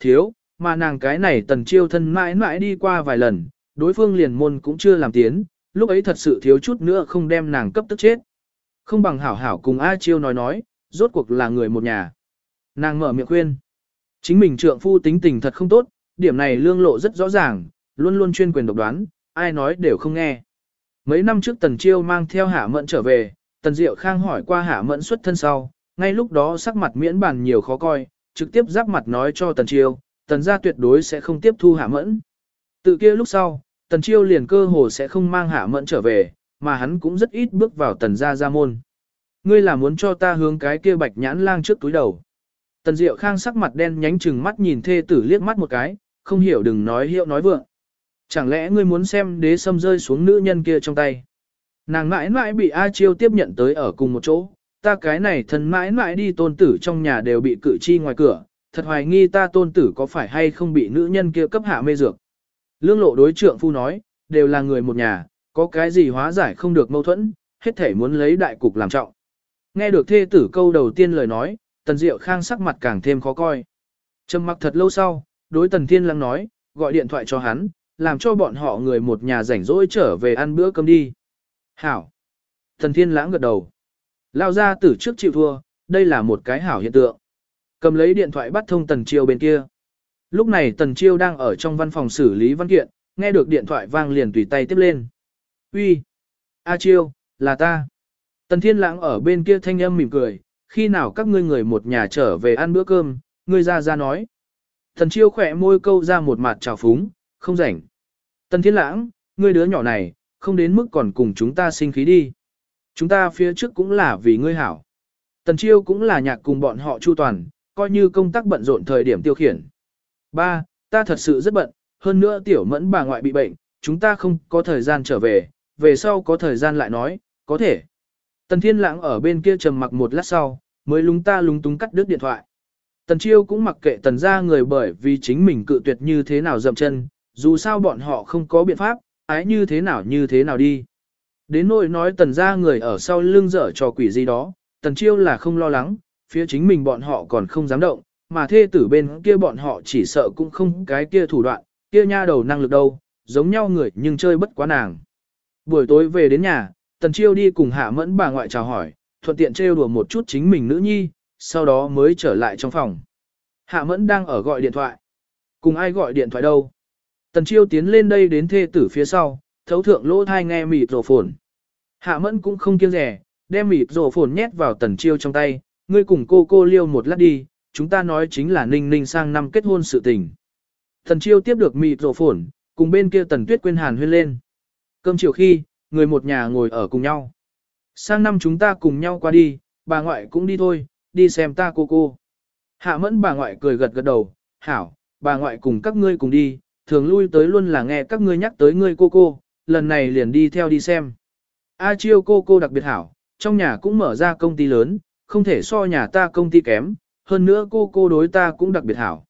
thiếu, mà nàng cái này tần chiêu thân mãi mãi đi qua vài lần, đối phương liền môn cũng chưa làm tiến, lúc ấy thật sự thiếu chút nữa không đem nàng cấp tức chết. Không bằng hảo hảo cùng A chiêu nói nói, rốt cuộc là người một nhà. Nàng mở miệng khuyên. Chính mình trượng phu tính tình thật không tốt, điểm này lương lộ rất rõ ràng, luôn luôn chuyên quyền độc đoán, ai nói đều không nghe. Mấy năm trước Tần Chiêu mang theo Hạ Mẫn trở về, Tần Diệu Khang hỏi qua Hạ Mẫn xuất thân sau, ngay lúc đó sắc mặt miễn bàn nhiều khó coi, trực tiếp giáp mặt nói cho Tần Chiêu, Tần gia tuyệt đối sẽ không tiếp thu Hạ Mẫn. Từ kia lúc sau, Tần Chiêu liền cơ hồ sẽ không mang Hạ Mẫn trở về, mà hắn cũng rất ít bước vào Tần gia gia môn. Ngươi là muốn cho ta hướng cái kia bạch nhãn lang trước túi đầu. Tần Diệu Khang sắc mặt đen nhánh chừng mắt nhìn thê tử liếc mắt một cái, không hiểu đừng nói hiệu nói vượng. Chẳng lẽ ngươi muốn xem đế sâm rơi xuống nữ nhân kia trong tay? Nàng mãi mãi bị A Chiêu tiếp nhận tới ở cùng một chỗ, ta cái này thân mãi mãi đi tôn tử trong nhà đều bị cử chi ngoài cửa, thật hoài nghi ta tôn tử có phải hay không bị nữ nhân kia cấp hạ mê dược. Lương lộ đối trượng phu nói, đều là người một nhà, có cái gì hóa giải không được mâu thuẫn, hết thể muốn lấy đại cục làm trọng. Nghe được thê tử câu đầu tiên lời nói, tần diệu khang sắc mặt càng thêm khó coi. Trầm mặc thật lâu sau, đối tần thiên lăng nói, gọi điện thoại cho hắn, làm cho bọn họ người một nhà rảnh rỗi trở về ăn bữa cơm đi. Hảo. Tần thiên lãng gật đầu. Lao ra từ trước chịu thua, đây là một cái hảo hiện tượng. Cầm lấy điện thoại bắt thông tần chiêu bên kia. Lúc này tần chiêu đang ở trong văn phòng xử lý văn kiện, nghe được điện thoại vang liền tùy tay tiếp lên. Uy, A chiêu, là ta. Tần thiên lãng ở bên kia thanh âm mỉm cười, khi nào các ngươi người một nhà trở về ăn bữa cơm, ngươi ra ra nói. Tần chiêu khỏe môi câu ra một mặt trào phúng, không rảnh. Tần thiên lãng, ngươi đứa nhỏ này, không đến mức còn cùng chúng ta sinh khí đi. Chúng ta phía trước cũng là vì ngươi hảo. Tần chiêu cũng là nhạc cùng bọn họ chu toàn, coi như công tác bận rộn thời điểm tiêu khiển. Ba, ta thật sự rất bận, hơn nữa tiểu mẫn bà ngoại bị bệnh, chúng ta không có thời gian trở về, về sau có thời gian lại nói, có thể. Tần Thiên Lãng ở bên kia trầm mặc một lát sau, mới lúng ta lúng túng cắt đứt điện thoại. Tần Chiêu cũng mặc kệ tần ra người bởi vì chính mình cự tuyệt như thế nào dậm chân, dù sao bọn họ không có biện pháp, ái như thế nào như thế nào đi. Đến nỗi nói tần ra người ở sau lưng dở trò quỷ gì đó, tần Chiêu là không lo lắng, phía chính mình bọn họ còn không dám động, mà thê tử bên kia bọn họ chỉ sợ cũng không cái kia thủ đoạn, kia nha đầu năng lực đâu, giống nhau người nhưng chơi bất quá nàng. Buổi tối về đến nhà, Tần Chiêu đi cùng Hạ Mẫn bà ngoại chào hỏi, thuận tiện trêu đùa một chút chính mình nữ nhi, sau đó mới trở lại trong phòng. Hạ Mẫn đang ở gọi điện thoại. Cùng ai gọi điện thoại đâu? Tần Chiêu tiến lên đây đến thê tử phía sau, thấu thượng lỗ thai nghe mịt rổ phồn. Hạ Mẫn cũng không kiêng rẻ, đem mịt rổ phồn nhét vào Tần Chiêu trong tay, ngươi cùng cô cô liêu một lát đi, chúng ta nói chính là ninh ninh sang năm kết hôn sự tình. Tần Chiêu tiếp được mịt rổ phồn, cùng bên kia Tần Tuyết quên hàn huyên lên. Cơm chiều khi, người một nhà ngồi ở cùng nhau. Sang năm chúng ta cùng nhau qua đi, bà ngoại cũng đi thôi, đi xem ta cô cô. Hạ mẫn bà ngoại cười gật gật đầu, hảo, bà ngoại cùng các ngươi cùng đi, thường lui tới luôn là nghe các ngươi nhắc tới ngươi cô cô, lần này liền đi theo đi xem. A chiêu cô cô đặc biệt hảo, trong nhà cũng mở ra công ty lớn, không thể so nhà ta công ty kém, hơn nữa cô cô đối ta cũng đặc biệt hảo.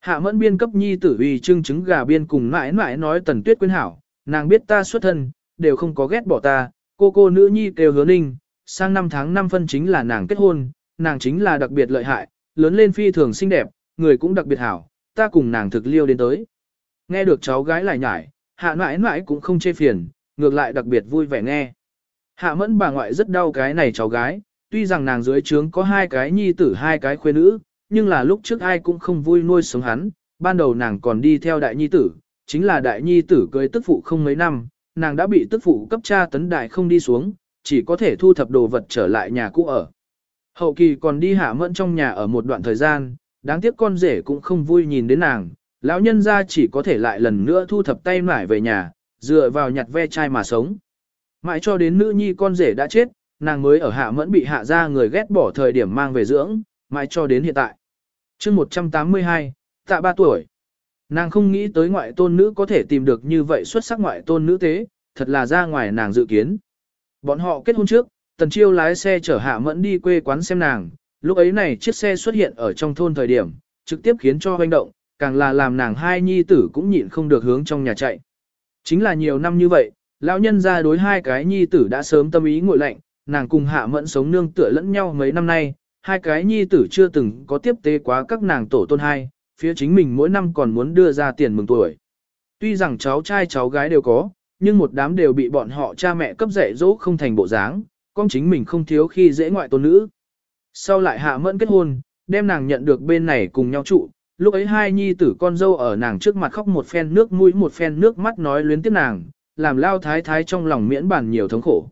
Hạ mẫn biên cấp nhi tử uy trưng trứng gà biên cùng mãi mãi nói tần tuyết quyên hảo, nàng biết ta xuất thân, đều không có ghét bỏ ta, cô cô nữ nhi kêu hứa ninh, sang năm tháng năm phân chính là nàng kết hôn, nàng chính là đặc biệt lợi hại, lớn lên phi thường xinh đẹp, người cũng đặc biệt hảo, ta cùng nàng thực liêu đến tới. Nghe được cháu gái lại nhải, hạ mãi mãi cũng không chê phiền, ngược lại đặc biệt vui vẻ nghe. Hạ mẫn bà ngoại rất đau cái này cháu gái, tuy rằng nàng dưới trướng có hai cái nhi tử hai cái khuê nữ, nhưng là lúc trước ai cũng không vui nuôi sống hắn, ban đầu nàng còn đi theo đại nhi tử, chính là đại nhi tử cưới tức phụ không mấy năm, nàng đã bị tức phụ cấp cha tấn đại không đi xuống, chỉ có thể thu thập đồ vật trở lại nhà cũ ở. Hậu kỳ còn đi hạ mẫn trong nhà ở một đoạn thời gian, đáng tiếc con rể cũng không vui nhìn đến nàng, lão nhân ra chỉ có thể lại lần nữa thu thập tay nải về nhà, dựa vào nhặt ve chai mà sống. Mãi cho đến nữ nhi con rể đã chết, nàng mới ở hạ mẫn bị hạ ra người ghét bỏ thời điểm mang về dưỡng, mãi cho đến hiện tại. chương 182, tạ 3 tuổi. Nàng không nghĩ tới ngoại tôn nữ có thể tìm được như vậy xuất sắc ngoại tôn nữ tế, thật là ra ngoài nàng dự kiến. Bọn họ kết hôn trước, Tần Chiêu lái xe chở Hạ Mẫn đi quê quán xem nàng, lúc ấy này chiếc xe xuất hiện ở trong thôn thời điểm, trực tiếp khiến cho hoành động, càng là làm nàng hai nhi tử cũng nhịn không được hướng trong nhà chạy. Chính là nhiều năm như vậy, lão nhân ra đối hai cái nhi tử đã sớm tâm ý ngội lạnh, nàng cùng Hạ Mẫn sống nương tựa lẫn nhau mấy năm nay, hai cái nhi tử chưa từng có tiếp tế quá các nàng tổ tôn hai, phía chính mình mỗi năm còn muốn đưa ra tiền mừng tuổi. Tuy rằng cháu trai cháu gái đều có, nhưng một đám đều bị bọn họ cha mẹ cấp dạy dỗ không thành bộ dáng, con chính mình không thiếu khi dễ ngoại tôn nữ. Sau lại hạ mẫn kết hôn, đem nàng nhận được bên này cùng nhau trụ, lúc ấy hai nhi tử con dâu ở nàng trước mặt khóc một phen nước mũi một phen nước mắt nói luyến tiếc nàng, làm lao thái thái trong lòng miễn bản nhiều thống khổ.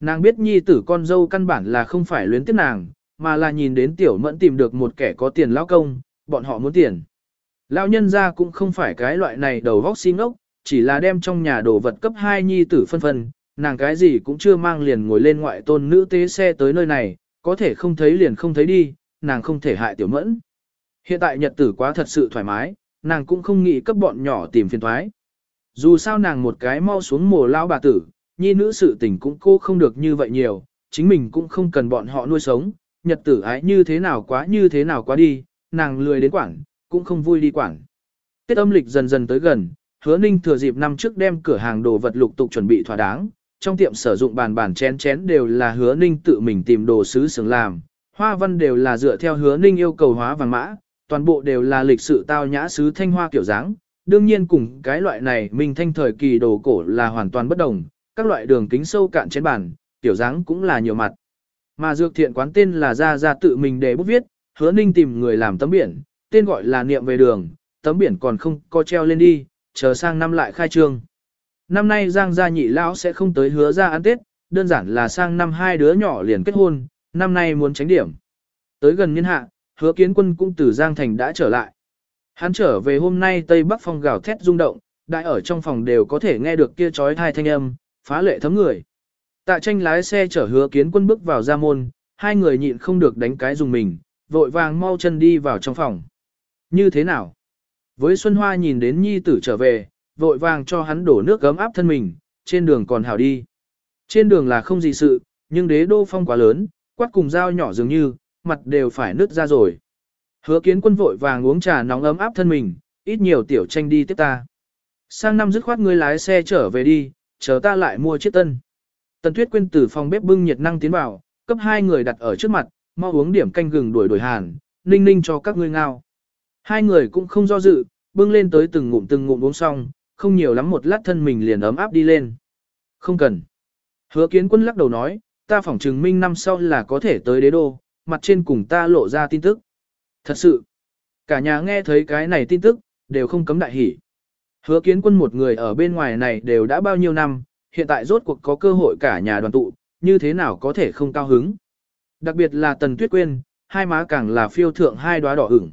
Nàng biết nhi tử con dâu căn bản là không phải luyến tiếc nàng, mà là nhìn đến tiểu mẫn tìm được một kẻ có tiền lao công, bọn họ muốn tiền. Lao nhân ra cũng không phải cái loại này đầu vóc xin ngốc, chỉ là đem trong nhà đồ vật cấp hai nhi tử phân phân, nàng cái gì cũng chưa mang liền ngồi lên ngoại tôn nữ tế xe tới nơi này, có thể không thấy liền không thấy đi, nàng không thể hại tiểu mẫn. Hiện tại nhật tử quá thật sự thoải mái, nàng cũng không nghĩ cấp bọn nhỏ tìm phiền thoái. Dù sao nàng một cái mau xuống mồ lao bà tử, nhi nữ sự tình cũng cô không được như vậy nhiều, chính mình cũng không cần bọn họ nuôi sống, nhật tử ái như thế nào quá như thế nào quá đi, nàng lười đến quảng, cũng không vui đi quảng. Tết âm lịch dần dần tới gần, hứa ninh thừa dịp năm trước đem cửa hàng đồ vật lục tục chuẩn bị thỏa đáng, trong tiệm sử dụng bàn bàn chén chén đều là hứa ninh tự mình tìm đồ sứ sướng làm, hoa văn đều là dựa theo hứa ninh yêu cầu hóa vàng mã, toàn bộ đều là lịch sự tao nhã sứ thanh hoa kiểu dáng, đương nhiên cùng cái loại này mình thanh thời kỳ đồ cổ là hoàn toàn bất đồng, các loại đường kính sâu cạn trên bàn, kiểu dáng cũng là nhiều mặt. Mà dược thiện quán tên là ra ra tự mình để bút viết, hứa ninh tìm người làm tấm biển, tên gọi là niệm về đường, tấm biển còn không có treo lên đi, chờ sang năm lại khai trương. Năm nay Giang gia nhị lão sẽ không tới hứa ra ăn Tết, đơn giản là sang năm hai đứa nhỏ liền kết hôn, năm nay muốn tránh điểm. Tới gần niên hạ, hứa kiến quân cũng từ Giang Thành đã trở lại. Hắn trở về hôm nay Tây Bắc phong gào thét rung động, đại ở trong phòng đều có thể nghe được kia chói thai thanh âm, phá lệ thấm người. Tạ tranh lái xe chở hứa kiến quân bước vào ra môn, hai người nhịn không được đánh cái dùng mình, vội vàng mau chân đi vào trong phòng. Như thế nào? Với Xuân Hoa nhìn đến nhi tử trở về, vội vàng cho hắn đổ nước gấm áp thân mình, trên đường còn hảo đi. Trên đường là không gì sự, nhưng đế đô phong quá lớn, quát cùng dao nhỏ dường như, mặt đều phải nứt ra rồi. Hứa kiến quân vội vàng uống trà nóng ấm áp thân mình, ít nhiều tiểu tranh đi tiếp ta. Sang năm dứt khoát ngươi lái xe trở về đi, chờ ta lại mua chiếc tân. Tần Tuyết Quyên từ phòng bếp bưng nhiệt năng tiến vào, cấp hai người đặt ở trước mặt, mau uống điểm canh gừng đuổi đuổi hàn, ninh ninh cho các ngươi ngao. Hai người cũng không do dự, bưng lên tới từng ngụm từng ngụm uống xong, không nhiều lắm một lát thân mình liền ấm áp đi lên. Không cần. Hứa kiến quân lắc đầu nói, ta phỏng chứng minh năm sau là có thể tới đế đô, mặt trên cùng ta lộ ra tin tức. Thật sự, cả nhà nghe thấy cái này tin tức, đều không cấm đại hỉ. Hứa kiến quân một người ở bên ngoài này đều đã bao nhiêu năm, hiện tại rốt cuộc có cơ hội cả nhà đoàn tụ, như thế nào có thể không cao hứng. Đặc biệt là Tần Tuyết Quyên, hai má càng là phiêu thượng hai đóa đỏ ửng.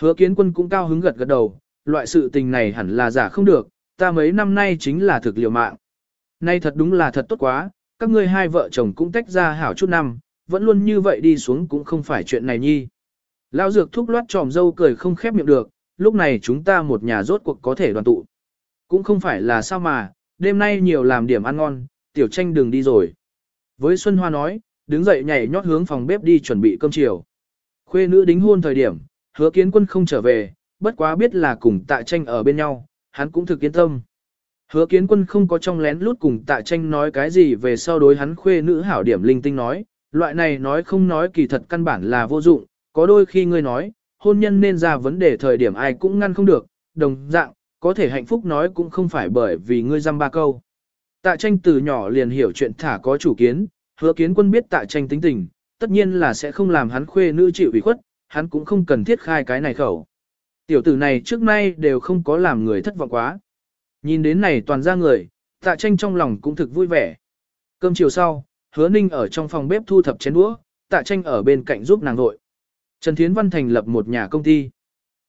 Hứa kiến quân cũng cao hứng gật gật đầu, loại sự tình này hẳn là giả không được, ta mấy năm nay chính là thực liệu mạng. Nay thật đúng là thật tốt quá, các ngươi hai vợ chồng cũng tách ra hảo chút năm, vẫn luôn như vậy đi xuống cũng không phải chuyện này nhi. Lão dược thúc loát tròm dâu cười không khép miệng được, lúc này chúng ta một nhà rốt cuộc có thể đoàn tụ. Cũng không phải là sao mà, đêm nay nhiều làm điểm ăn ngon, tiểu tranh đừng đi rồi. Với Xuân Hoa nói, đứng dậy nhảy nhót hướng phòng bếp đi chuẩn bị cơm chiều. Khuê nữ đính hôn thời điểm, hứa kiến quân không trở về, bất quá biết là cùng tạ tranh ở bên nhau, hắn cũng thực yên tâm. Hứa kiến quân không có trong lén lút cùng tạ tranh nói cái gì về sau đối hắn khuê nữ hảo điểm linh tinh nói, loại này nói không nói kỳ thật căn bản là vô dụng, có đôi khi ngươi nói, hôn nhân nên ra vấn đề thời điểm ai cũng ngăn không được, đồng dạng, có thể hạnh phúc nói cũng không phải bởi vì ngươi dăm ba câu. Tạ tranh từ nhỏ liền hiểu chuyện thả có chủ kiến, hứa kiến quân biết tạ tranh tính tình, tất nhiên là sẽ không làm hắn khuê nữ chịu ủy khuất, hắn cũng không cần thiết khai cái này khẩu. Tiểu tử này trước nay đều không có làm người thất vọng quá. Nhìn đến này toàn ra người, tạ tranh trong lòng cũng thực vui vẻ. Cơm chiều sau, hứa ninh ở trong phòng bếp thu thập chén đũa, tạ tranh ở bên cạnh giúp nàng nội. Trần Thiến Văn thành lập một nhà công ty.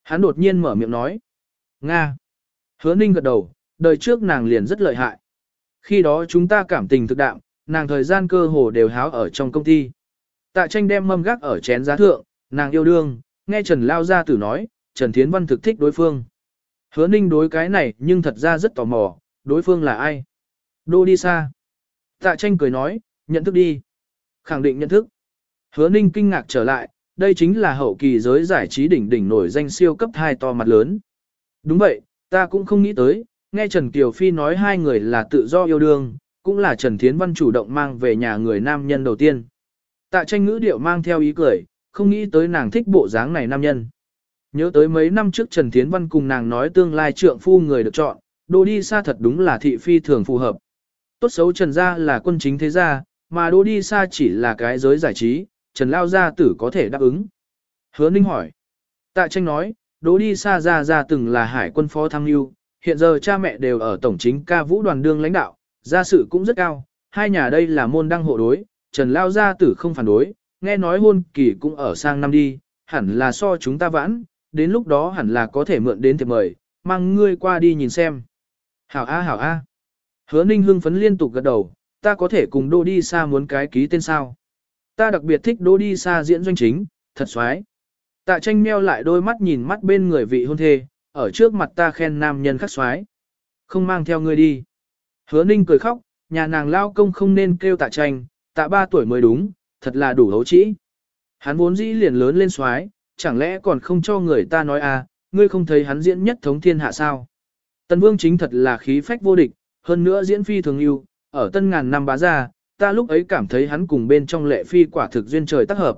Hắn đột nhiên mở miệng nói. Nga. Hứa ninh gật đầu, đời trước nàng liền rất lợi hại. Khi đó chúng ta cảm tình thực đạm, nàng thời gian cơ hồ đều háo ở trong công ty. Tạ tranh đem mâm gác ở chén giá thượng, nàng yêu đương, nghe Trần Lao Gia Tử nói, Trần Thiến Văn thực thích đối phương. Hứa ninh đối cái này nhưng thật ra rất tò mò, đối phương là ai? Đô đi xa. Tạ tranh cười nói, nhận thức đi. Khẳng định nhận thức. Hứa ninh kinh ngạc trở lại, đây chính là hậu kỳ giới giải trí đỉnh đỉnh nổi danh siêu cấp hai to mặt lớn. Đúng vậy, ta cũng không nghĩ tới, nghe Trần Kiều Phi nói hai người là tự do yêu đương, cũng là Trần Thiến Văn chủ động mang về nhà người nam nhân đầu tiên. Tạ tranh ngữ điệu mang theo ý cười, không nghĩ tới nàng thích bộ dáng này nam nhân. Nhớ tới mấy năm trước Trần Thiến Văn cùng nàng nói tương lai trượng phu người được chọn, đồ đi xa thật đúng là thị phi thường phù hợp. Tốt xấu Trần gia là quân chính thế gia, mà Đỗ đi xa chỉ là cái giới giải trí, Trần Lao gia tử có thể đáp ứng. Hứa Ninh hỏi. Tạ tranh nói, Đỗ đi xa gia gia từng là hải quân phó tham lưu, hiện giờ cha mẹ đều ở tổng chính ca vũ đoàn đương lãnh đạo, gia sự cũng rất cao, hai nhà đây là môn đăng hộ đối, Trần Lao gia tử không phản đối, nghe nói hôn kỳ cũng ở sang năm đi, hẳn là so chúng ta vãn, đến lúc đó hẳn là có thể mượn đến thiệp mời, mang ngươi qua đi nhìn xem. Hảo A hảo A. Hứa Ninh hưng phấn liên tục gật đầu, ta có thể cùng Đô đi Sa muốn cái ký tên sao. Ta đặc biệt thích Đô đi Sa diễn doanh chính, thật xoái. Tạ tranh meo lại đôi mắt nhìn mắt bên người vị hôn thê, ở trước mặt ta khen nam nhân khắc xoái. Không mang theo ngươi đi. Hứa Ninh cười khóc, nhà nàng lao công không nên kêu tạ tranh, tạ ba tuổi mới đúng, thật là đủ hấu trĩ. Hắn vốn dĩ liền lớn lên xoái, chẳng lẽ còn không cho người ta nói à, ngươi không thấy hắn diễn nhất thống thiên hạ sao. Tần Vương chính thật là khí phách vô địch, hơn nữa diễn phi thường yêu, ở tân ngàn năm bá gia, ta lúc ấy cảm thấy hắn cùng bên trong lệ phi quả thực duyên trời tác hợp.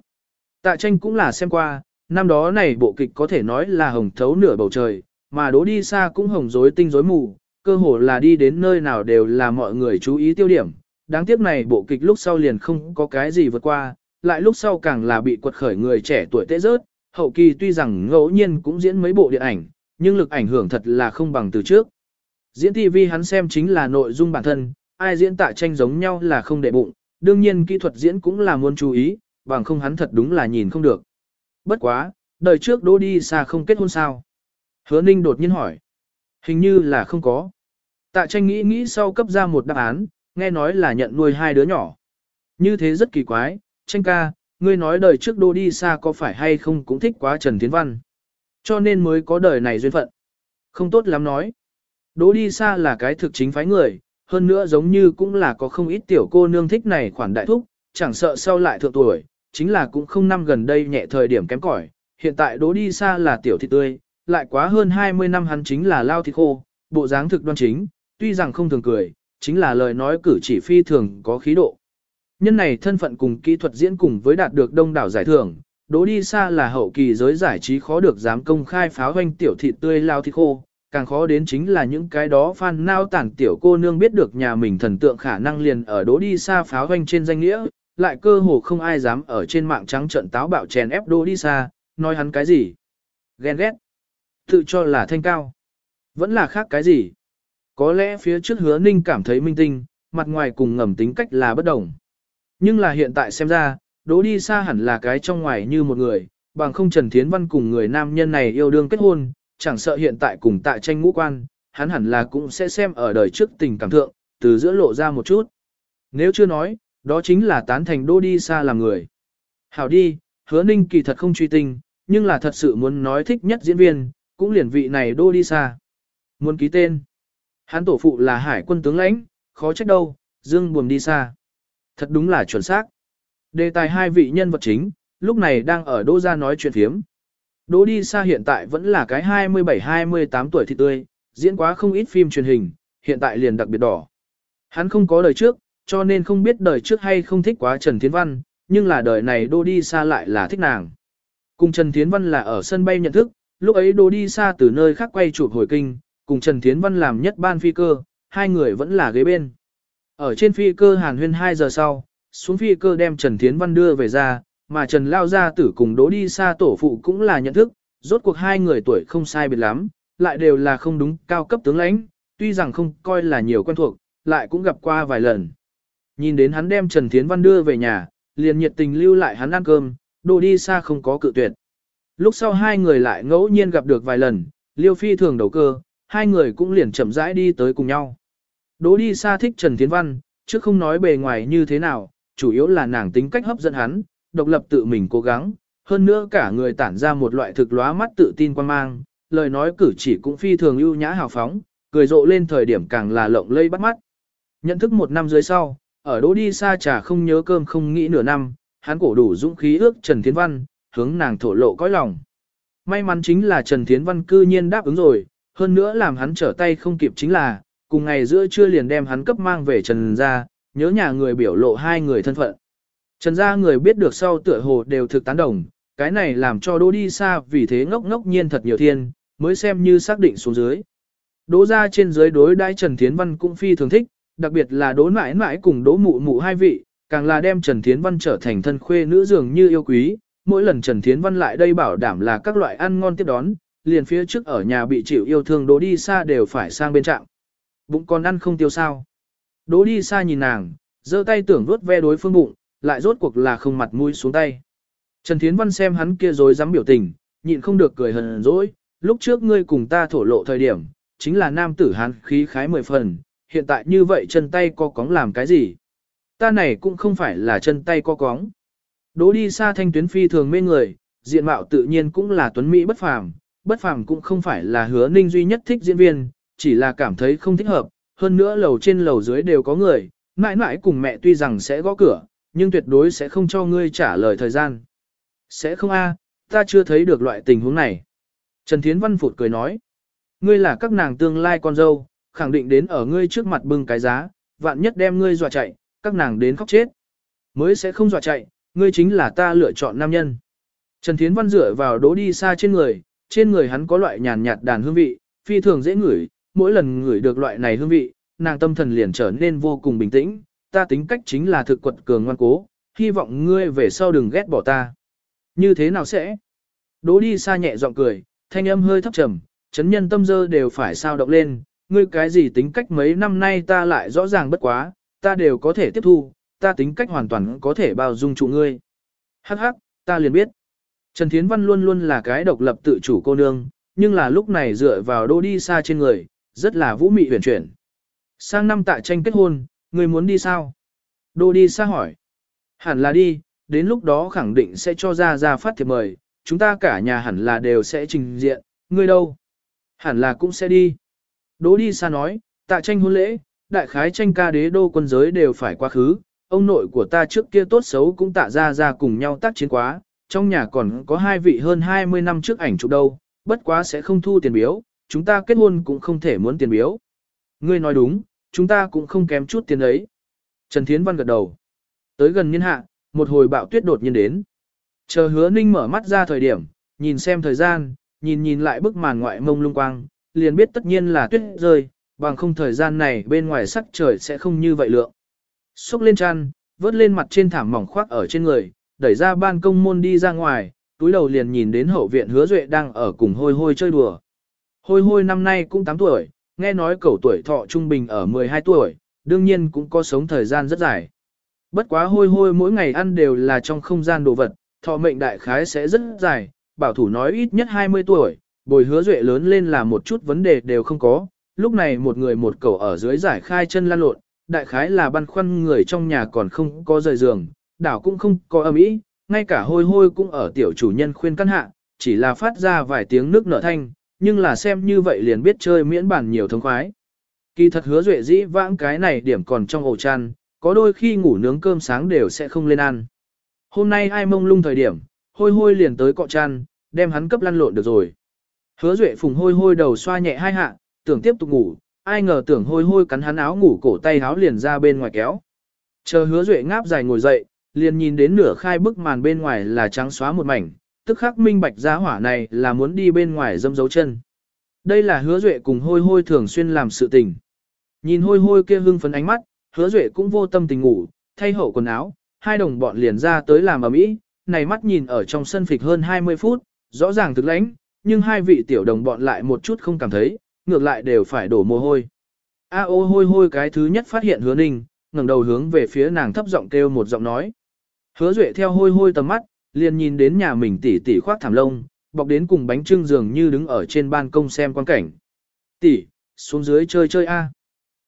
Tạ tranh cũng là xem qua, năm đó này bộ kịch có thể nói là hồng thấu nửa bầu trời, mà đố đi xa cũng hồng rối tinh rối mù, cơ hồ là đi đến nơi nào đều là mọi người chú ý tiêu điểm. Đáng tiếc này bộ kịch lúc sau liền không có cái gì vượt qua, lại lúc sau càng là bị quật khởi người trẻ tuổi tệ rớt, hậu kỳ tuy rằng ngẫu nhiên cũng diễn mấy bộ điện ảnh, nhưng lực ảnh hưởng thật là không bằng từ trước. Diễn TV hắn xem chính là nội dung bản thân, ai diễn tạ tranh giống nhau là không để bụng, đương nhiên kỹ thuật diễn cũng là muốn chú ý, bằng không hắn thật đúng là nhìn không được. Bất quá, đời trước đô đi xa không kết hôn sao? Hứa Ninh đột nhiên hỏi. Hình như là không có. Tạ tranh nghĩ nghĩ sau cấp ra một đáp án, nghe nói là nhận nuôi hai đứa nhỏ. Như thế rất kỳ quái, tranh ca, ngươi nói đời trước đô đi xa có phải hay không cũng thích quá Trần Tiến Văn. Cho nên mới có đời này duyên phận. Không tốt lắm nói. Đỗ đi xa là cái thực chính phái người, hơn nữa giống như cũng là có không ít tiểu cô nương thích này khoản đại thúc, chẳng sợ sau lại thượng tuổi, chính là cũng không năm gần đây nhẹ thời điểm kém cỏi. Hiện tại đỗ đi xa là tiểu thịt tươi, lại quá hơn 20 năm hắn chính là lao thịt khô, bộ dáng thực đoan chính, tuy rằng không thường cười, chính là lời nói cử chỉ phi thường có khí độ. Nhân này thân phận cùng kỹ thuật diễn cùng với đạt được đông đảo giải thưởng, đỗ đi xa là hậu kỳ giới giải trí khó được dám công khai pháo hoanh tiểu thịt tươi lao thịt khô, càng khó đến chính là những cái đó fan nao tản tiểu cô nương biết được nhà mình thần tượng khả năng liền ở đỗ đi xa pháo hoanh trên danh nghĩa, lại cơ hồ không ai dám ở trên mạng trắng trận táo bạo chèn ép đỗ đi xa, nói hắn cái gì. Ghen ghét. Tự cho là thanh cao. Vẫn là khác cái gì. Có lẽ phía trước hứa ninh cảm thấy minh tinh, mặt ngoài cùng ngầm tính cách là bất đồng. Nhưng là hiện tại xem ra, đỗ đi xa hẳn là cái trong ngoài như một người, bằng không Trần Thiến Văn cùng người nam nhân này yêu đương kết hôn, chẳng sợ hiện tại cùng tại tranh ngũ quan, hắn hẳn là cũng sẽ xem ở đời trước tình cảm thượng, từ giữa lộ ra một chút. Nếu chưa nói, đó chính là tán thành đô đi xa làm người. Hảo đi, hứa ninh kỳ thật không truy tình, nhưng là thật sự muốn nói thích nhất diễn viên, cũng liền vị này đô đi xa. Muốn ký tên. Hắn tổ phụ là hải quân tướng lãnh, khó trách đâu, dương buồm đi xa. Thật đúng là chuẩn xác. Đề tài hai vị nhân vật chính, lúc này đang ở đô ra nói chuyện phiếm. Đỗ đi xa hiện tại vẫn là cái 27-28 tuổi thì tươi, diễn quá không ít phim truyền hình, hiện tại liền đặc biệt đỏ. Hắn không có đời trước, cho nên không biết đời trước hay không thích quá Trần Thiến Văn, nhưng là đời này Đỗ đi xa lại là thích nàng. Cùng Trần Thiến Văn là ở sân bay nhận thức, lúc ấy Đỗ đi xa từ nơi khác quay chụp hồi kinh, cùng Trần Thiến Văn làm nhất ban phi cơ, hai người vẫn là ghế bên. Ở trên phi cơ hàn huyên 2 giờ sau, xuống phi cơ đem Trần Thiến Văn đưa về ra, mà Trần Lao Gia Tử cùng Đỗ đi xa tổ phụ cũng là nhận thức, rốt cuộc hai người tuổi không sai biệt lắm, lại đều là không đúng cao cấp tướng lãnh, tuy rằng không coi là nhiều quen thuộc, lại cũng gặp qua vài lần. Nhìn đến hắn đem Trần Thiến Văn đưa về nhà, liền nhiệt tình lưu lại hắn ăn cơm, Đỗ đi xa không có cự tuyệt. Lúc sau hai người lại ngẫu nhiên gặp được vài lần, Liêu Phi thường đầu cơ, hai người cũng liền chậm rãi đi tới cùng nhau. Đỗ đi xa thích Trần Thiến Văn, chứ không nói bề ngoài như thế nào, chủ yếu là nàng tính cách hấp dẫn hắn, độc lập tự mình cố gắng, hơn nữa cả người tản ra một loại thực lóa mắt tự tin quan mang, lời nói cử chỉ cũng phi thường ưu nhã hào phóng, cười rộ lên thời điểm càng là lộng lây bắt mắt. Nhận thức một năm dưới sau, ở đỗ đi xa trà không nhớ cơm không nghĩ nửa năm, hắn cổ đủ dũng khí ước Trần Thiến Văn, hướng nàng thổ lộ cõi lòng. May mắn chính là Trần Thiến Văn cư nhiên đáp ứng rồi, hơn nữa làm hắn trở tay không kịp chính là, cùng ngày giữa trưa liền đem hắn cấp mang về Trần ra, nhớ nhà người biểu lộ hai người thân phận. Trần gia người biết được sau tựa hồ đều thực tán đồng, cái này làm cho Đỗ đi xa vì thế ngốc ngốc nhiên thật nhiều thiên, mới xem như xác định xuống dưới. Đỗ gia trên dưới đối đãi Trần Thiến Văn cũng phi thường thích, đặc biệt là Đỗ mãi mãi cùng Đỗ mụ mụ hai vị, càng là đem Trần Thiến Văn trở thành thân khuê nữ dường như yêu quý, mỗi lần Trần Thiến Văn lại đây bảo đảm là các loại ăn ngon tiếp đón, liền phía trước ở nhà bị chịu yêu thương Đỗ đi xa đều phải sang bên trạng. Bụng còn ăn không tiêu sao. Đỗ đi xa nhìn nàng, giơ tay tưởng vuốt ve đối phương bụng, lại rốt cuộc là không mặt mũi xuống tay. Trần Thiến Văn xem hắn kia rồi dám biểu tình, nhịn không được cười hờn dỗi, lúc trước ngươi cùng ta thổ lộ thời điểm, chính là nam tử hắn khí khái mười phần, hiện tại như vậy chân tay co cóng làm cái gì? Ta này cũng không phải là chân tay co cóng. Đỗ đi xa thanh tuyến phi thường mê người, diện mạo tự nhiên cũng là tuấn Mỹ bất phàm, bất phàm cũng không phải là hứa ninh duy nhất thích diễn viên, chỉ là cảm thấy không thích hợp, hơn nữa lầu trên lầu dưới đều có người, mãi mãi cùng mẹ tuy rằng sẽ gõ cửa, nhưng tuyệt đối sẽ không cho ngươi trả lời thời gian. Sẽ không a, ta chưa thấy được loại tình huống này. Trần Thiến Văn phụt cười nói, ngươi là các nàng tương lai con dâu, khẳng định đến ở ngươi trước mặt bưng cái giá, vạn nhất đem ngươi dọa chạy, các nàng đến khóc chết. Mới sẽ không dọa chạy, ngươi chính là ta lựa chọn nam nhân. Trần Thiến Văn dựa vào đố đi xa trên người, trên người hắn có loại nhàn nhạt đàn hương vị, phi thường dễ ngửi, mỗi lần ngửi được loại này hương vị, nàng tâm thần liền trở nên vô cùng bình tĩnh, ta tính cách chính là thực quật cường ngoan cố, hy vọng ngươi về sau đừng ghét bỏ ta. Như thế nào sẽ? Đỗ đi xa nhẹ giọng cười, thanh âm hơi thấp trầm, chấn nhân tâm dơ đều phải sao động lên, ngươi cái gì tính cách mấy năm nay ta lại rõ ràng bất quá, ta đều có thể tiếp thu, ta tính cách hoàn toàn có thể bao dung trụ ngươi. Hắc hắc, ta liền biết. Trần Thiến Văn luôn luôn là cái độc lập tự chủ cô nương, nhưng là lúc này dựa vào đô đi xa trên người, rất là vũ mị huyền chuyển. Sang năm tạ tranh kết hôn, ngươi muốn đi sao? Đô đi xa hỏi. Hẳn là đi, đến lúc đó khẳng định sẽ cho ra ra phát thiệp mời, chúng ta cả nhà hẳn là đều sẽ trình diện, ngươi đâu? Hẳn là cũng sẽ đi. Đỗ đi xa nói, tạ tranh hôn lễ, đại khái tranh ca đế đô quân giới đều phải quá khứ, ông nội của ta trước kia tốt xấu cũng tạ ra ra cùng nhau tác chiến quá, trong nhà còn có hai vị hơn 20 năm trước ảnh chụp đâu, bất quá sẽ không thu tiền biếu, chúng ta kết hôn cũng không thể muốn tiền biếu. Ngươi nói đúng, chúng ta cũng không kém chút tiền ấy. Trần Thiến Văn gật đầu. Tới gần niên hạ, một hồi bão tuyết đột nhiên đến. Chờ hứa ninh mở mắt ra thời điểm, nhìn xem thời gian, nhìn nhìn lại bức màn ngoại mông lung quang, liền biết tất nhiên là tuyết rơi, bằng không thời gian này bên ngoài sắc trời sẽ không như vậy lượng. Xúc lên chăn, vớt lên mặt trên thảm mỏng khoác ở trên người, đẩy ra ban công môn đi ra ngoài, túi đầu liền nhìn đến hậu viện hứa duệ đang ở cùng hôi hôi chơi đùa. Hôi hôi năm nay cũng 8 tuổi, nghe nói cậu tuổi thọ trung bình ở 12 tuổi, đương nhiên cũng có sống thời gian rất dài. Bất quá hôi hôi mỗi ngày ăn đều là trong không gian đồ vật, thọ mệnh đại khái sẽ rất dài, bảo thủ nói ít nhất 20 tuổi, bồi hứa duệ lớn lên là một chút vấn đề đều không có. Lúc này một người một cậu ở dưới giải khai chân lan lộn, đại khái là băn khoăn người trong nhà còn không có rời giường, đảo cũng không có âm ý, ngay cả hôi hôi cũng ở tiểu chủ nhân khuyên căn hạ, chỉ là phát ra vài tiếng nước nở thanh, nhưng là xem như vậy liền biết chơi miễn bản nhiều thông khoái. Kỳ thật hứa duệ dĩ vãng cái này điểm còn trong ổ chăn, có đôi khi ngủ nướng cơm sáng đều sẽ không lên ăn. Hôm nay ai mông lung thời điểm, hôi hôi liền tới cọ chăn, đem hắn cấp lăn lộn được rồi. Hứa duệ phùng hôi hôi đầu xoa nhẹ hai hạ, tưởng tiếp tục ngủ, ai ngờ tưởng hôi hôi cắn hắn áo ngủ cổ tay áo liền ra bên ngoài kéo. Chờ hứa duệ ngáp dài ngồi dậy, liền nhìn đến nửa khai bức màn bên ngoài là trắng xóa một mảnh, tức khắc minh bạch giá hỏa này là muốn đi bên ngoài dâm dấu chân. Đây là hứa duệ cùng hôi hôi thường xuyên làm sự tình. Nhìn hôi hôi kia hưng phấn ánh mắt, hứa duệ cũng vô tâm tình ngủ, thay hậu quần áo, hai đồng bọn liền ra tới làm ở mỹ, này mắt nhìn ở trong sân phịch hơn 20 phút, rõ ràng thực lãnh, nhưng hai vị tiểu đồng bọn lại một chút không cảm thấy, ngược lại đều phải đổ mồ hôi. A ô hôi hôi cái thứ nhất phát hiện hứa ninh, ngẩng đầu hướng về phía nàng thấp giọng kêu một giọng nói. Hứa duệ theo hôi hôi tầm mắt, liền nhìn đến nhà mình tỷ tỷ khoác thảm lông, bọc đến cùng bánh trưng dường như đứng ở trên ban công xem quan cảnh. Tỷ, xuống dưới chơi chơi a. À.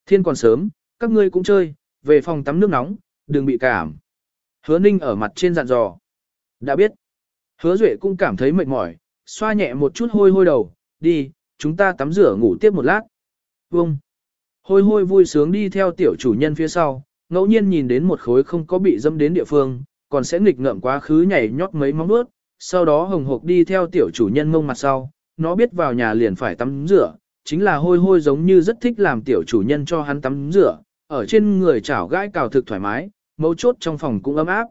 Thiên còn sớm, các ngươi cũng chơi, về phòng tắm nước nóng, đừng bị cảm. Hứa ninh ở mặt trên dặn dò. Đã biết. Hứa duệ cũng cảm thấy mệt mỏi, xoa nhẹ một chút hôi hôi đầu, đi, chúng ta tắm rửa ngủ tiếp một lát. Vông. Hôi hôi vui sướng đi theo tiểu chủ nhân phía sau, ngẫu nhiên nhìn đến một khối không có bị dâm đến địa phương, còn sẽ nghịch ngợm quá khứ nhảy nhót mấy móng bước, sau đó hồng hộc đi theo tiểu chủ nhân mông mặt sau, nó biết vào nhà liền phải tắm rửa, chính là hôi hôi giống như rất thích làm tiểu chủ nhân cho hắn tắm rửa, ở trên người chảo gãi cào thực thoải mái, mấu chốt trong phòng cũng ấm áp.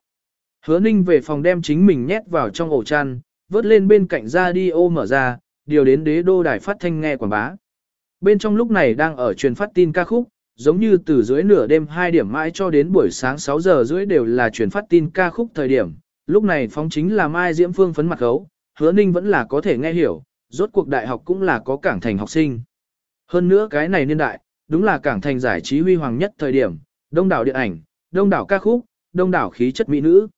Hứa ninh về phòng đem chính mình nhét vào trong ổ chăn, vớt lên bên cạnh ra đi ô mở ra, điều đến đế đô đài phát thanh nghe quảng bá. Bên trong lúc này đang ở truyền phát tin ca khúc, giống như từ dưới nửa đêm 2 điểm mãi cho đến buổi sáng 6 giờ rưỡi đều là truyền phát tin ca khúc thời điểm. Lúc này phóng chính là Mai Diễm Phương phấn mặt gấu, hứa ninh vẫn là có thể nghe hiểu, rốt cuộc đại học cũng là có cảng thành học sinh. Hơn nữa cái này niên đại, đúng là cảng thành giải trí huy hoàng nhất thời điểm, đông đảo điện ảnh, đông đảo ca khúc, đông đảo khí chất mỹ nữ.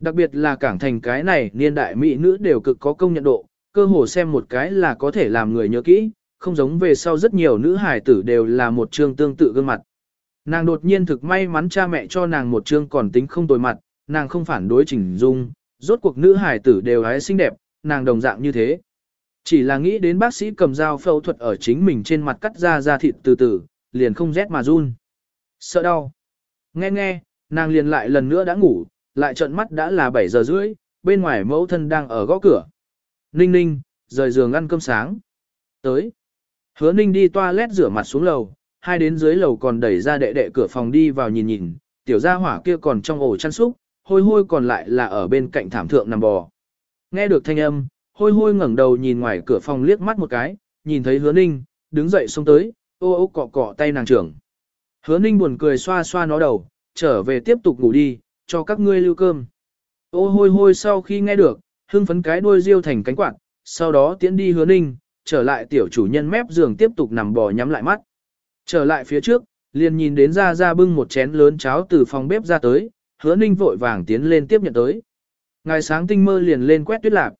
Đặc biệt là cảng thành cái này niên đại mỹ nữ đều cực có công nhận độ, cơ hồ xem một cái là có thể làm người nhớ kỹ, không giống về sau rất nhiều nữ hải tử đều là một chương tương tự gương mặt. Nàng đột nhiên thực may mắn cha mẹ cho nàng một chương còn tính không tồi mặt, nàng không phản đối chỉnh dung, rốt cuộc nữ hải tử đều hái xinh đẹp, nàng đồng dạng như thế. Chỉ là nghĩ đến bác sĩ cầm dao phẫu thuật ở chính mình trên mặt cắt ra da thịt từ từ, liền không rét mà run. Sợ đau. Nghe nghe, nàng liền lại lần nữa đã ngủ, lại trợn mắt đã là 7 giờ rưỡi, bên ngoài mẫu thân đang ở gõ cửa. Ninh ninh, rời giường ăn cơm sáng. Tới. Hứa ninh đi toilet rửa mặt xuống lầu, hai đến dưới lầu còn đẩy ra đệ đệ cửa phòng đi vào nhìn nhìn, tiểu gia hỏa kia còn trong ổ chăn súc, hôi hôi còn lại là ở bên cạnh thảm thượng nằm bò. Nghe được thanh âm, hôi hôi ngẩng đầu nhìn ngoài cửa phòng liếc mắt một cái, nhìn thấy hứa ninh, đứng dậy xông tới, ô ô cọ cọ tay nàng trưởng. Hứa ninh buồn cười xoa xoa nó đầu, trở về tiếp tục ngủ đi, cho các ngươi lưu cơm. Ô hôi hôi sau khi nghe được, hưng phấn cái đuôi riêu thành cánh quạt, sau đó tiến đi hứa ninh, trở lại tiểu chủ nhân mép giường tiếp tục nằm bò nhắm lại mắt. Trở lại phía trước, liền nhìn đến ra ra bưng một chén lớn cháo từ phòng bếp ra tới, hứa ninh vội vàng tiến lên tiếp nhận tới. Ngài sáng tinh mơ liền lên quét tuyết lạc.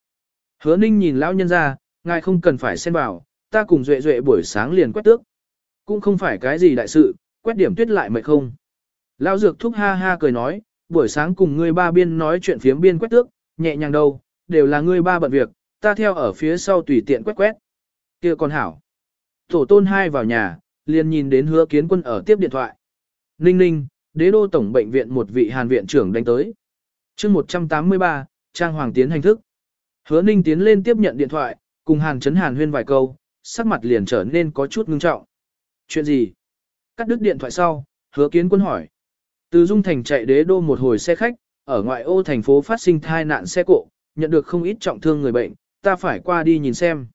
Hứa ninh nhìn lão nhân ra, ngài không cần phải xen vào, ta cùng duệ duệ buổi sáng liền quét tước. Cũng không phải cái gì đại sự, quét điểm tuyết lại mệt không. Lão dược thúc ha ha cười nói, buổi sáng cùng ngươi ba biên nói chuyện phiếm biên quét tước, nhẹ nhàng đâu, đều là ngươi ba bận việc, ta theo ở phía sau tùy tiện quét quét kia con hảo. Tổ tôn hai vào nhà, liền nhìn đến hứa kiến quân ở tiếp điện thoại. Ninh ninh, đế đô tổng bệnh viện một vị hàn viện trưởng đánh tới. chương 183, Trang Hoàng tiến hành thức. Hứa ninh tiến lên tiếp nhận điện thoại, cùng hàn chấn hàn huyên vài câu, sắc mặt liền trở nên có chút ngưng trọng. Chuyện gì? Cắt đứt điện thoại sau, hứa kiến quân hỏi. Từ Dung Thành chạy đế đô một hồi xe khách, ở ngoại ô thành phố phát sinh thai nạn xe cộ, nhận được không ít trọng thương người bệnh, ta phải qua đi nhìn xem.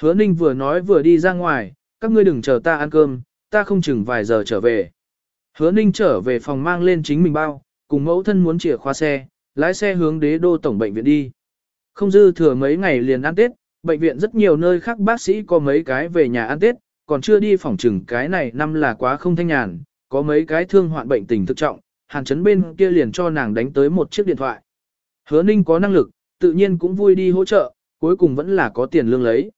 Hứa Ninh vừa nói vừa đi ra ngoài, các ngươi đừng chờ ta ăn cơm, ta không chừng vài giờ trở về. Hứa Ninh trở về phòng mang lên chính mình bao, cùng mẫu thân muốn chìa khóa xe, lái xe hướng đế đô tổng bệnh viện đi. Không dư thừa mấy ngày liền ăn Tết, bệnh viện rất nhiều nơi khác bác sĩ có mấy cái về nhà ăn Tết, còn chưa đi phòng chừng cái này năm là quá không thanh nhàn, có mấy cái thương hoạn bệnh tình thực trọng, hàn chấn bên kia liền cho nàng đánh tới một chiếc điện thoại. Hứa ninh có năng lực, tự nhiên cũng vui đi hỗ trợ, cuối cùng vẫn là có tiền lương lấy.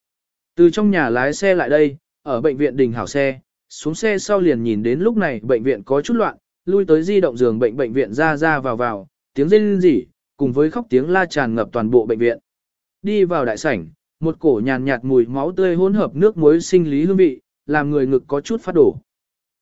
Từ trong nhà lái xe lại đây, ở bệnh viện đình hảo xe, xuống xe sau liền nhìn đến lúc này bệnh viện có chút loạn, lui tới di động giường bệnh bệnh viện ra ra vào vào, tiếng rên rỉ, cùng với khóc tiếng la tràn ngập toàn bộ bệnh viện. Đi vào đại sảnh, một cổ nhàn nhạt mùi máu tươi hỗn hợp nước muối sinh lý hương vị, làm người ngực có chút phát đổ.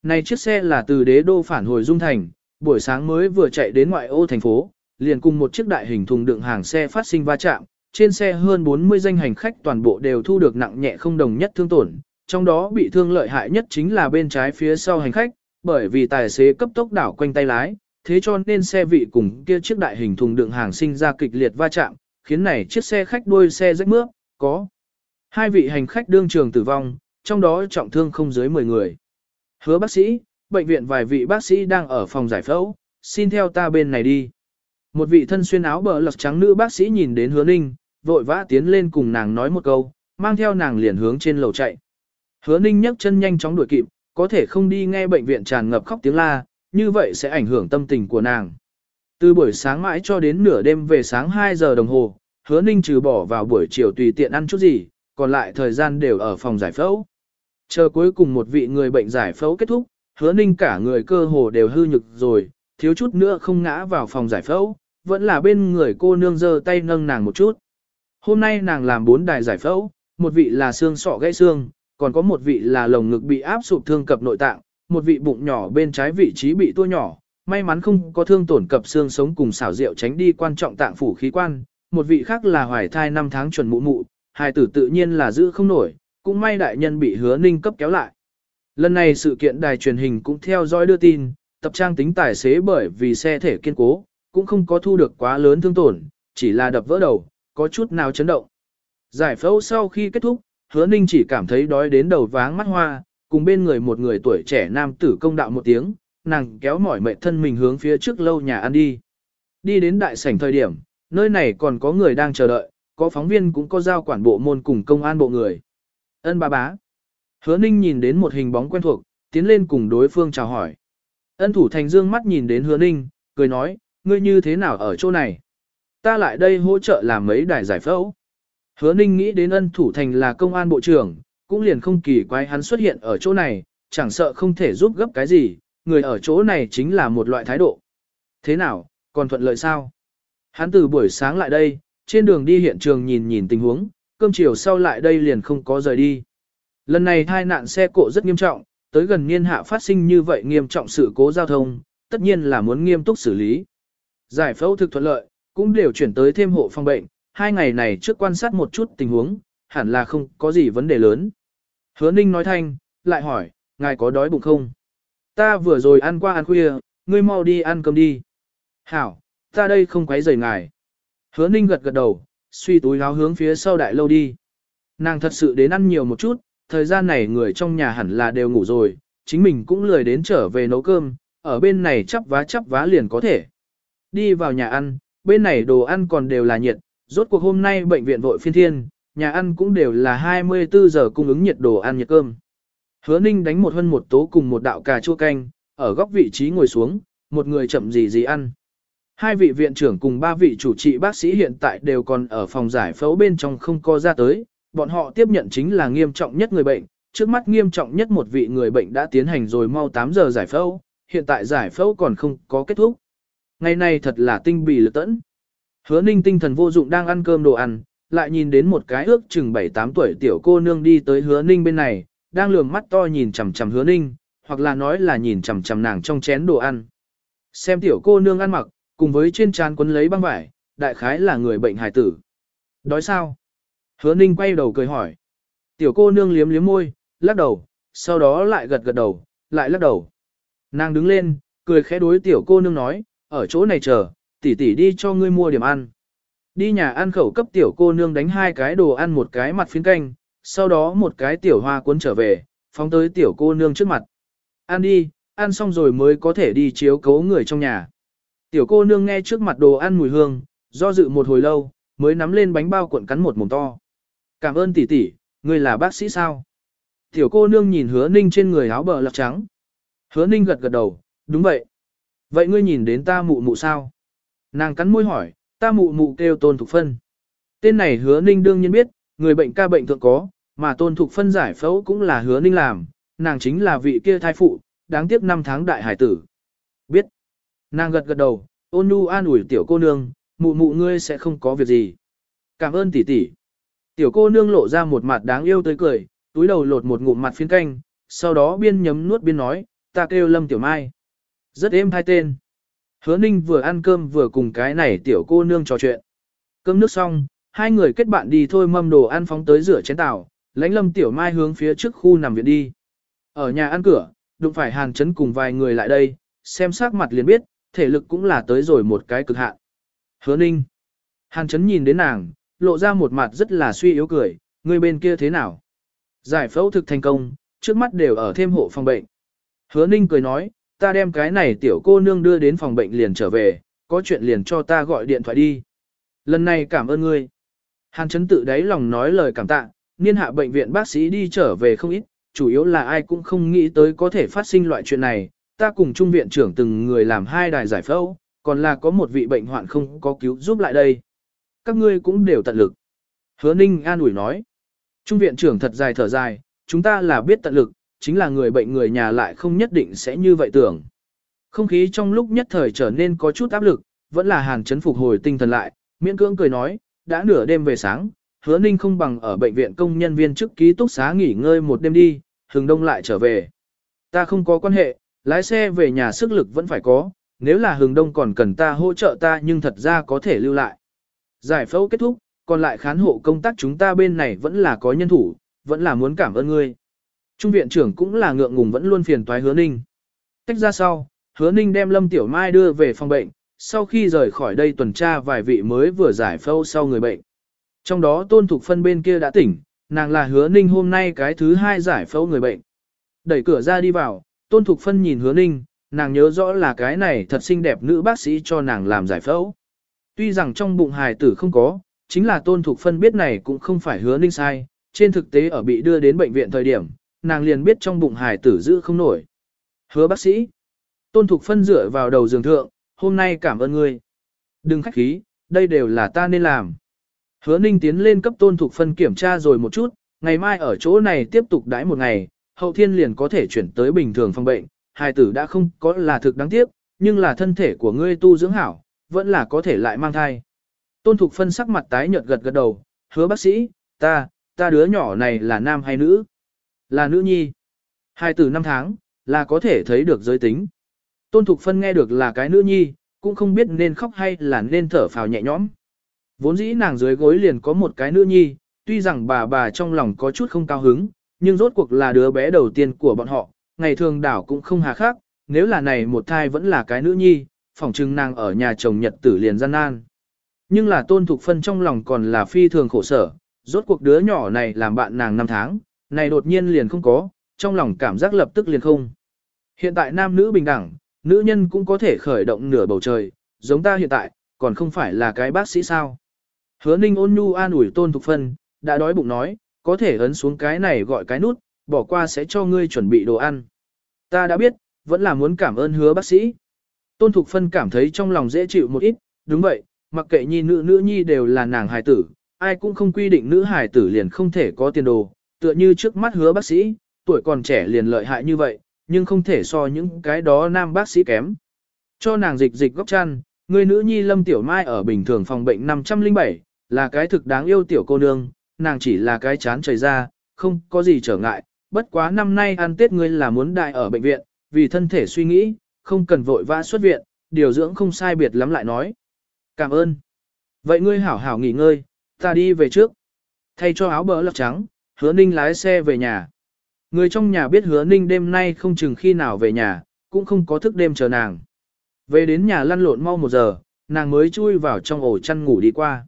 Này chiếc xe là từ đế đô phản hồi Dung Thành, buổi sáng mới vừa chạy đến ngoại ô thành phố, liền cùng một chiếc đại hình thùng đựng hàng xe phát sinh va chạm, trên xe hơn 40 danh hành khách toàn bộ đều thu được nặng nhẹ không đồng nhất thương tổn, trong đó bị thương lợi hại nhất chính là bên trái phía sau hành khách, bởi vì tài xế cấp tốc đảo quanh tay lái, thế cho nên xe vị cùng kia chiếc đại hình thùng đựng hàng sinh ra kịch liệt va chạm, khiến này chiếc xe khách đuôi xe rách mướp, có hai vị hành khách đương trường tử vong, trong đó trọng thương không dưới 10 người. Hứa bác sĩ, bệnh viện vài vị bác sĩ đang ở phòng giải phẫu, xin theo ta bên này đi. Một vị thân xuyên áo bờ lật trắng nữ bác sĩ nhìn đến hứa ninh, vội vã tiến lên cùng nàng nói một câu, mang theo nàng liền hướng trên lầu chạy. Hứa ninh nhấc chân nhanh chóng đuổi kịp, có thể không đi nghe bệnh viện tràn ngập khóc tiếng la, như vậy sẽ ảnh hưởng tâm tình của nàng. Từ buổi sáng mãi cho đến nửa đêm về sáng 2 giờ đồng hồ, hứa ninh trừ bỏ vào buổi chiều tùy tiện ăn chút gì, còn lại thời gian đều ở phòng giải phẫu. Chờ cuối cùng một vị người bệnh giải phẫu kết thúc, hứa ninh cả người cơ hồ đều hư nhực rồi, thiếu chút nữa không ngã vào phòng giải phẫu, vẫn là bên người cô nương giơ tay nâng nàng một chút. Hôm nay nàng làm bốn đài giải phẫu, một vị là xương sọ gãy xương, còn có một vị là lồng ngực bị áp sụp thương cập nội tạng, một vị bụng nhỏ bên trái vị trí bị tua nhỏ, may mắn không có thương tổn cập xương sống cùng xảo rượu tránh đi quan trọng tạng phủ khí quan, một vị khác là hoài thai 5 tháng chuẩn mụ mụ, hai tử tự nhiên là giữ không nổi, cũng may đại nhân bị hứa ninh cấp kéo lại. Lần này sự kiện đài truyền hình cũng theo dõi đưa tin, tập trang tính tài xế bởi vì xe thể kiên cố, cũng không có thu được quá lớn thương tổn, chỉ là đập vỡ đầu, có chút nào chấn động. Giải phẫu sau khi kết thúc, hứa ninh chỉ cảm thấy đói đến đầu váng mắt hoa, cùng bên người một người tuổi trẻ nam tử công đạo một tiếng, nàng kéo mỏi mệt thân mình hướng phía trước lâu nhà ăn đi. Đi đến đại sảnh thời điểm, nơi này còn có người đang chờ đợi, có phóng viên cũng có giao quản bộ môn cùng công an bộ người. Ân ba bá. Hứa ninh nhìn đến một hình bóng quen thuộc, tiến lên cùng đối phương chào hỏi. Ân thủ thành dương mắt nhìn đến hứa ninh, cười nói, ngươi như thế nào ở chỗ này? Ta lại đây hỗ trợ làm mấy đài giải phẫu. Hứa ninh nghĩ đến ân thủ thành là công an bộ trưởng, cũng liền không kỳ quái hắn xuất hiện ở chỗ này, chẳng sợ không thể giúp gấp cái gì, người ở chỗ này chính là một loại thái độ. Thế nào, còn thuận lợi sao? Hắn từ buổi sáng lại đây, trên đường đi hiện trường nhìn nhìn tình huống, cơm chiều sau lại đây liền không có rời đi. Lần này tai nạn xe cộ rất nghiêm trọng, tới gần niên hạ phát sinh như vậy nghiêm trọng sự cố giao thông, tất nhiên là muốn nghiêm túc xử lý. Giải phẫu thực thuận lợi, cũng đều chuyển tới thêm hộ phòng bệnh, hai ngày này trước quan sát một chút tình huống, hẳn là không có gì vấn đề lớn. Hứa Ninh nói thanh, lại hỏi, ngài có đói bụng không? Ta vừa rồi ăn qua ăn khuya, ngươi mau đi ăn cơm đi. Hảo, ta đây không quấy rầy ngài. Hứa Ninh gật gật đầu, suy túi áo hướng phía sau đại lâu đi. Nàng thật sự đến ăn nhiều một chút, thời gian này người trong nhà hẳn là đều ngủ rồi, chính mình cũng lười đến trở về nấu cơm, ở bên này chắp vá chắp vá liền có thể. Đi vào nhà ăn, bên này đồ ăn còn đều là nhiệt, rốt cuộc hôm nay bệnh viện vội phiên thiên, nhà ăn cũng đều là 24 giờ cung ứng nhiệt đồ ăn nhiệt cơm. Hứa Ninh đánh một hân một tố cùng một đạo cà chua canh, ở góc vị trí ngồi xuống, một người chậm gì gì ăn. Hai vị viện trưởng cùng ba vị chủ trị bác sĩ hiện tại đều còn ở phòng giải phẫu bên trong không co ra tới, bọn họ tiếp nhận chính là nghiêm trọng nhất người bệnh, trước mắt nghiêm trọng nhất một vị người bệnh đã tiến hành rồi mau 8 giờ giải phẫu, hiện tại giải phẫu còn không có kết thúc. Ngày này thật là tinh bì lực tẫn. Hứa ninh tinh thần vô dụng đang ăn cơm đồ ăn, lại nhìn đến một cái ước chừng 7-8 tuổi tiểu cô nương đi tới hứa ninh bên này, đang lường mắt to nhìn chằm chằm hứa ninh, hoặc là nói là nhìn chằm chằm nàng trong chén đồ ăn. Xem tiểu cô nương ăn mặc, cùng với trên trán quấn lấy băng vải, đại khái là người bệnh hài tử. Đói sao? Hứa ninh quay đầu cười hỏi. Tiểu cô nương liếm liếm môi, lắc đầu, sau đó lại gật gật đầu, lại lắc đầu. Nàng đứng lên, cười khẽ đối tiểu cô nương nói, ở chỗ này chờ, tỷ tỷ đi cho ngươi mua điểm ăn. Đi nhà ăn khẩu cấp tiểu cô nương đánh hai cái đồ ăn một cái mặt phiến canh, sau đó một cái tiểu hoa cuốn trở về, phóng tới tiểu cô nương trước mặt. Ăn đi, ăn xong rồi mới có thể đi chiếu cấu người trong nhà. Tiểu cô nương nghe trước mặt đồ ăn mùi hương, do dự một hồi lâu, mới nắm lên bánh bao cuộn cắn một mồm to. Cảm ơn tỷ tỷ, ngươi là bác sĩ sao? Tiểu cô nương nhìn hứa ninh trên người áo bờ lọc trắng. Hứa ninh gật gật đầu, đúng vậy. Vậy ngươi nhìn đến ta mụ mụ sao? Nàng cắn môi hỏi, ta mụ mụ kêu tôn thục phân. Tên này hứa ninh đương nhiên biết, người bệnh ca bệnh thượng có, mà tôn thục phân giải phẫu cũng là hứa ninh làm, nàng chính là vị kia thai phụ, đáng tiếc năm tháng đại hải tử. Biết. Nàng gật gật đầu, ôn nhu an ủi tiểu cô nương, mụ mụ ngươi sẽ không có việc gì. Cảm ơn tỷ tỷ. Tiểu cô nương lộ ra một mặt đáng yêu tới cười, túi đầu lột một ngụm mặt phiến canh, sau đó biên nhấm nuốt biên nói, ta kêu lâm tiểu mai. Rất êm hai tên. Hứa ninh vừa ăn cơm vừa cùng cái này tiểu cô nương trò chuyện. Cơm nước xong, hai người kết bạn đi thôi mâm đồ ăn phóng tới rửa chén tàu, lãnh lâm tiểu mai hướng phía trước khu nằm viện đi. Ở nhà ăn cửa, đụng phải hàn chấn cùng vài người lại đây, xem sắc mặt liền biết, thể lực cũng là tới rồi một cái cực hạn. Hứa ninh. Hàn chấn nhìn đến nàng, lộ ra một mặt rất là suy yếu cười, người bên kia thế nào? Giải phẫu thực thành công, trước mắt đều ở thêm hộ phòng bệnh. Hứa ninh cười nói, ta đem cái này tiểu cô nương đưa đến phòng bệnh liền trở về, có chuyện liền cho ta gọi điện thoại đi. Lần này cảm ơn ngươi. Hàn chấn tự đáy lòng nói lời cảm tạ, niên hạ bệnh viện bác sĩ đi trở về không ít, chủ yếu là ai cũng không nghĩ tới có thể phát sinh loại chuyện này. Ta cùng trung viện trưởng từng người làm hai đài giải phẫu, còn là có một vị bệnh hoạn không có cứu giúp lại đây. Các ngươi cũng đều tận lực. Hứa Ninh an ủi nói. Trung viện trưởng thật dài thở dài, chúng ta là biết tận lực, chính là người bệnh người nhà lại không nhất định sẽ như vậy tưởng. Không khí trong lúc nhất thời trở nên có chút áp lực, vẫn là hàn chấn phục hồi tinh thần lại, miễn cưỡng cười nói, đã nửa đêm về sáng, hứa ninh không bằng ở bệnh viện công nhân viên chức ký túc xá nghỉ ngơi một đêm đi, hừng đông lại trở về. Ta không có quan hệ, lái xe về nhà sức lực vẫn phải có, nếu là hừng đông còn cần ta hỗ trợ ta nhưng thật ra có thể lưu lại. Giải phẫu kết thúc, còn lại khán hộ công tác chúng ta bên này vẫn là có nhân thủ, vẫn là muốn cảm ơn ngươi. Trung viện trưởng cũng là ngượng ngùng vẫn luôn phiền toái hứa ninh. Tách ra sau, hứa ninh đem Lâm Tiểu Mai đưa về phòng bệnh, sau khi rời khỏi đây tuần tra vài vị mới vừa giải phẫu sau người bệnh. Trong đó tôn thục phân bên kia đã tỉnh, nàng là hứa ninh hôm nay cái thứ hai giải phẫu người bệnh. Đẩy cửa ra đi vào, tôn thục phân nhìn hứa ninh, nàng nhớ rõ là cái này thật xinh đẹp nữ bác sĩ cho nàng làm giải phẫu. Tuy rằng trong bụng hài tử không có, chính là tôn thục phân biết này cũng không phải hứa ninh sai, trên thực tế ở bị đưa đến bệnh viện thời điểm, nàng liền biết trong bụng hài tử giữ không nổi. Hứa bác sĩ, tôn thục phân dựa vào đầu giường thượng, hôm nay cảm ơn ngươi. Đừng khách khí, đây đều là ta nên làm. Hứa ninh tiến lên cấp tôn thục phân kiểm tra rồi một chút, ngày mai ở chỗ này tiếp tục đãi một ngày, hậu thiên liền có thể chuyển tới bình thường phòng bệnh, hài tử đã không có là thực đáng tiếc, nhưng là thân thể của ngươi tu dưỡng hảo, vẫn là có thể lại mang thai. Tôn Thục Phân sắc mặt tái nhợt gật gật đầu, hứa bác sĩ, ta, ta đứa nhỏ này là nam hay nữ? Là nữ nhi. Hai từ năm tháng, là có thể thấy được giới tính. Tôn Thục Phân nghe được là cái nữ nhi, cũng không biết nên khóc hay là nên thở phào nhẹ nhõm. Vốn dĩ nàng dưới gối liền có một cái nữ nhi, tuy rằng bà bà trong lòng có chút không cao hứng, nhưng rốt cuộc là đứa bé đầu tiên của bọn họ, ngày thường đảo cũng không hà khắc nếu là này một thai vẫn là cái nữ nhi, phỏng chừng nàng ở nhà chồng nhật tử liền gian nan. Nhưng là tôn thục phân trong lòng còn là phi thường khổ sở, rốt cuộc đứa nhỏ này làm bạn nàng năm tháng, này đột nhiên liền không có, trong lòng cảm giác lập tức liền không. Hiện tại nam nữ bình đẳng, nữ nhân cũng có thể khởi động nửa bầu trời, giống ta hiện tại, còn không phải là cái bác sĩ sao. Hứa ninh ôn nhu an ủi tôn thục phân, đã đói bụng nói, có thể ấn xuống cái này gọi cái nút, bỏ qua sẽ cho ngươi chuẩn bị đồ ăn. Ta đã biết, vẫn là muốn cảm ơn hứa bác sĩ. Tôn Thục Phân cảm thấy trong lòng dễ chịu một ít, đúng vậy, mặc kệ nhi nữ nữ nhi đều là nàng hài tử, ai cũng không quy định nữ hài tử liền không thể có tiền đồ, tựa như trước mắt hứa bác sĩ, tuổi còn trẻ liền lợi hại như vậy, nhưng không thể so những cái đó nam bác sĩ kém. Cho nàng dịch dịch góc chăn, người nữ nhi Lâm Tiểu Mai ở bình thường phòng bệnh 507, là cái thực đáng yêu tiểu cô nương, nàng chỉ là cái chán trời ra, không có gì trở ngại, bất quá năm nay ăn Tết ngươi là muốn đại ở bệnh viện, vì thân thể suy nghĩ, không cần vội vã xuất viện, điều dưỡng không sai biệt lắm lại nói. Cảm ơn. Vậy ngươi hảo hảo nghỉ ngơi, ta đi về trước. Thay cho áo bờ lọc trắng, hứa ninh lái xe về nhà. Người trong nhà biết hứa ninh đêm nay không chừng khi nào về nhà, cũng không có thức đêm chờ nàng. Về đến nhà lăn lộn mau một giờ, nàng mới chui vào trong ổ chăn ngủ đi qua.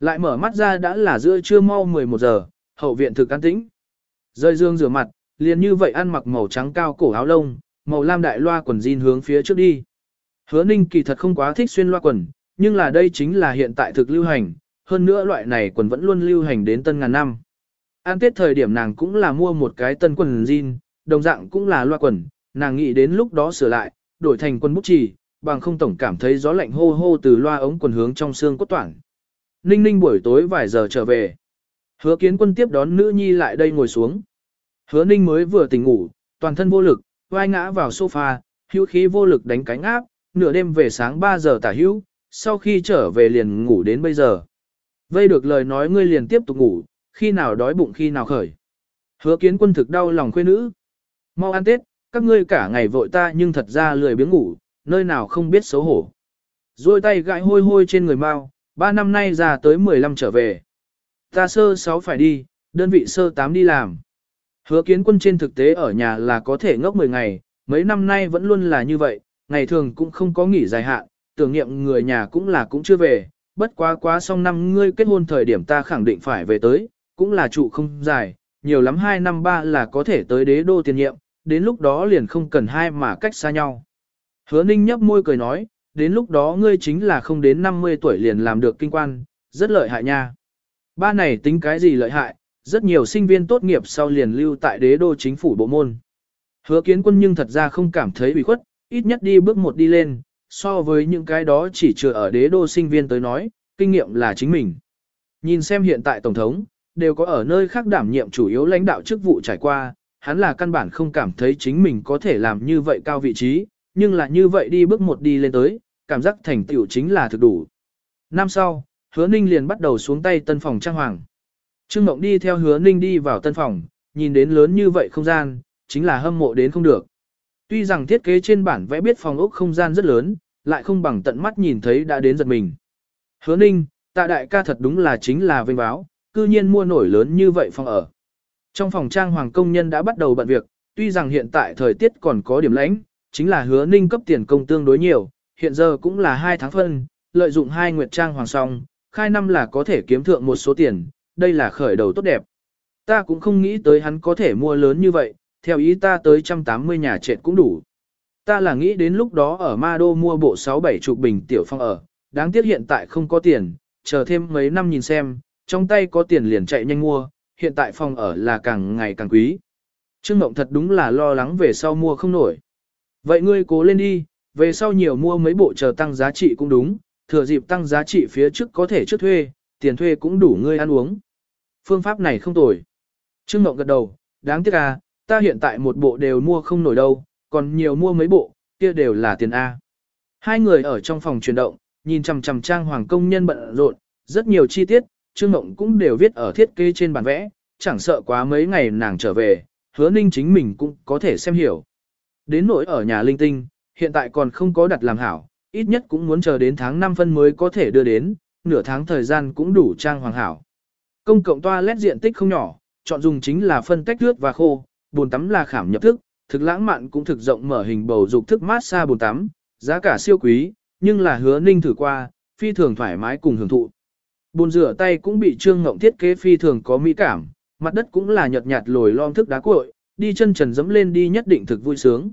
Lại mở mắt ra đã là giữa trưa mau 11 giờ, hậu viện thực an tĩnh. Rơi dương rửa mặt, liền như vậy ăn mặc màu trắng cao cổ áo lông, màu lam đại loa quần jean hướng phía trước đi. Hứa ninh kỳ thật không quá thích xuyên loa quần, nhưng là đây chính là hiện tại thực lưu hành, hơn nữa loại này quần vẫn luôn lưu hành đến tân ngàn năm. An tết thời điểm nàng cũng là mua một cái tân quần jean, đồng dạng cũng là loa quần, nàng nghĩ đến lúc đó sửa lại, đổi thành quần bút trì. bằng không tổng cảm thấy gió lạnh hô hô từ loa ống quần hướng trong xương cốt toảng. Ninh ninh buổi tối vài giờ trở về. Hứa kiến quân tiếp đón nữ nhi lại đây ngồi xuống. Hứa ninh mới vừa tỉnh ngủ, toàn thân vô lực, vai ngã vào sofa, hữu khí vô lực đánh cánh áp, nửa đêm về sáng 3 giờ tả hữu, sau khi trở về liền ngủ đến bây giờ. Vây được lời nói ngươi liền tiếp tục ngủ, khi nào đói bụng khi nào khởi. Hứa kiến quân thực đau lòng khuê nữ. Mau ăn Tết, các ngươi cả ngày vội ta nhưng thật ra lười biếng ngủ, nơi nào không biết xấu hổ. Rồi tay gãi hôi hôi trên người mau, ba năm nay già tới 15 trở về. Ta sơ 6 phải đi, đơn vị sơ 8 đi làm. Hứa kiến quân trên thực tế ở nhà là có thể ngốc 10 ngày, mấy năm nay vẫn luôn là như vậy, ngày thường cũng không có nghỉ dài hạn, tưởng niệm người nhà cũng là cũng chưa về, bất quá quá xong năm ngươi kết hôn thời điểm ta khẳng định phải về tới, cũng là trụ không dài, nhiều lắm 2 năm 3 là có thể tới đế đô tiền nhiệm, đến lúc đó liền không cần hai mà cách xa nhau. Hứa ninh nhấp môi cười nói, đến lúc đó ngươi chính là không đến 50 tuổi liền làm được kinh quan, rất lợi hại nha. Ba này tính cái gì lợi hại, rất nhiều sinh viên tốt nghiệp sau liền lưu tại đế đô chính phủ bộ môn. Hứa kiến quân nhưng thật ra không cảm thấy bị khuất, ít nhất đi bước một đi lên, so với những cái đó chỉ chưa ở đế đô sinh viên tới nói, kinh nghiệm là chính mình. Nhìn xem hiện tại Tổng thống, đều có ở nơi khác đảm nhiệm chủ yếu lãnh đạo chức vụ trải qua, hắn là căn bản không cảm thấy chính mình có thể làm như vậy cao vị trí, nhưng là như vậy đi bước một đi lên tới, cảm giác thành tựu chính là thực đủ. Năm sau, hứa ninh liền bắt đầu xuống tay tân phòng trang hoàng. Trương Mộng đi theo hứa ninh đi vào tân phòng, nhìn đến lớn như vậy không gian, chính là hâm mộ đến không được. Tuy rằng thiết kế trên bản vẽ biết phòng ốc không gian rất lớn, lại không bằng tận mắt nhìn thấy đã đến giật mình. Hứa ninh, tạ đại ca thật đúng là chính là vinh báo, cư nhiên mua nổi lớn như vậy phòng ở. Trong phòng trang hoàng công nhân đã bắt đầu bận việc, tuy rằng hiện tại thời tiết còn có điểm lãnh, chính là hứa ninh cấp tiền công tương đối nhiều, hiện giờ cũng là hai tháng phân, lợi dụng hai nguyệt trang hoàng song, khai năm là có thể kiếm thượng một số tiền, đây là khởi đầu tốt đẹp. Ta cũng không nghĩ tới hắn có thể mua lớn như vậy, theo ý ta tới 180 nhà trệt cũng đủ. Ta là nghĩ đến lúc đó ở Ma Đô mua bộ 6-7 chục bình tiểu phong ở, đáng tiếc hiện tại không có tiền, chờ thêm mấy năm nhìn xem, trong tay có tiền liền chạy nhanh mua, hiện tại phòng ở là càng ngày càng quý. Trương Mộng thật đúng là lo lắng về sau mua không nổi. Vậy ngươi cố lên đi, về sau nhiều mua mấy bộ chờ tăng giá trị cũng đúng, thừa dịp tăng giá trị phía trước có thể trước thuê, tiền thuê cũng đủ ngươi ăn uống. Phương pháp này không tồi. Trương Mộng gật đầu, đáng tiếc à, ta hiện tại một bộ đều mua không nổi đâu, còn nhiều mua mấy bộ, kia đều là tiền A. Hai người ở trong phòng chuyển động, nhìn chằm chằm trang hoàng công nhân bận rộn, rất nhiều chi tiết, Trương Mộng cũng đều viết ở thiết kế trên bản vẽ, chẳng sợ quá mấy ngày nàng trở về, hứa ninh chính mình cũng có thể xem hiểu. Đến nỗi ở nhà linh tinh, hiện tại còn không có đặt làm hảo, ít nhất cũng muốn chờ đến tháng 5 phân mới có thể đưa đến, nửa tháng thời gian cũng đủ trang hoàng hảo. Công cộng toilet diện tích không nhỏ, chọn dùng chính là phân tách nước và khô, bồn tắm là khảm nhập thức, thực lãng mạn cũng thực rộng mở hình bầu dục thức mát xa bồn tắm, giá cả siêu quý, nhưng là hứa ninh thử qua, phi thường thoải mái cùng hưởng thụ. Bồn rửa tay cũng bị trương ngộng thiết kế phi thường có mỹ cảm, mặt đất cũng là nhợt nhạt lồi lom thức đá cuội, đi chân trần dẫm lên đi nhất định thực vui sướng.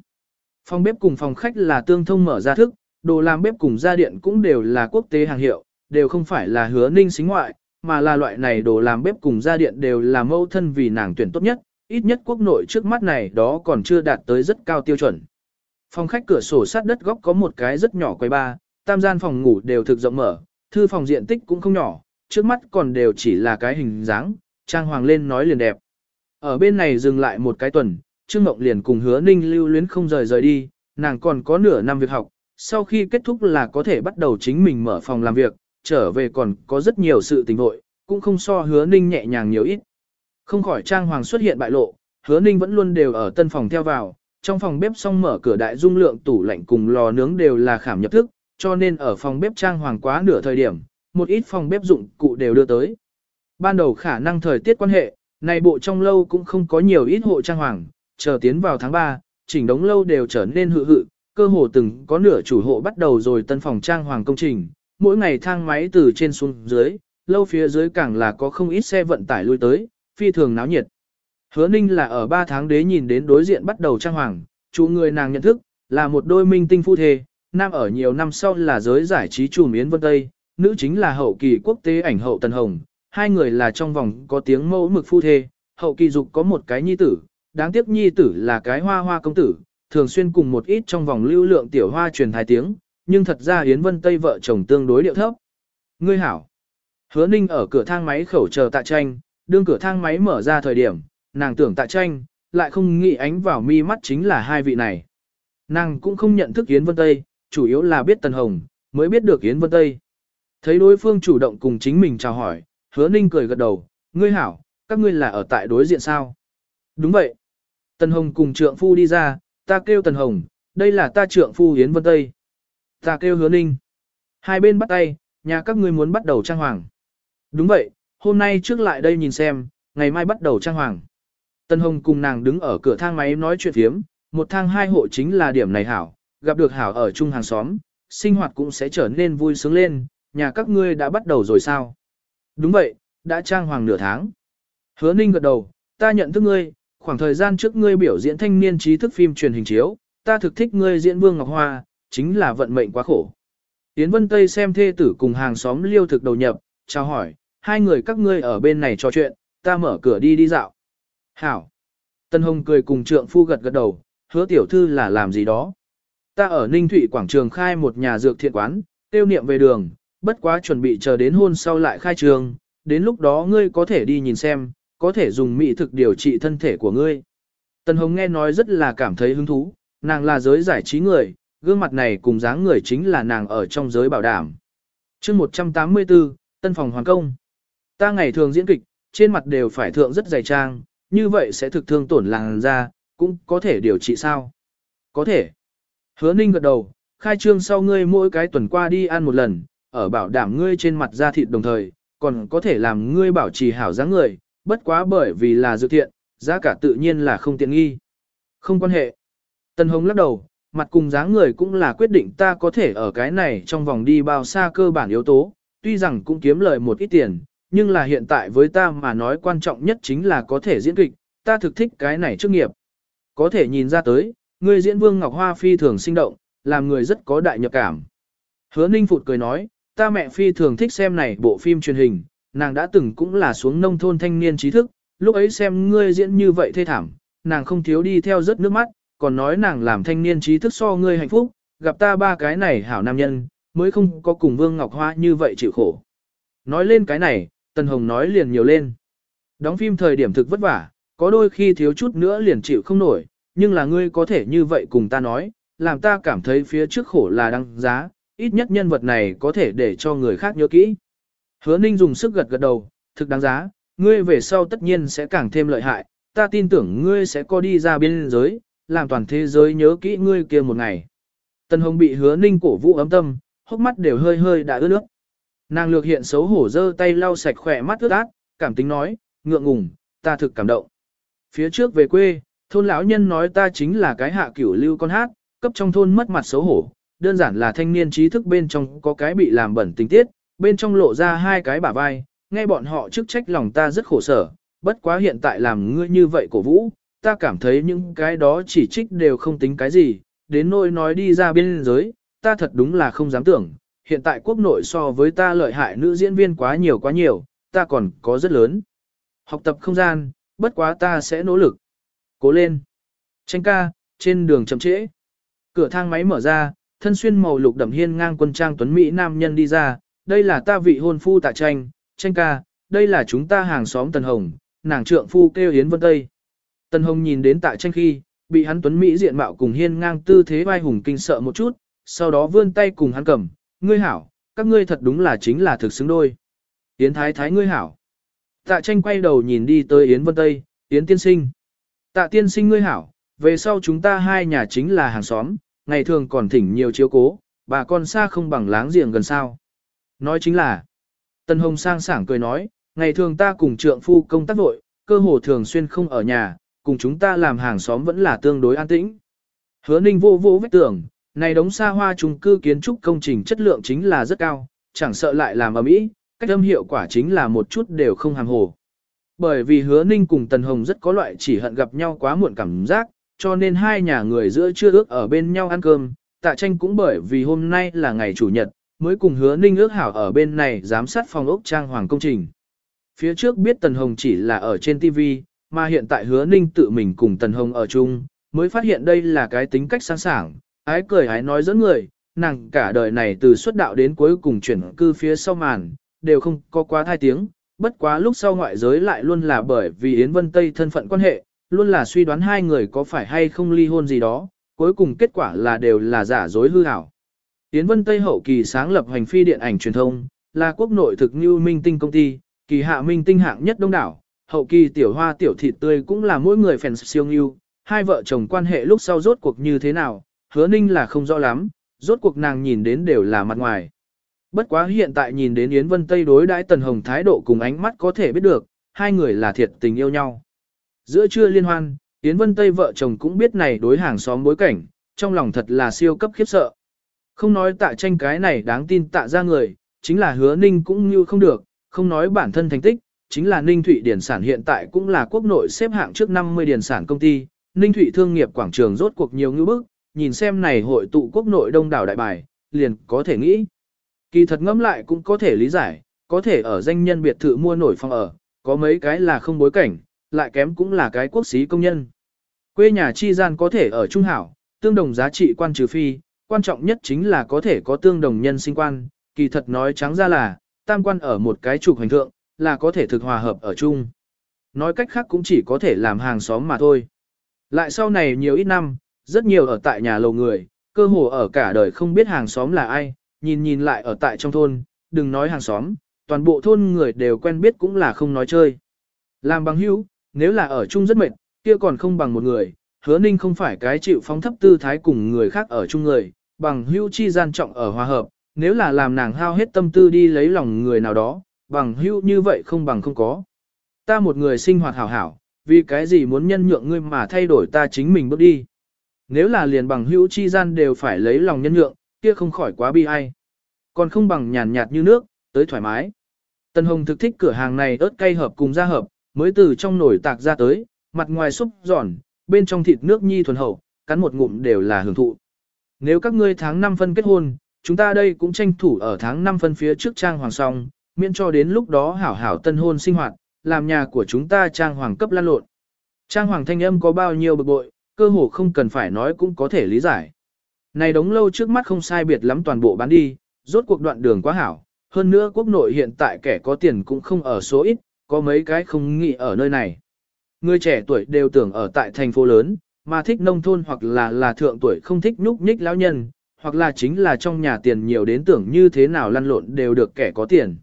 Phòng bếp cùng phòng khách là tương thông mở ra thức, đồ làm bếp cùng gia điện cũng đều là quốc tế hàng hiệu, đều không phải là hứa ninh xính ngoại, mà là loại này đồ làm bếp cùng gia điện đều là mâu thân vì nàng tuyển tốt nhất, ít nhất quốc nội trước mắt này đó còn chưa đạt tới rất cao tiêu chuẩn. Phòng khách cửa sổ sát đất góc có một cái rất nhỏ quay ba, tam gian phòng ngủ đều thực rộng mở, thư phòng diện tích cũng không nhỏ, trước mắt còn đều chỉ là cái hình dáng, trang hoàng lên nói liền đẹp. Ở bên này dừng lại một cái tuần, Trương Ngọc liền cùng hứa ninh lưu luyến không rời rời đi, nàng còn có nửa năm việc học, sau khi kết thúc là có thể bắt đầu chính mình mở phòng làm việc, trở về còn có rất nhiều sự tình hội, cũng không so hứa ninh nhẹ nhàng nhiều ít. Không khỏi trang hoàng xuất hiện bại lộ, hứa ninh vẫn luôn đều ở tân phòng theo vào, trong phòng bếp xong mở cửa đại dung lượng tủ lạnh cùng lò nướng đều là khảm nhập thức, cho nên ở phòng bếp trang hoàng quá nửa thời điểm, một ít phòng bếp dụng cụ đều đưa tới. Ban đầu khả năng thời tiết quan hệ, này bộ trong lâu cũng không có nhiều ít hộ trang hoàng, chờ tiến vào tháng 3, chỉnh đống lâu đều trở nên hự hự, cơ hồ từng có nửa chủ hộ bắt đầu rồi tân phòng trang hoàng công trình, mỗi ngày thang máy từ trên xuống dưới, lâu phía dưới càng là có không ít xe vận tải lui tới, phi thường náo nhiệt. Hứa Ninh là ở 3 tháng đế nhìn đến đối diện bắt đầu trang hoàng, chủ người nàng nhận thức, là một đôi minh tinh phu thê, nam ở nhiều năm sau là giới giải trí chủ miến vân Tây, nữ chính là hậu kỳ quốc tế ảnh hậu Tần Hồng, hai người là trong vòng có tiếng mẫu mực phu thê, hậu kỳ dục có một cái nhi tử, đáng tiếc nhi tử là cái hoa hoa công tử, thường xuyên cùng một ít trong vòng lưu lượng tiểu hoa truyền thái tiếng, nhưng thật ra Yến Vân Tây vợ chồng tương đối điệu thấp. Ngươi hảo. Hứa Ninh ở cửa thang máy khẩu chờ tạ tranh, đương cửa thang máy mở ra thời điểm, nàng tưởng tạ tranh, lại không nghĩ ánh vào mi mắt chính là hai vị này. Nàng cũng không nhận thức Yến Vân Tây, chủ yếu là biết Tần Hồng, mới biết được Yến Vân Tây. Thấy đối phương chủ động cùng chính mình chào hỏi, hứa ninh cười gật đầu, ngươi hảo, các ngươi là ở tại đối diện sao? Đúng vậy. Tần Hồng cùng trượng phu đi ra, ta kêu Tần Hồng, đây là ta trượng phu Yến Vân Tây. Ta kêu hứa ninh. Hai bên bắt tay, nhà các ngươi muốn bắt đầu trang hoàng. Đúng vậy, hôm nay trước lại đây nhìn xem, ngày mai bắt đầu trang hoàng. Tân Hồng cùng nàng đứng ở cửa thang máy nói chuyện thiếm, một thang hai hộ chính là điểm này hảo, gặp được hảo ở chung hàng xóm, sinh hoạt cũng sẽ trở nên vui sướng lên, nhà các ngươi đã bắt đầu rồi sao? Đúng vậy, đã trang hoàng nửa tháng. Hứa Ninh gật đầu, ta nhận thức ngươi, khoảng thời gian trước ngươi biểu diễn thanh niên trí thức phim truyền hình chiếu, ta thực thích ngươi diễn Vương Ngọc Hoa, chính là vận mệnh quá khổ. Yến Vân Tây xem thê tử cùng hàng xóm liêu thực đầu nhập, chào hỏi, hai người các ngươi ở bên này trò chuyện, ta mở cửa đi đi dạo. Hảo. Tân Hồng cười cùng trượng phu gật gật đầu, hứa tiểu thư là làm gì đó. Ta ở Ninh Thụy Quảng Trường khai một nhà dược thiện quán, tiêu niệm về đường, bất quá chuẩn bị chờ đến hôn sau lại khai trường, đến lúc đó ngươi có thể đi nhìn xem, có thể dùng mỹ thực điều trị thân thể của ngươi. Tân Hồng nghe nói rất là cảm thấy hứng thú, nàng là giới giải trí người, gương mặt này cùng dáng người chính là nàng ở trong giới bảo đảm. chương 184, Tân Phòng Hoàng Công. Ta ngày thường diễn kịch, trên mặt đều phải thượng rất dày trang, như vậy sẽ thực thương tổn làn da, cũng có thể điều trị sao? Có thể. Hứa Ninh gật đầu, khai trương sau ngươi mỗi cái tuần qua đi ăn một lần, ở bảo đảm ngươi trên mặt da thịt đồng thời, còn có thể làm ngươi bảo trì hảo dáng người, bất quá bởi vì là dự thiện, giá cả tự nhiên là không tiện nghi. Không quan hệ. Tân Hồng lắc đầu, mặt cùng dáng người cũng là quyết định ta có thể ở cái này trong vòng đi bao xa cơ bản yếu tố, tuy rằng cũng kiếm lời một ít tiền, nhưng là hiện tại với ta mà nói quan trọng nhất chính là có thể diễn kịch, ta thực thích cái này chức nghiệp. Có thể nhìn ra tới, người diễn Vương Ngọc Hoa phi thường sinh động, làm người rất có đại nhập cảm. Hứa Ninh Phụt cười nói, ta mẹ phi thường thích xem này bộ phim truyền hình, nàng đã từng cũng là xuống nông thôn thanh niên trí thức, lúc ấy xem ngươi diễn như vậy thê thảm, nàng không thiếu đi theo rất nước mắt, còn nói nàng làm thanh niên trí thức so ngươi hạnh phúc, gặp ta ba cái này hảo nam nhân, mới không có cùng Vương Ngọc Hoa như vậy chịu khổ. Nói lên cái này, Tần Hồng nói liền nhiều lên. Đóng phim thời điểm thực vất vả, có đôi khi thiếu chút nữa liền chịu không nổi, nhưng là ngươi có thể như vậy cùng ta nói, làm ta cảm thấy phía trước khổ là đăng giá, ít nhất nhân vật này có thể để cho người khác nhớ kỹ. Hứa Ninh dùng sức gật gật đầu, thực đáng giá, ngươi về sau tất nhiên sẽ càng thêm lợi hại, ta tin tưởng ngươi sẽ có đi ra biên giới, làm toàn thế giới nhớ kỹ ngươi kia một ngày. Tần Hồng bị hứa ninh cổ vũ ấm tâm, hốc mắt đều hơi hơi đã ướt nước. Nàng lược hiện xấu hổ dơ tay lau sạch khỏe mắt ướt át, cảm tính nói, ngượng ngùng, ta thực cảm động. Phía trước về quê, thôn lão nhân nói ta chính là cái hạ cửu lưu con hát, cấp trong thôn mất mặt xấu hổ, đơn giản là thanh niên trí thức bên trong có cái bị làm bẩn tình tiết, bên trong lộ ra hai cái bả vai, nghe bọn họ chức trách lòng ta rất khổ sở, bất quá hiện tại làm ngươi như vậy cổ vũ, ta cảm thấy những cái đó chỉ trích đều không tính cái gì, đến nỗi nói đi ra biên giới, ta thật đúng là không dám tưởng, hiện tại quốc nội so với ta lợi hại nữ diễn viên quá nhiều quá nhiều, ta còn có rất lớn. Học tập không gian, bất quá ta sẽ nỗ lực. Cố lên. Tranh ca, trên đường chậm trễ. Cửa thang máy mở ra, thân xuyên màu lục đậm hiên ngang quân trang tuấn Mỹ nam nhân đi ra, đây là ta vị hôn phu tạ tranh, tranh ca, đây là chúng ta hàng xóm Tần Hồng, nàng trượng phu kêu Yến Vân Tây. Tần Hồng nhìn đến tạ tranh khi, bị hắn tuấn Mỹ diện mạo cùng hiên ngang tư thế vai hùng kinh sợ một chút, sau đó vươn tay cùng hắn cầm, ngươi hảo, các ngươi thật đúng là chính là thực xứng đôi. Yến Thái Thái ngươi hảo. Tạ tranh quay đầu nhìn đi tới Yến Vân Tây, Yến Tiên Sinh. Tạ Tiên Sinh ngươi hảo, về sau chúng ta hai nhà chính là hàng xóm, ngày thường còn thỉnh nhiều chiếu cố, bà con xa không bằng láng giềng gần sao. Nói chính là, Tân Hồng sang sảng cười nói, ngày thường ta cùng trượng phu công tác vội, cơ hồ thường xuyên không ở nhà, cùng chúng ta làm hàng xóm vẫn là tương đối an tĩnh. Hứa ninh vô vô vết tưởng, này đống xa hoa chung cư kiến trúc công trình chất lượng chính là rất cao, chẳng sợ lại làm ở mỹ, cách âm hiệu quả chính là một chút đều không hàng hồ. Bởi vì hứa ninh cùng Tần Hồng rất có loại chỉ hận gặp nhau quá muộn cảm giác, cho nên hai nhà người giữa chưa ước ở bên nhau ăn cơm, tạ tranh cũng bởi vì hôm nay là ngày chủ nhật, mới cùng hứa ninh ước hảo ở bên này giám sát phòng ốc trang hoàng công trình. Phía trước biết Tần Hồng chỉ là ở trên TV, mà hiện tại hứa ninh tự mình cùng Tần Hồng ở chung, mới phát hiện đây là cái tính cách sáng sảng, ái cười ái nói dẫn người, nàng cả đời này từ xuất đạo đến cuối cùng chuyển cư phía sau màn, đều không có quá thai tiếng, bất quá lúc sau ngoại giới lại luôn là bởi vì Yến Vân Tây thân phận quan hệ, luôn là suy đoán hai người có phải hay không ly hôn gì đó, cuối cùng kết quả là đều là giả dối hư ảo. Yến Vân Tây hậu kỳ sáng lập hành phi điện ảnh truyền thông, là quốc nội thực như minh tinh công ty, kỳ hạ minh tinh hạng nhất đông đảo, hậu kỳ tiểu hoa tiểu thịt tươi cũng là mỗi người phèn siêu nghiêu, hai vợ chồng quan hệ lúc sau rốt cuộc như thế nào, hứa ninh là không rõ lắm, rốt cuộc nàng nhìn đến đều là mặt ngoài. Bất quá hiện tại nhìn đến Yến Vân Tây đối đãi Tần Hồng thái độ cùng ánh mắt có thể biết được, hai người là thiệt tình yêu nhau. Giữa trưa liên hoan, Yến Vân Tây vợ chồng cũng biết này đối hàng xóm bối cảnh, trong lòng thật là siêu cấp khiếp sợ. Không nói tạ tranh cái này đáng tin tạ ra người, chính là hứa ninh cũng như không được, không nói bản thân thành tích, chính là Ninh Thụy Điển sản hiện tại cũng là quốc nội xếp hạng trước 50 điển sản công ty, Ninh Thụy thương nghiệp quảng trường rốt cuộc nhiều ngữ bức, nhìn xem này hội tụ quốc nội đông đảo đại bài, liền có thể nghĩ. Kỳ thật ngẫm lại cũng có thể lý giải, có thể ở danh nhân biệt thự mua nổi phòng ở, có mấy cái là không bối cảnh, lại kém cũng là cái quốc xí công nhân. Quê nhà chi gian có thể ở trung hảo, tương đồng giá trị quan trừ phi, quan trọng nhất chính là có thể có tương đồng nhân sinh quan, kỳ thật nói trắng ra là, tam quan ở một cái trục hành thượng, là có thể thực hòa hợp ở chung. Nói cách khác cũng chỉ có thể làm hàng xóm mà thôi. Lại sau này nhiều ít năm, rất nhiều ở tại nhà lầu người, cơ hồ ở cả đời không biết hàng xóm là ai, nhìn nhìn lại ở tại trong thôn, đừng nói hàng xóm, toàn bộ thôn người đều quen biết cũng là không nói chơi. Làm bằng hữu, nếu là ở chung rất mệt, kia còn không bằng một người, hứa ninh không phải cái chịu phóng thấp tư thái cùng người khác ở chung người, bằng hữu chi gian trọng ở hòa hợp, nếu là làm nàng hao hết tâm tư đi lấy lòng người nào đó, bằng hữu như vậy không bằng không có. Ta một người sinh hoạt hảo hảo, vì cái gì muốn nhân nhượng ngươi mà thay đổi ta chính mình bước đi. nếu là liền bằng hữu chi gian đều phải lấy lòng nhân nhượng, kia không khỏi quá bi ai. Còn không bằng nhàn nhạt như nước, tới thoải mái. Tân Hồng thực thích cửa hàng này ớt cay hợp cùng gia hợp, mới từ trong nồi tạc ra tới, mặt ngoài xúc giòn, bên trong thịt nước nhi thuần hậu, cắn một ngụm đều là hưởng thụ. Nếu các ngươi tháng 5 phân kết hôn, chúng ta đây cũng tranh thủ ở tháng 5 phân phía trước trang hoàng song, miễn cho đến lúc đó hảo hảo tân hôn sinh hoạt, làm nhà của chúng ta trang hoàng cấp lan lộn. Trang hoàng thanh âm có bao nhiêu bực bội, cơ hồ không cần phải nói cũng có thể lý giải. Này đống lâu trước mắt không sai biệt lắm toàn bộ bán đi, rốt cuộc đoạn đường quá hảo, hơn nữa quốc nội hiện tại kẻ có tiền cũng không ở số ít, có mấy cái không nghĩ ở nơi này. Người trẻ tuổi đều tưởng ở tại thành phố lớn, mà thích nông thôn hoặc là là thượng tuổi không thích nhúc nhích lão nhân, hoặc là chính là trong nhà tiền nhiều đến tưởng như thế nào lăn lộn đều được kẻ có tiền.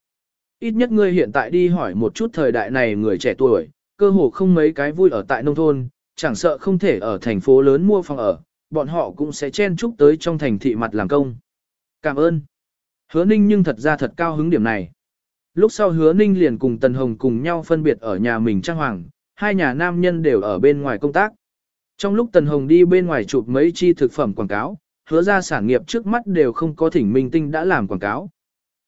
Ít nhất ngươi hiện tại đi hỏi một chút thời đại này người trẻ tuổi, cơ hồ không mấy cái vui ở tại nông thôn, chẳng sợ không thể ở thành phố lớn mua phòng ở, bọn họ cũng sẽ chen chúc tới trong thành thị mặt làm công. Cảm ơn. Hứa Ninh nhưng thật ra thật cao hứng điểm này. Lúc sau Hứa Ninh liền cùng Tần Hồng cùng nhau phân biệt ở nhà mình trang hoàng, hai nhà nam nhân đều ở bên ngoài công tác. Trong lúc Tần Hồng đi bên ngoài chụp mấy chi thực phẩm quảng cáo, hứa ra sản nghiệp trước mắt đều không có thỉnh minh tinh đã làm quảng cáo.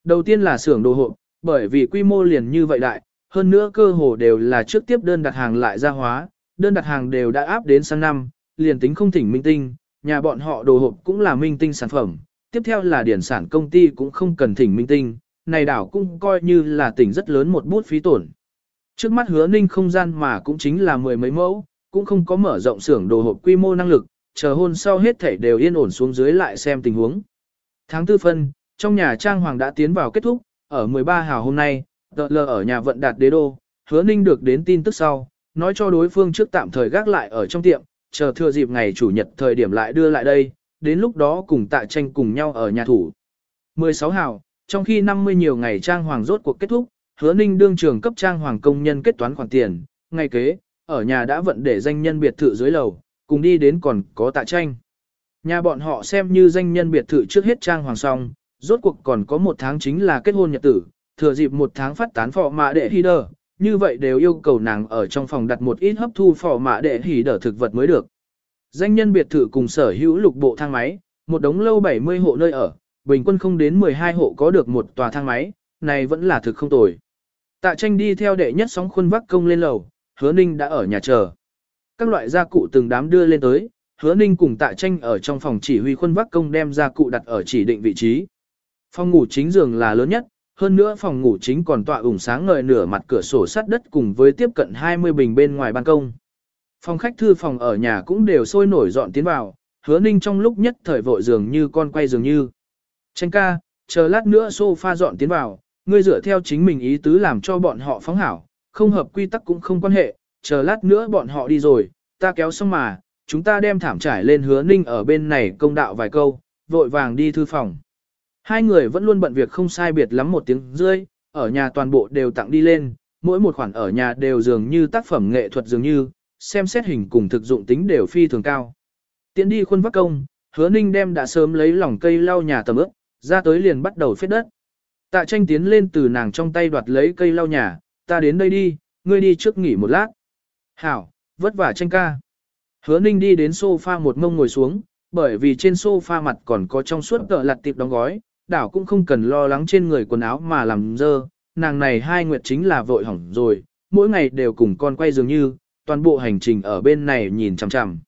Đầu tiên là xưởng đồ hộp, bởi vì quy mô liền như vậy đại, hơn nữa cơ hồ đều là trước tiếp đơn đặt hàng lại ra hóa, đơn đặt hàng đều đã áp đến sang năm, liền tính không thỉnh minh tinh, nhà bọn họ đồ hộp cũng là minh tinh sản phẩm, tiếp theo là điển sản công ty cũng không cần thỉnh minh tinh, này đảo cũng coi như là tỉnh rất lớn một bút phí tổn. Trước mắt hứa ninh không gian mà cũng chính là mười mấy mẫu, cũng không có mở rộng xưởng đồ hộp quy mô năng lực, chờ hôn sau hết thảy đều yên ổn xuống dưới lại xem tình huống. Tháng tư phân, trong nhà trang hoàng đã tiến vào kết thúc, ở 13 hào hôm nay, tợ lờ ở nhà vận đạt đế đô, hứa ninh được đến tin tức sau, nói cho đối phương trước tạm thời gác lại ở trong tiệm, chờ thừa dịp ngày chủ nhật thời điểm lại đưa lại đây, đến lúc đó cùng tạ tranh cùng nhau ở nhà thủ. 16 hào, trong khi 50 nhiều ngày trang hoàng rốt cuộc kết thúc, hứa ninh đương trường cấp trang hoàng công nhân kết toán khoản tiền, ngay kế, ở nhà đã vận để danh nhân biệt thự dưới lầu, cùng đi đến còn có tạ tranh. Nhà bọn họ xem như danh nhân biệt thự trước hết trang hoàng xong, rốt cuộc còn có một tháng chính là kết hôn nhật tử, thừa dịp một tháng phát tán phò mạ đệ hỉ đờ, như vậy đều yêu cầu nàng ở trong phòng đặt một ít hấp thu phò mạ đệ hỉ đờ thực vật mới được. Danh nhân biệt thự cùng sở hữu lục bộ thang máy, một đống lâu 70 hộ nơi ở, bình quân không đến 12 hộ có được một tòa thang máy, này vẫn là thực không tồi. Tạ tranh đi theo đệ nhất sóng khuôn vác công lên lầu, hứa ninh đã ở nhà chờ. Các loại gia cụ từng đám đưa lên tới, hứa ninh cùng tạ tranh ở trong phòng chỉ huy khuôn vác công đem gia cụ đặt ở chỉ định vị trí. Phòng ngủ chính giường là lớn nhất, hơn nữa phòng ngủ chính còn tọa ủng sáng ngời nửa mặt cửa sổ sắt đất cùng với tiếp cận 20 bình bên ngoài ban công. Phòng khách thư phòng ở nhà cũng đều sôi nổi dọn tiến vào, hứa ninh trong lúc nhất thời vội dường như con quay dường như. Tranh ca, chờ lát nữa sofa dọn tiến vào, ngươi dựa theo chính mình ý tứ làm cho bọn họ phóng hảo, không hợp quy tắc cũng không quan hệ, chờ lát nữa bọn họ đi rồi, ta kéo xong mà, chúng ta đem thảm trải lên hứa ninh ở bên này công đạo vài câu, vội vàng đi thư phòng. Hai người vẫn luôn bận việc không sai biệt lắm một tiếng rưỡi, ở nhà toàn bộ đều tặng đi lên, mỗi một khoản ở nhà đều dường như tác phẩm nghệ thuật dường như, xem xét hình cùng thực dụng tính đều phi thường cao. Tiến đi khuôn vắc công, hứa ninh đem đã sớm lấy lỏng cây lau nhà tầm ướp, ra tới liền bắt đầu phết đất. Tạ tranh tiến lên từ nàng trong tay đoạt lấy cây lau nhà, ta đến đây đi, ngươi đi trước nghỉ một lát. Hảo, vất vả tranh ca. Hứa ninh đi đến sofa một mông ngồi xuống, bởi vì trên sofa mặt còn có trong suốt cỡ lặt tiệp đóng gói, đảo cũng không cần lo lắng trên người quần áo mà làm dơ, nàng này hai nguyệt chính là vội hỏng rồi, mỗi ngày đều cùng con quay dường như, toàn bộ hành trình ở bên này nhìn chằm chằm.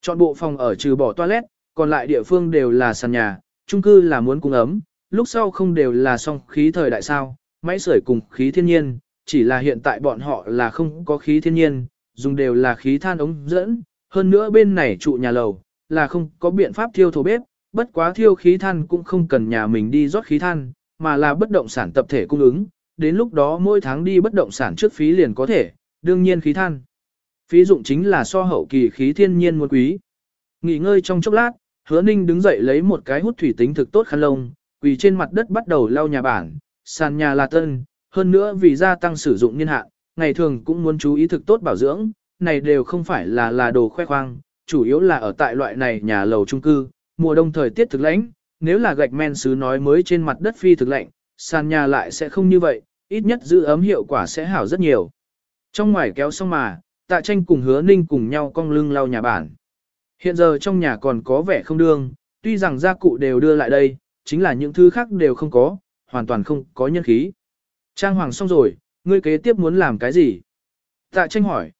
Chọn bộ phòng ở trừ bỏ toilet, còn lại địa phương đều là sàn nhà, chung cư là muốn cung ấm, lúc sau không đều là song khí thời đại sao, máy sưởi cùng khí thiên nhiên, chỉ là hiện tại bọn họ là không có khí thiên nhiên, dùng đều là khí than ống dẫn, hơn nữa bên này trụ nhà lầu, là không có biện pháp thiêu thổ bếp, bất quá thiêu khí than cũng không cần nhà mình đi rót khí than, mà là bất động sản tập thể cung ứng, đến lúc đó mỗi tháng đi bất động sản trước phí liền có thể, đương nhiên khí than. Phí dụng chính là so hậu kỳ khí thiên nhiên muôn quý. Nghỉ ngơi trong chốc lát, hứa ninh đứng dậy lấy một cái hút thủy tính thực tốt khăn lông, quỳ trên mặt đất bắt đầu lau nhà bản, sàn nhà là tân, hơn nữa vì gia tăng sử dụng niên hạn, ngày thường cũng muốn chú ý thực tốt bảo dưỡng, này đều không phải là là đồ khoe khoang, chủ yếu là ở tại loại này nhà lầu trung cư, mùa đông thời tiết thực lãnh, nếu là gạch men sứ nói mới trên mặt đất phi thực lạnh, sàn nhà lại sẽ không như vậy, ít nhất giữ ấm hiệu quả sẽ hảo rất nhiều. Trong ngoài kéo xong mà, tạ tranh cùng hứa ninh cùng nhau cong lưng lau nhà bản. Hiện giờ trong nhà còn có vẻ không đương, tuy rằng gia cụ đều đưa lại đây, chính là những thứ khác đều không có, hoàn toàn không có nhân khí. Trang hoàng xong rồi, ngươi kế tiếp muốn làm cái gì? Tạ tranh hỏi.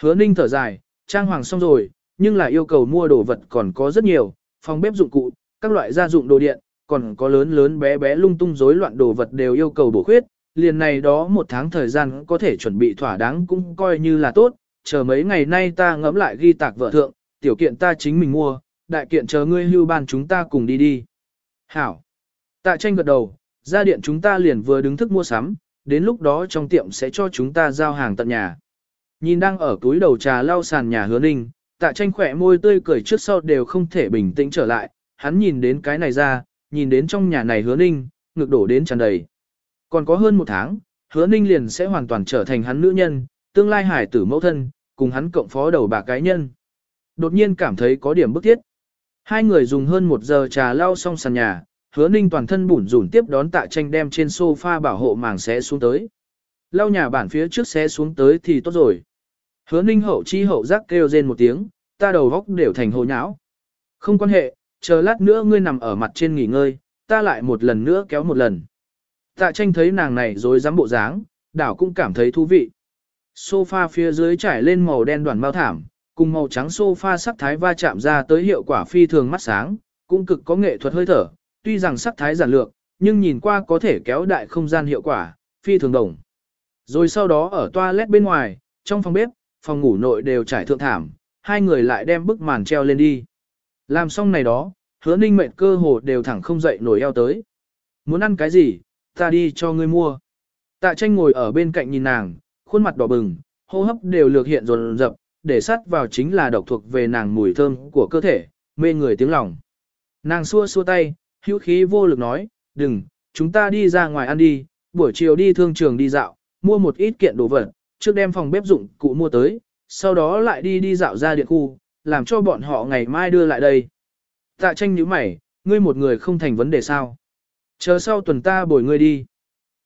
Hứa ninh thở dài, trang hoàng xong rồi, nhưng là yêu cầu mua đồ vật còn có rất nhiều, phòng bếp dụng cụ, các loại gia dụng đồ điện, còn có lớn lớn bé bé lung tung rối loạn đồ vật đều yêu cầu bổ khuyết, liền này đó một tháng thời gian có thể chuẩn bị thỏa đáng cũng coi như là tốt, chờ mấy ngày nay ta ngẫm lại ghi tạc vợ thượng, tiểu kiện ta chính mình mua, đại kiện chờ ngươi hưu ban chúng ta cùng đi đi. Hảo. Tạ tranh gật đầu, ra điện chúng ta liền vừa đứng thức mua sắm, đến lúc đó trong tiệm sẽ cho chúng ta giao hàng tận nhà. Nhìn đang ở túi đầu trà lau sàn nhà hứa ninh, tạ tranh khỏe môi tươi cười trước sau đều không thể bình tĩnh trở lại, hắn nhìn đến cái này ra, nhìn đến trong nhà này hứa ninh, ngực đổ đến tràn đầy. Còn có hơn một tháng, hứa ninh liền sẽ hoàn toàn trở thành hắn nữ nhân, tương lai hải tử mẫu thân, cùng hắn cộng phó đầu bà cái nhân. Đột nhiên cảm thấy có điểm bức thiết. Hai người dùng hơn một giờ trà lau xong sàn nhà, hứa ninh toàn thân bủn rủn tiếp đón tạ tranh đem trên sofa bảo hộ màng xé xuống tới. Lau nhà bản phía trước xé xuống tới thì tốt rồi. Hứa ninh hậu chi hậu giác kêu rên một tiếng, ta đầu góc đều thành hồ nháo. Không quan hệ, chờ lát nữa ngươi nằm ở mặt trên nghỉ ngơi, ta lại một lần nữa kéo một lần. Tạ tranh thấy nàng này rồi dám bộ dáng, đảo cũng cảm thấy thú vị. Sofa phía dưới trải lên màu đen đoàn bao thảm, cùng màu trắng sofa sắc thái va chạm ra tới hiệu quả phi thường mắt sáng, cũng cực có nghệ thuật hơi thở, tuy rằng sắc thái giản lược, nhưng nhìn qua có thể kéo đại không gian hiệu quả, phi thường đồng. Rồi sau đó ở toilet bên ngoài, trong phòng bếp, phòng ngủ nội đều trải thượng thảm, hai người lại đem bức màn treo lên đi. Làm xong này đó, hứa ninh mệnh cơ hồ đều thẳng không dậy nổi eo tới. Muốn ăn cái gì, ta đi cho ngươi mua. Tạ tranh ngồi ở bên cạnh nhìn nàng, khuôn mặt đỏ bừng, hô hấp đều lược hiện rồn rập, để sát vào chính là độc thuộc về nàng mùi thơm của cơ thể, mê người tiếng lòng. Nàng xua xua tay, hữu khí vô lực nói, đừng, chúng ta đi ra ngoài ăn đi, buổi chiều đi thương trường đi dạo, mua một ít kiện đồ vật, trước đem phòng bếp dụng cụ mua tới, sau đó lại đi đi dạo ra điện khu, làm cho bọn họ ngày mai đưa lại đây. Tạ tranh nhíu mày, ngươi một người không thành vấn đề sao? Chờ sau tuần ta bồi ngươi đi.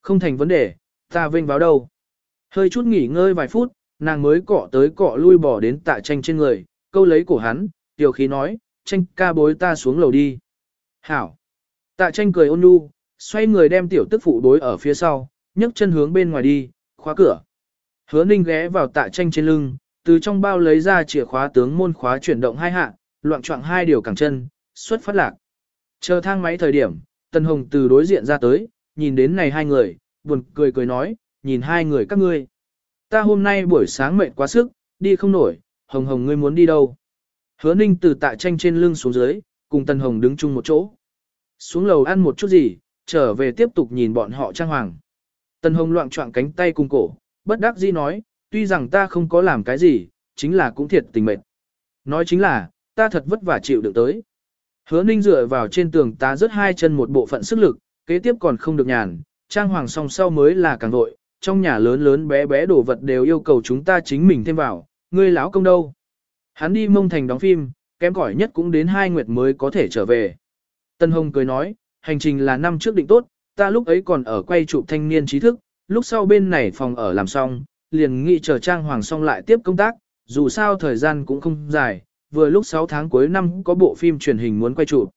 Không thành vấn đề, ta vênh vào đâu. Hơi chút nghỉ ngơi vài phút, nàng mới cọ tới cọ lui bỏ đến tạ tranh trên người, câu lấy cổ hắn, tiểu khí nói, tranh ca bối ta xuống lầu đi. Hảo. Tạ tranh cười ôn nhu, xoay người đem tiểu tức phụ bối ở phía sau, nhấc chân hướng bên ngoài đi, khóa cửa. Hứa ninh ghé vào tạ tranh trên lưng, từ trong bao lấy ra chìa khóa tướng môn khóa chuyển động hai hạ, loạn choạng hai điều cẳng chân, xuất phát lạc. Chờ thang máy thời điểm, Tân Hồng từ đối diện ra tới, nhìn đến này hai người, buồn cười cười nói, nhìn hai người các ngươi. Ta hôm nay buổi sáng mệt quá sức, đi không nổi, Hồng Hồng ngươi muốn đi đâu? Hứa Ninh từ tạ tranh trên lưng xuống dưới, cùng Tân Hồng đứng chung một chỗ. Xuống lầu ăn một chút gì, trở về tiếp tục nhìn bọn họ trang hoàng. Tân Hồng loạn choạng cánh tay cùng cổ, bất đắc dĩ nói, tuy rằng ta không có làm cái gì, chính là cũng thiệt tình mệt. Nói chính là, ta thật vất vả chịu được tới. Hứa ninh dựa vào trên tường ta rớt hai chân một bộ phận sức lực, kế tiếp còn không được nhàn, trang hoàng song sau mới là càng vội, trong nhà lớn lớn bé bé đồ vật đều yêu cầu chúng ta chính mình thêm vào, ngươi lão công đâu. Hắn đi mông thành đóng phim, kém cỏi nhất cũng đến hai nguyệt mới có thể trở về. Tân Hồng cười nói, hành trình là năm trước định tốt, ta lúc ấy còn ở quay chụp thanh niên trí thức, lúc sau bên này phòng ở làm xong, liền nghị chờ trang hoàng xong lại tiếp công tác, dù sao thời gian cũng không dài, vừa lúc 6 tháng cuối năm có bộ phim truyền hình muốn quay chụp.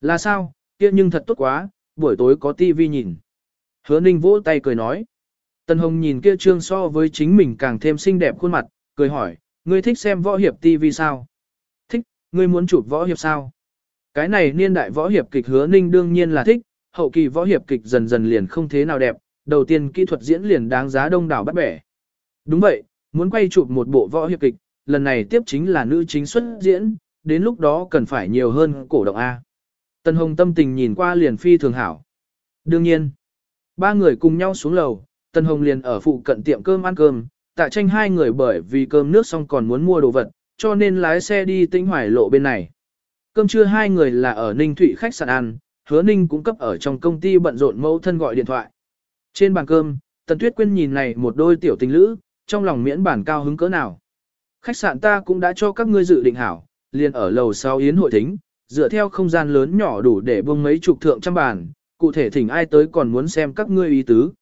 Là sao, kia nhưng thật tốt quá, buổi tối có tivi nhìn. Hứa Ninh vỗ tay cười nói. Tân Hồng nhìn kia trương so với chính mình càng thêm xinh đẹp khuôn mặt, cười hỏi, ngươi thích xem võ hiệp tivi sao? Thích, ngươi muốn chụp võ hiệp sao? Cái này niên đại võ hiệp kịch hứa Ninh đương nhiên là thích, hậu kỳ võ hiệp kịch dần dần liền không thế nào đẹp, đầu tiên kỹ thuật diễn liền đáng giá đông đảo bắt bẻ. Đúng vậy, muốn quay chụp một bộ võ hiệp kịch, lần này tiếp chính là nữ chính xuất diễn, đến lúc đó cần phải nhiều hơn cổ động A. Tân Hồng tâm tình nhìn qua liền phi thường hảo. Đương nhiên, ba người cùng nhau xuống lầu, Tân Hồng liền ở phụ cận tiệm cơm ăn cơm, tạ tranh hai người bởi vì cơm nước xong còn muốn mua đồ vật, cho nên lái xe đi tĩnh hoài lộ bên này. Cơm trưa hai người là ở Ninh Thụy khách sạn ăn, hứa Ninh cũng cấp ở trong công ty bận rộn mẫu thân gọi điện thoại. Trên bàn cơm, Tần Tuyết Quyên nhìn này một đôi tiểu tình lữ, trong lòng miễn bản cao hứng cỡ nào. Khách sạn ta cũng đã cho các ngươi dự định hảo, liền ở lầu sau yến hội thính, dựa theo không gian lớn nhỏ đủ để buông mấy chục thượng trăm bàn, cụ thể thỉnh ai tới còn muốn xem các ngươi ý tứ.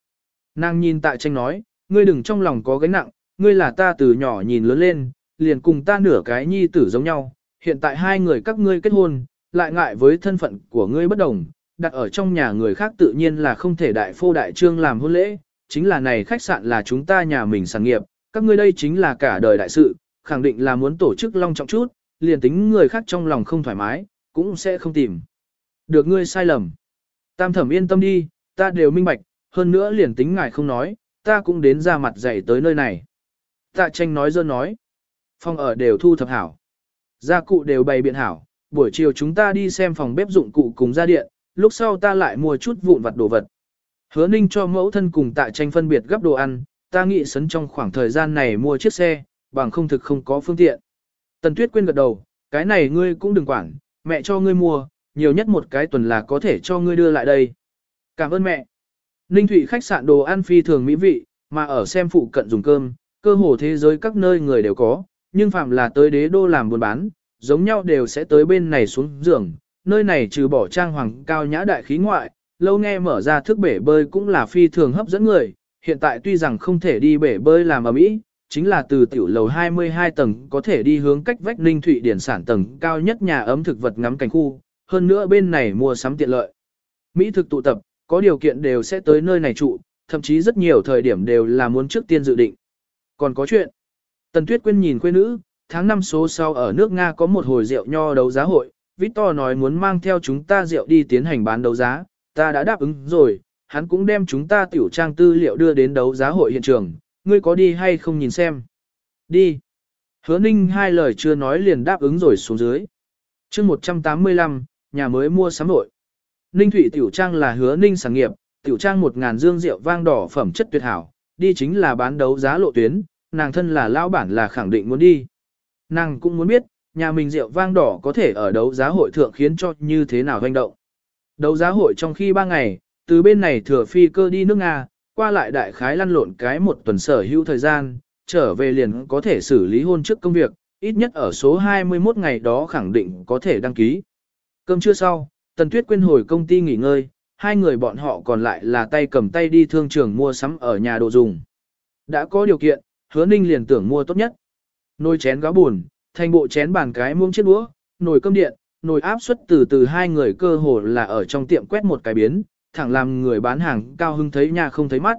Nàng nhìn tại tranh nói, ngươi đừng trong lòng có gánh nặng, ngươi là ta từ nhỏ nhìn lớn lên, liền cùng ta nửa cái nhi tử giống nhau, hiện tại hai người các ngươi kết hôn, lại ngại với thân phận của ngươi bất đồng, đặt ở trong nhà người khác tự nhiên là không thể đại phô đại trương làm hôn lễ, chính là này khách sạn là chúng ta nhà mình sản nghiệp, các ngươi đây chính là cả đời đại sự, khẳng định là muốn tổ chức long trọng chút, liền tính người khác trong lòng không thoải mái, cũng sẽ không tìm. Được ngươi sai lầm. Tam thẩm yên tâm đi, ta đều minh bạch, hơn nữa liền tính ngài không nói, ta cũng đến ra mặt dạy tới nơi này. Tạ tranh nói dơ nói. Phòng ở đều thu thập hảo. Gia cụ đều bày biện hảo, buổi chiều chúng ta đi xem phòng bếp dụng cụ cùng gia điện, lúc sau ta lại mua chút vụn vặt đồ vật. Hứa ninh cho mẫu thân cùng tạ tranh phân biệt gấp đồ ăn, ta nghĩ sấn trong khoảng thời gian này mua chiếc xe, bằng không thực không có phương tiện. Tần Tuyết quên gật đầu, cái này ngươi cũng đừng quản, mẹ cho ngươi mua, nhiều nhất một cái tuần là có thể cho ngươi đưa lại đây. Cảm ơn mẹ. Ninh Thụy khách sạn đồ ăn phi thường mỹ vị, mà ở xem phụ cận dùng cơm, cơ hồ thế giới các nơi người đều có, nhưng phạm là tới đế đô làm buôn bán, giống nhau đều sẽ tới bên này xuống giường, nơi này trừ bỏ trang hoàng cao nhã đại khí ngoại, lâu nghe mở ra thức bể bơi cũng là phi thường hấp dẫn người, hiện tại tuy rằng không thể đi bể bơi làm ở mỹ, chính là từ tiểu lầu 22 tầng có thể đi hướng cách vách Ninh Thụy điển sản tầng cao nhất nhà ấm thực vật ngắm cảnh khu, hơn nữa bên này mua sắm tiện lợi. Mỹ thực tụ tập, có điều kiện đều sẽ tới nơi này trụ, thậm chí rất nhiều thời điểm đều là muốn trước tiên dự định. Còn có chuyện, Tần Tuyết Quyên nhìn quê nữ, tháng 5 số sau ở nước Nga có một hồi rượu nho đấu giá hội, Victor nói muốn mang theo chúng ta rượu đi tiến hành bán đấu giá, ta đã đáp ứng rồi, hắn cũng đem chúng ta tiểu trang tư liệu đưa đến đấu giá hội hiện trường, ngươi có đi hay không nhìn xem. Đi. Hứa Ninh hai lời chưa nói liền đáp ứng rồi xuống dưới. chương 185, nhà mới mua sắm hội. Ninh Thụy Tiểu Trang là hứa Ninh sản nghiệp, Tiểu Trang một ngàn dương rượu vang đỏ phẩm chất tuyệt hảo, đi chính là bán đấu giá lộ tuyến, nàng thân là lão bản là khẳng định muốn đi. Nàng cũng muốn biết, nhà mình rượu vang đỏ có thể ở đấu giá hội thượng khiến cho như thế nào hoành động. Đấu giá hội trong khi 3 ngày, từ bên này thừa phi cơ đi nước Nga, qua lại đại khái lăn lộn cái một tuần sở hữu thời gian, trở về liền có thể xử lý hôn trước công việc, ít nhất ở số 21 ngày đó khẳng định có thể đăng ký. Cơm trưa sau, Tần Tuyết quên hồi công ty nghỉ ngơi, hai người bọn họ còn lại là tay cầm tay đi thương trường mua sắm ở nhà đồ dùng. Đã có điều kiện, hứa ninh liền tưởng mua tốt nhất. Nồi chén gáo buồn, thành bộ chén bàn cái muông chiếc đũa, nồi cơm điện, nồi áp suất từ từ hai người cơ hồ là ở trong tiệm quét một cái biến, thẳng làm người bán hàng cao hưng thấy nhà không thấy mắt.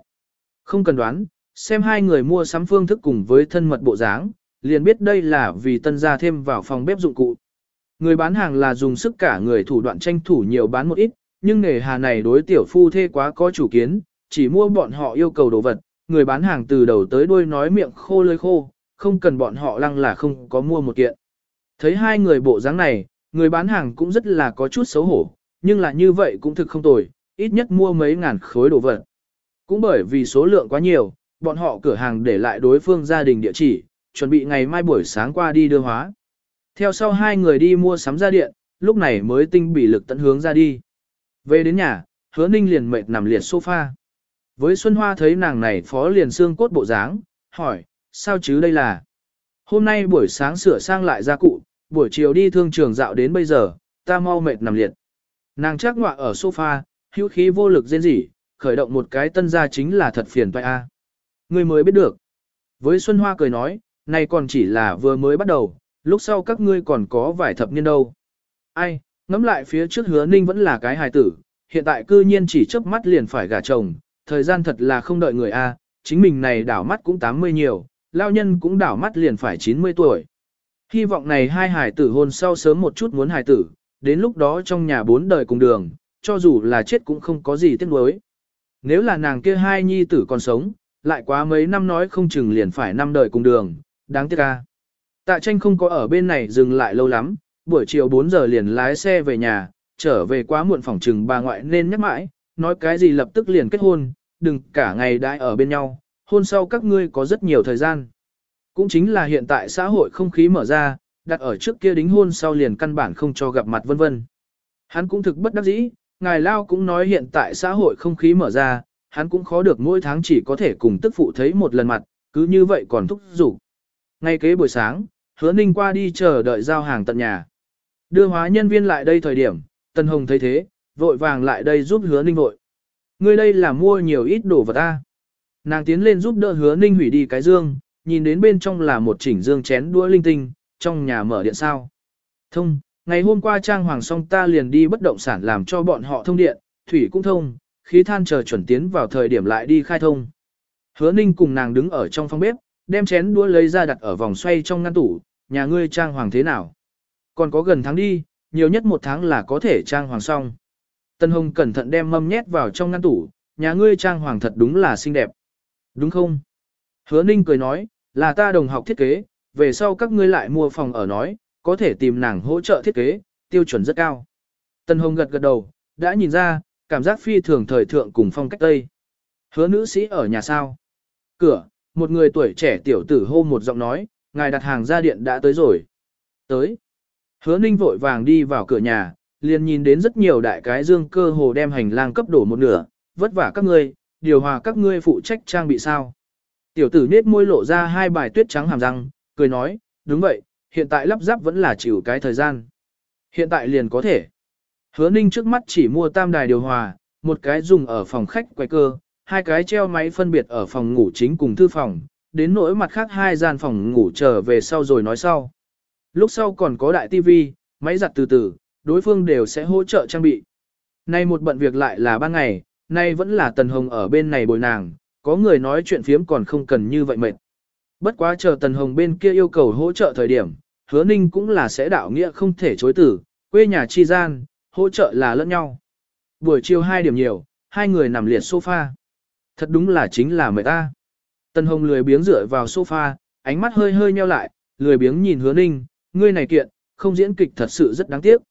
Không cần đoán, xem hai người mua sắm phương thức cùng với thân mật bộ dáng, liền biết đây là vì tân gia thêm vào phòng bếp dụng cụ. Người bán hàng là dùng sức cả người thủ đoạn tranh thủ nhiều bán một ít, nhưng nghề hà này đối tiểu phu thê quá có chủ kiến, chỉ mua bọn họ yêu cầu đồ vật, người bán hàng từ đầu tới đuôi nói miệng khô lơi khô, không cần bọn họ lăng là không có mua một kiện. Thấy hai người bộ dáng này, người bán hàng cũng rất là có chút xấu hổ, nhưng là như vậy cũng thực không tồi, ít nhất mua mấy ngàn khối đồ vật. Cũng bởi vì số lượng quá nhiều, bọn họ cửa hàng để lại đối phương gia đình địa chỉ, chuẩn bị ngày mai buổi sáng qua đi đưa hóa. Theo sau hai người đi mua sắm ra điện, lúc này mới tinh bị lực tận hướng ra đi. Về đến nhà, hứa ninh liền mệt nằm liệt sofa. Với Xuân Hoa thấy nàng này phó liền xương cốt bộ dáng, hỏi, sao chứ đây là? Hôm nay buổi sáng sửa sang lại gia cụ, buổi chiều đi thương trường dạo đến bây giờ, ta mau mệt nằm liệt. Nàng chắc ngọa ở sofa, hữu khí vô lực rên rỉ, khởi động một cái tân gia chính là thật phiền toại a. Người mới biết được. Với Xuân Hoa cười nói, này còn chỉ là vừa mới bắt đầu, lúc sau các ngươi còn có vài thập niên đâu. Ai, ngắm lại phía trước hứa ninh vẫn là cái hài tử, hiện tại cư nhiên chỉ chớp mắt liền phải gả chồng, thời gian thật là không đợi người a, chính mình này đảo mắt cũng 80 nhiều, lao nhân cũng đảo mắt liền phải 90 tuổi. Hy vọng này hai hải tử hôn sau sớm một chút muốn hải tử, đến lúc đó trong nhà bốn đời cùng đường, cho dù là chết cũng không có gì tiếc nuối. Nếu là nàng kia hai nhi tử còn sống, lại quá mấy năm nói không chừng liền phải năm đời cùng đường, đáng tiếc ca. Tạ tranh không có ở bên này dừng lại lâu lắm, buổi chiều 4 giờ liền lái xe về nhà, trở về quá muộn phòng trừng bà ngoại nên nhắc mãi, nói cái gì lập tức liền kết hôn, đừng cả ngày đãi ở bên nhau, hôn sau các ngươi có rất nhiều thời gian. Cũng chính là hiện tại xã hội không khí mở ra, đặt ở trước kia đính hôn sau liền căn bản không cho gặp mặt vân vân. Hắn cũng thực bất đắc dĩ, ngài Lao cũng nói hiện tại xã hội không khí mở ra, hắn cũng khó được mỗi tháng chỉ có thể cùng tức phụ thấy một lần mặt, cứ như vậy còn thúc giục. Ngay kế buổi sáng, hứa ninh qua đi chờ đợi giao hàng tận nhà. Đưa hóa nhân viên lại đây thời điểm, Tân Hồng thấy thế, vội vàng lại đây giúp hứa ninh vội. Ngươi đây là mua nhiều ít đồ vật ta. Nàng tiến lên giúp đỡ hứa ninh hủy đi cái dương, nhìn đến bên trong là một chỉnh dương chén đũa linh tinh, trong nhà mở điện sao. Thông, ngày hôm qua trang hoàng xong ta liền đi bất động sản làm cho bọn họ thông điện, thủy cũng thông, khí than chờ chuẩn tiến vào thời điểm lại đi khai thông. Hứa ninh cùng nàng đứng ở trong phòng bếp, đem chén đũa lấy ra đặt ở vòng xoay trong ngăn tủ, nhà ngươi trang hoàng thế nào. Còn có gần tháng đi, nhiều nhất một tháng là có thể trang hoàng xong. Tân Hồng cẩn thận đem mâm nhét vào trong ngăn tủ, nhà ngươi trang hoàng thật đúng là xinh đẹp. Đúng không? Hứa Ninh cười nói, là ta đồng học thiết kế, về sau các ngươi lại mua phòng ở nói, có thể tìm nàng hỗ trợ thiết kế, tiêu chuẩn rất cao. Tân Hồng gật gật đầu, đã nhìn ra, cảm giác phi thường thời thượng cùng phong cách Tây. Hứa nữ sĩ ở nhà sao? Cửa, một người tuổi trẻ tiểu tử hô một giọng nói, ngài đặt hàng ra điện đã tới rồi. Tới. Hứa ninh vội vàng đi vào cửa nhà, liền nhìn đến rất nhiều đại cái dương cơ hồ đem hành lang cấp đổ một nửa, vất vả các ngươi, điều hòa các ngươi phụ trách trang bị sao. Tiểu tử nết môi lộ ra hai bài tuyết trắng hàm răng, cười nói, đúng vậy, hiện tại lắp ráp vẫn là chịu cái thời gian. Hiện tại liền có thể. Hứa ninh trước mắt chỉ mua tam đài điều hòa, một cái dùng ở phòng khách quay cơ, hai cái treo máy phân biệt ở phòng ngủ chính cùng thư phòng, đến nỗi mặt khác hai gian phòng ngủ trở về sau rồi nói sau. Lúc sau còn có đại tivi, máy giặt từ từ, đối phương đều sẽ hỗ trợ trang bị. Nay một bận việc lại là ban ngày, nay vẫn là Tần Hồng ở bên này bồi nàng, có người nói chuyện phiếm còn không cần như vậy mệt. Bất quá chờ Tần Hồng bên kia yêu cầu hỗ trợ thời điểm, hứa ninh cũng là sẽ đạo nghĩa không thể chối tử, quê nhà chi gian, hỗ trợ là lẫn nhau. Buổi chiều hai điểm nhiều, hai người nằm liệt sofa. Thật đúng là chính là mệt ta. Tần Hồng lười biếng dựa vào sofa, ánh mắt hơi hơi nheo lại, lười biếng nhìn hứa ninh, ngươi này kiện, không diễn kịch thật sự rất đáng tiếc.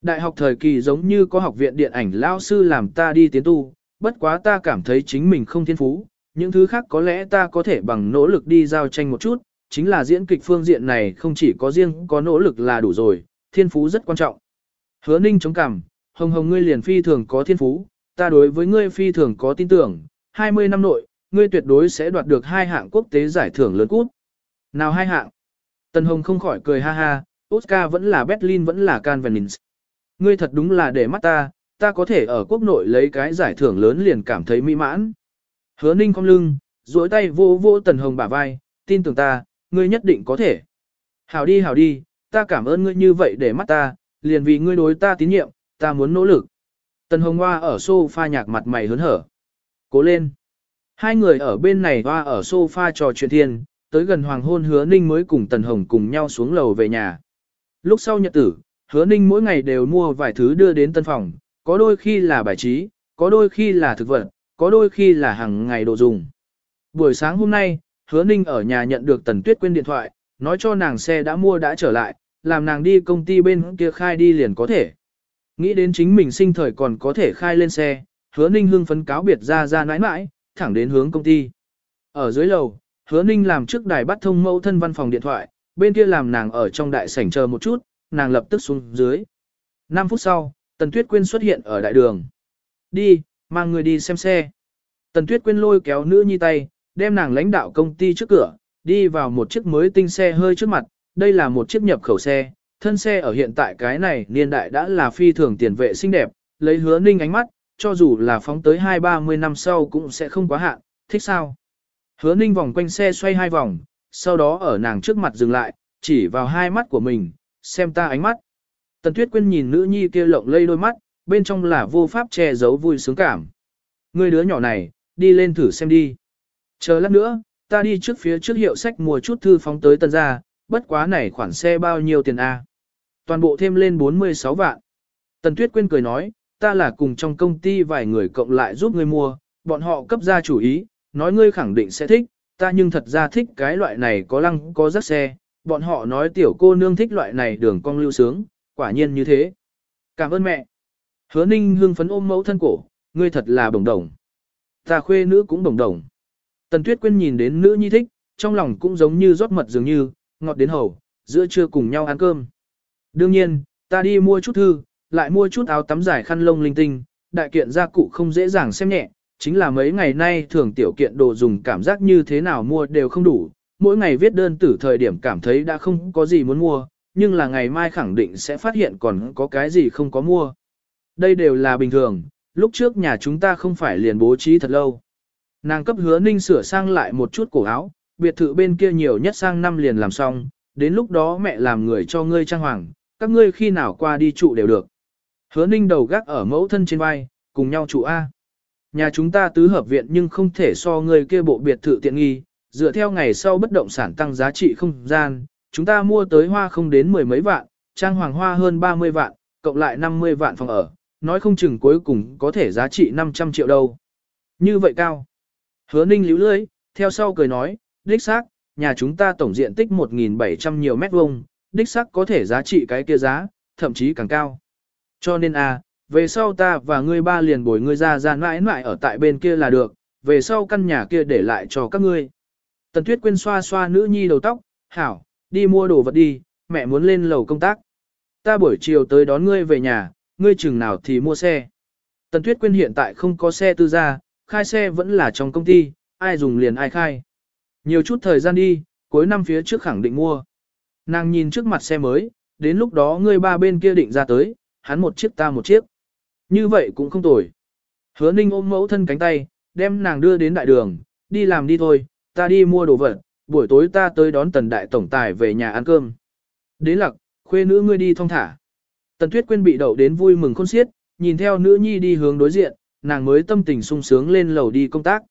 Đại học thời kỳ giống như có học viện điện ảnh lao sư làm ta đi tiến tu, bất quá ta cảm thấy chính mình không thiên phú, những thứ khác có lẽ ta có thể bằng nỗ lực đi giao tranh một chút, chính là diễn kịch phương diện này không chỉ có riêng có nỗ lực là đủ rồi, thiên phú rất quan trọng. Hứa ninh chống cằm, hồng hồng ngươi liền phi thường có thiên phú, ta đối với ngươi phi thường có tin tưởng, 20 năm nội, ngươi tuyệt đối sẽ đoạt được hai hạng quốc tế giải thưởng lớn cút. Nào hai hạng? Tần Hồng không khỏi cười ha ha, Oscar vẫn là Berlin vẫn là Cannes Ngươi thật đúng là để mắt ta, ta có thể ở quốc nội lấy cái giải thưởng lớn liền cảm thấy mỹ mãn. Hứa ninh cong lưng, duỗi tay vô vô Tần Hồng bả vai, tin tưởng ta, ngươi nhất định có thể. Hảo đi hảo đi, ta cảm ơn ngươi như vậy để mắt ta, liền vì ngươi đối ta tín nhiệm, ta muốn nỗ lực. Tần Hồng Hoa ở sofa nhạc mặt mày hớn hở. Cố lên. Hai người ở bên này hoa ở sofa trò chuyện thiên, tới gần hoàng hôn hứa ninh mới cùng Tần Hồng cùng nhau xuống lầu về nhà. Lúc sau nhật tử, hứa ninh mỗi ngày đều mua vài thứ đưa đến tân phòng, có đôi khi là bài trí, có đôi khi là thực vật, có đôi khi là hàng ngày đồ dùng. Buổi sáng hôm nay, hứa ninh ở nhà nhận được Tần Tuyết Quyên điện thoại, nói cho nàng xe đã mua đã trở lại, làm nàng đi công ty bên kia khai đi liền có thể. Nghĩ đến chính mình sinh thời còn có thể khai lên xe, hứa ninh hưng phấn cáo biệt ra ra nãi nãi, thẳng đến hướng công ty. Ở dưới lầu, hứa ninh làm trước đài bắt thông mẫu thân văn phòng điện thoại, bên kia làm nàng ở trong đại sảnh chờ một chút, nàng lập tức xuống dưới. 5 phút sau, Tần Tuyết Quyên xuất hiện ở đại đường. Đi, mang người đi xem xe. Tần Tuyết Quyên lôi kéo nữ nhi tay, đem nàng lãnh đạo công ty trước cửa, đi vào một chiếc mới tinh xe hơi trước mặt, đây là một chiếc nhập khẩu xe, thân xe ở hiện tại cái này niên đại đã là phi thường tiền vệ xinh đẹp, lấy hứa ninh ánh mắt, cho dù là phóng tới hai ba mươi năm sau cũng sẽ không quá hạn, thích sao? Hứa ninh vòng quanh xe xoay hai vòng, sau đó ở nàng trước mặt dừng lại, chỉ vào hai mắt của mình, xem ta ánh mắt. Tần Tuyết Quyên nhìn nữ nhi kia lộng lây đôi mắt, bên trong là vô pháp che giấu vui sướng cảm. Người đứa nhỏ này, đi lên thử xem đi. Chờ lát nữa, ta đi trước phía trước hiệu sách mua chút thư phóng tới tần gia, bất quá này khoản xe bao nhiêu tiền a? Toàn bộ thêm lên 46 vạn. Tần Tuyết Quyên cười nói, ta là cùng trong công ty vài người cộng lại giúp ngươi mua, bọn họ cấp ra chủ ý, nói ngươi khẳng định sẽ thích, ta nhưng thật ra thích cái loại này có lăng có rắc xe, bọn họ nói tiểu cô nương thích loại này đường cong lưu sướng, quả nhiên như thế. Cảm ơn mẹ. Hứa ninh hương phấn ôm mẫu thân cổ, ngươi thật là bồng đồng. Ta khuê nữ cũng bồng đồng. Tần Tuyết Quyên nhìn đến nữ nhi thích, trong lòng cũng giống như rót mật dường như, ngọt đến hầu, giữa trưa cùng nhau ăn cơm. Đương nhiên, ta đi mua chút thư, lại mua chút áo tắm dài khăn lông linh tinh, đại kiện gia cụ không dễ dàng xem nhẹ, chính là mấy ngày nay thường tiểu kiện đồ dùng cảm giác như thế nào mua đều không đủ, mỗi ngày viết đơn tử thời điểm cảm thấy đã không có gì muốn mua, nhưng là ngày mai khẳng định sẽ phát hiện còn có cái gì không có mua. Đây đều là bình thường, lúc trước nhà chúng ta không phải liền bố trí thật lâu. Nàng cấp hứa ninh sửa sang lại một chút cổ áo, biệt thự bên kia nhiều nhất sang năm liền làm xong, đến lúc đó mẹ làm người cho ngươi trang hoàng, các ngươi khi nào qua đi trụ đều được. Hứa ninh đầu gác ở mẫu thân trên vai, cùng nhau trụ A. Nhà chúng ta tứ hợp viện nhưng không thể so ngươi kia bộ biệt thự tiện nghi, dựa theo ngày sau bất động sản tăng giá trị không gian, chúng ta mua tới hoa không đến mười mấy vạn, trang hoàng hoa hơn 30 vạn, cộng lại 50 vạn phòng ở, nói không chừng cuối cùng có thể giá trị 500 triệu đâu. Như vậy cao. Hứa ninh líu lưới, theo sau cười nói, đích xác, nhà chúng ta tổng diện tích 1.700 nhiều mét vuông, đích xác có thể giá trị cái kia giá, thậm chí càng cao. Cho nên à, về sau ta và ngươi ba liền bồi ngươi ra ra mãi mãi ở tại bên kia là được, về sau căn nhà kia để lại cho các ngươi. Tần Tuyết Quyên xoa xoa nữ nhi đầu tóc, hảo, đi mua đồ vật đi, mẹ muốn lên lầu công tác. Ta buổi chiều tới đón ngươi về nhà, ngươi chừng nào thì mua xe. Tần Tuyết Quyên hiện tại không có xe tư gia, khai xe vẫn là trong công ty, ai dùng liền ai khai. Nhiều chút thời gian đi, cuối năm phía trước khẳng định mua. Nàng nhìn trước mặt xe mới, đến lúc đó ngươi ba bên kia định ra tới, hắn một chiếc ta một chiếc. Như vậy cũng không tồi. Hứa ninh ôm mẫu thân cánh tay, đem nàng đưa đến đại đường, đi làm đi thôi, ta đi mua đồ vật, buổi tối ta tới đón tần đại tổng tài về nhà ăn cơm. Đến lặc, khuê nữ ngươi đi thong thả. Tần tuyết quên bị đậu đến vui mừng khôn xiết, nhìn theo nữ nhi đi hướng đối diện, nàng mới tâm tình sung sướng lên lầu đi công tác.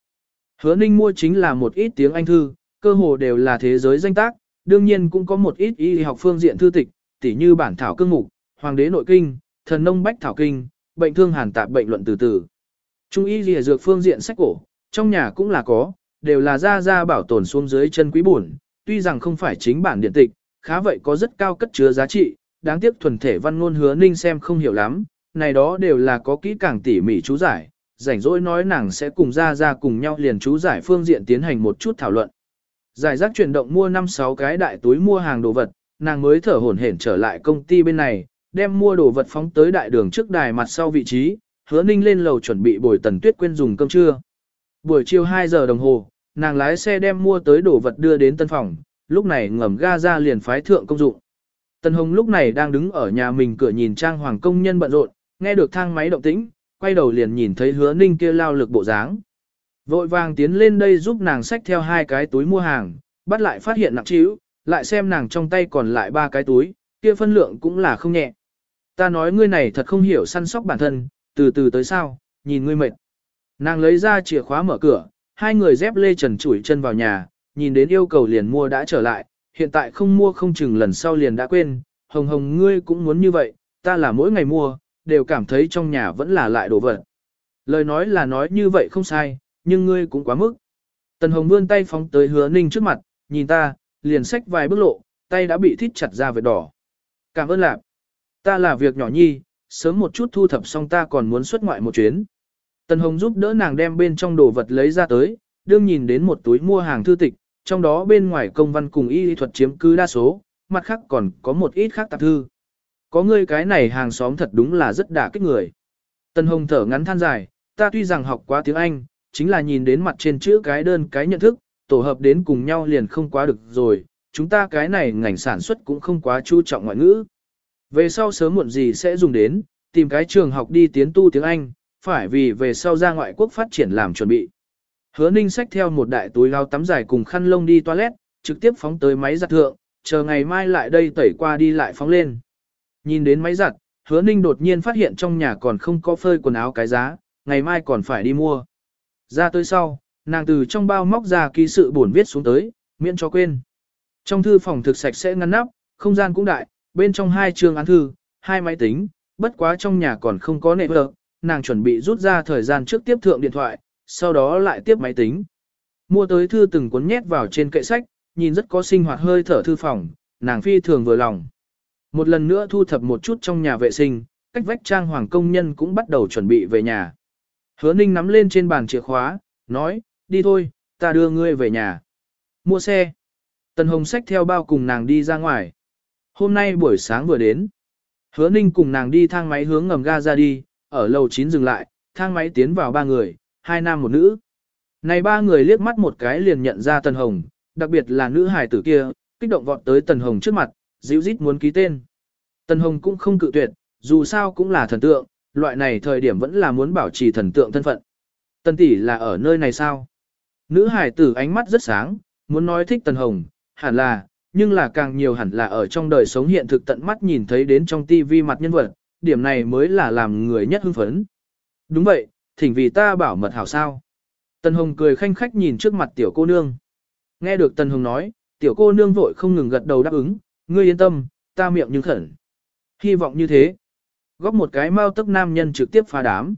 Hứa ninh mua chính là một ít tiếng Anh thư, cơ hồ đều là thế giới danh tác, đương nhiên cũng có một ít y học phương diện thư tịch, tỉ như bản thảo cương mục, hoàng đế nội kinh, thần nông bách thảo kinh, bệnh thương hàn tạp bệnh luận từ từ. Trung y lìa dược phương diện sách cổ, trong nhà cũng là có, đều là ra ra bảo tồn xuống dưới chân quý bổn, tuy rằng không phải chính bản điện tịch, khá vậy có rất cao cất chứa giá trị, đáng tiếc thuần thể văn ngôn hứa ninh xem không hiểu lắm, này đó đều là có kỹ càng tỉ mỉ chú giải, rảnh rỗi nói nàng sẽ cùng ra ra cùng nhau liền chú giải phương diện tiến hành một chút thảo luận. Giải rác chuyển động mua 5-6 cái đại túi mua hàng đồ vật, nàng mới thở hổn hển trở lại công ty bên này, đem mua đồ vật phóng tới đại đường trước đài mặt sau vị trí, hứa ninh lên lầu chuẩn bị bồi tần tuyết quên dùng cơm trưa. Buổi chiều 2 giờ đồng hồ, nàng lái xe đem mua tới đồ vật đưa đến tân phòng, lúc này ngầm ga ra liền phái thượng công dụng. Tần Hồng lúc này đang đứng ở nhà mình cửa nhìn trang hoàng công nhân bận rộn, nghe được thang máy động tĩnh, quay đầu liền nhìn thấy hứa ninh kia lao lực bộ dáng. Vội vàng tiến lên đây giúp nàng xách theo hai cái túi mua hàng, bắt lại phát hiện nặng trĩu, lại xem nàng trong tay còn lại ba cái túi, kia phân lượng cũng là không nhẹ. Ta nói ngươi này thật không hiểu săn sóc bản thân, từ từ tới sao, nhìn ngươi mệt. Nàng lấy ra chìa khóa mở cửa, hai người dép lê trần chủi chân vào nhà, nhìn đến yêu cầu liền mua đã trở lại, hiện tại không mua không chừng lần sau liền đã quên, hồng hồng ngươi cũng muốn như vậy, ta là mỗi ngày mua, đều cảm thấy trong nhà vẫn là lại đồ vật. Lời nói là nói như vậy không sai, nhưng ngươi cũng quá mức. Tần hồng vươn tay phóng tới hứa ninh trước mặt, nhìn ta, liền xách vài bước lộ, tay đã bị thít chặt ra vệt đỏ. Cảm ơn lạc. Ta là việc nhỏ nhi, sớm một chút thu thập xong ta còn muốn xuất ngoại một chuyến. Tần Hồng giúp đỡ nàng đem bên trong đồ vật lấy ra tới, đương nhìn đến một túi mua hàng thư tịch, trong đó bên ngoài công văn cùng y thuật chiếm cứ đa số, mặt khác còn có một ít khác tạp thư. Có người cái này hàng xóm thật đúng là rất đả kích người. Tần Hồng thở ngắn than dài, ta tuy rằng học quá tiếng Anh, chính là nhìn đến mặt trên chữ cái đơn cái nhận thức, tổ hợp đến cùng nhau liền không quá được rồi, chúng ta cái này ngành sản xuất cũng không quá chú trọng ngoại ngữ. Về sau sớm muộn gì sẽ dùng đến, tìm cái trường học đi tiến tu tiếng Anh, phải vì về sau ra ngoại quốc phát triển làm chuẩn bị. Hứa ninh xách theo một đại túi lao tắm dài cùng khăn lông đi toilet, trực tiếp phóng tới máy giặt thượng, chờ ngày mai lại đây tẩy qua đi lại phóng lên. Nhìn đến máy giặt, hứa ninh đột nhiên phát hiện trong nhà còn không có phơi quần áo cái giá, ngày mai còn phải đi mua. Ra tới sau, nàng từ trong bao móc ra ký sự buồn viết xuống tới, miễn cho quên. Trong thư phòng thực sạch sẽ ngăn nắp, không gian cũng đại, bên trong hai trường án thư, hai máy tính, bất quá trong nhà còn không có nệm vợ, nàng chuẩn bị rút ra thời gian trước tiếp thượng điện thoại, sau đó lại tiếp máy tính. Mua tới thư từng cuốn nhét vào trên kệ sách, nhìn rất có sinh hoạt hơi thở thư phòng, nàng phi thường vừa lòng. Một lần nữa thu thập một chút trong nhà vệ sinh, cách vách trang hoàng công nhân cũng bắt đầu chuẩn bị về nhà. Hứa ninh nắm lên trên bàn chìa khóa, nói, đi thôi, ta đưa ngươi về nhà. Mua xe. Tần Hồng sách theo bao cùng nàng đi ra ngoài. Hôm nay buổi sáng vừa đến. Hứa ninh cùng nàng đi thang máy hướng ngầm ga ra đi, ở lầu 9 dừng lại, thang máy tiến vào ba người, hai nam một nữ. Này ba người liếc mắt một cái liền nhận ra Tần Hồng, đặc biệt là nữ hài tử kia, kích động vọt tới Tần Hồng trước mặt, dịu dít muốn ký tên. Tần Hồng cũng không cự tuyệt, dù sao cũng là thần tượng, loại này thời điểm vẫn là muốn bảo trì thần tượng thân phận. Tần tỷ là ở nơi này sao? Nữ hài tử ánh mắt rất sáng, muốn nói thích Tần Hồng, hẳn là, nhưng là càng nhiều hẳn là ở trong đời sống hiện thực tận mắt nhìn thấy đến trong tivi mặt nhân vật, điểm này mới là làm người nhất hưng phấn. Đúng vậy, thỉnh vì ta bảo mật hảo sao. Tần Hồng cười khanh khách nhìn trước mặt tiểu cô nương. Nghe được Tần Hồng nói, tiểu cô nương vội không ngừng gật đầu đáp ứng, ngươi yên tâm, ta miệng nhưng khẩn. Hy vọng như thế. Góp một cái mau tức nam nhân trực tiếp phá đám.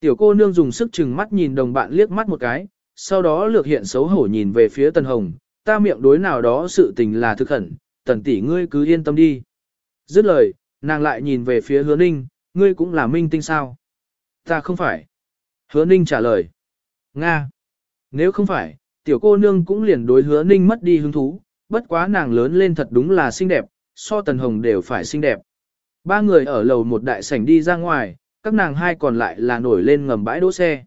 Tiểu cô nương dùng sức chừng mắt nhìn đồng bạn liếc mắt một cái, sau đó lược hiện xấu hổ nhìn về phía Tần Hồng, ta miệng đối nào đó sự tình là thực khẩn, tần tỷ ngươi cứ yên tâm đi. Dứt lời, nàng lại nhìn về phía hứa ninh, ngươi cũng là minh tinh sao? Ta không phải. Hứa ninh trả lời. Nga. Nếu không phải, tiểu cô nương cũng liền đối hứa ninh mất đi hứng thú, bất quá nàng lớn lên thật đúng là xinh đẹp, so tần hồng đều phải xinh đẹp. Ba người ở lầu một đại sảnh đi ra ngoài, các nàng hai còn lại là nổi lên ngầm bãi đỗ xe.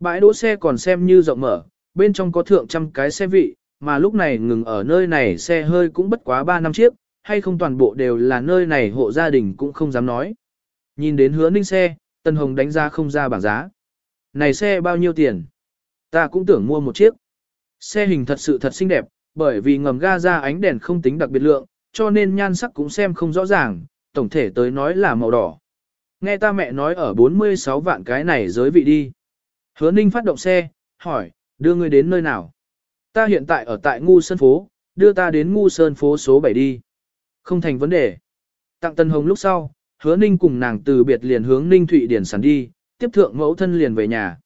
Bãi đỗ xe còn xem như rộng mở, bên trong có thượng trăm cái xe vị, mà lúc này ngừng ở nơi này xe hơi cũng bất quá 3 năm chiếc, hay không toàn bộ đều là nơi này hộ gia đình cũng không dám nói. Nhìn đến hứa ninh xe, Tân Hồng đánh ra không ra bảng giá. Này xe bao nhiêu tiền? Ta cũng tưởng mua một chiếc. Xe hình thật sự thật xinh đẹp, bởi vì ngầm ga ra ánh đèn không tính đặc biệt lượng, cho nên nhan sắc cũng xem không rõ ràng, tổng thể tới nói là màu đỏ. Nghe ta mẹ nói ở 46 vạn cái này giới vị đi. Hứa ninh phát động xe, hỏi, đưa ngươi đến nơi nào? Ta hiện tại ở tại ngu sơn phố, đưa ta đến ngu sơn phố số 7 đi. Không thành vấn đề. Tặng Tân Hồng lúc sau, hứa ninh cùng nàng từ biệt liền hướng ninh thụy điển sản đi, tiếp thượng mẫu thân liền về nhà.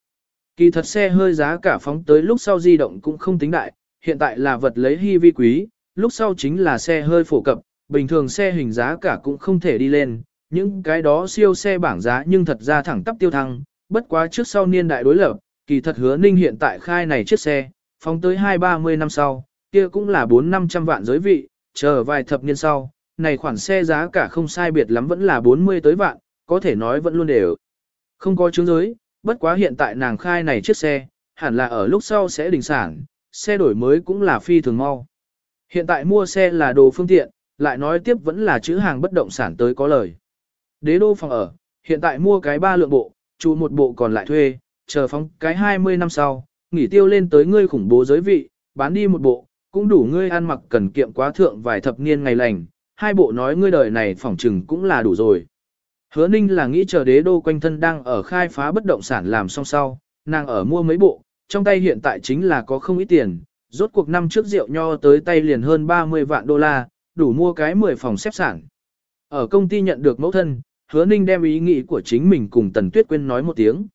Kỳ thật xe hơi giá cả phóng tới lúc sau di động cũng không tính đại, hiện tại là vật lấy hy vi quý, lúc sau chính là xe hơi phổ cập, bình thường xe hình giá cả cũng không thể đi lên, những cái đó siêu xe bảng giá nhưng thật ra thẳng tắp tiêu thăng, bất quá trước sau niên đại đối lập, kỳ thật hứa ninh hiện tại khai này chiếc xe, phóng tới hai ba mươi năm sau, kia cũng là bốn năm trăm vạn giới vị, chờ vài thập niên sau, này khoản xe giá cả không sai biệt lắm vẫn là 40 tới vạn, có thể nói vẫn luôn đều. Không có chứng giới, bất quá hiện tại nàng khai này chiếc xe, hẳn là ở lúc sau sẽ đình sản, xe đổi mới cũng là phi thường mau. Hiện tại mua xe là đồ phương tiện, lại nói tiếp vẫn là chữ hàng bất động sản tới có lời. Đế đô phòng ở, hiện tại mua cái ba lượng bộ, chủ một bộ còn lại thuê, chờ phóng cái 20 năm sau, nghỉ tiêu lên tới ngươi khủng bố giới vị, bán đi một bộ, cũng đủ ngươi ăn mặc cần kiệm quá thượng vài thập niên ngày lành, hai bộ nói ngươi đời này phỏng trừng cũng là đủ rồi. Hứa Ninh là nghĩ chờ đế đô quanh thân đang ở khai phá bất động sản làm xong sau, nàng ở mua mấy bộ, trong tay hiện tại chính là có không ít tiền, rốt cuộc năm trước rượu nho tới tay liền hơn 30 vạn đô la, đủ mua cái 10 phòng xếp sản. Ở công ty nhận được mẫu thân, hứa Ninh đem ý nghĩ của chính mình cùng Tần Tuyết Quyên nói một tiếng.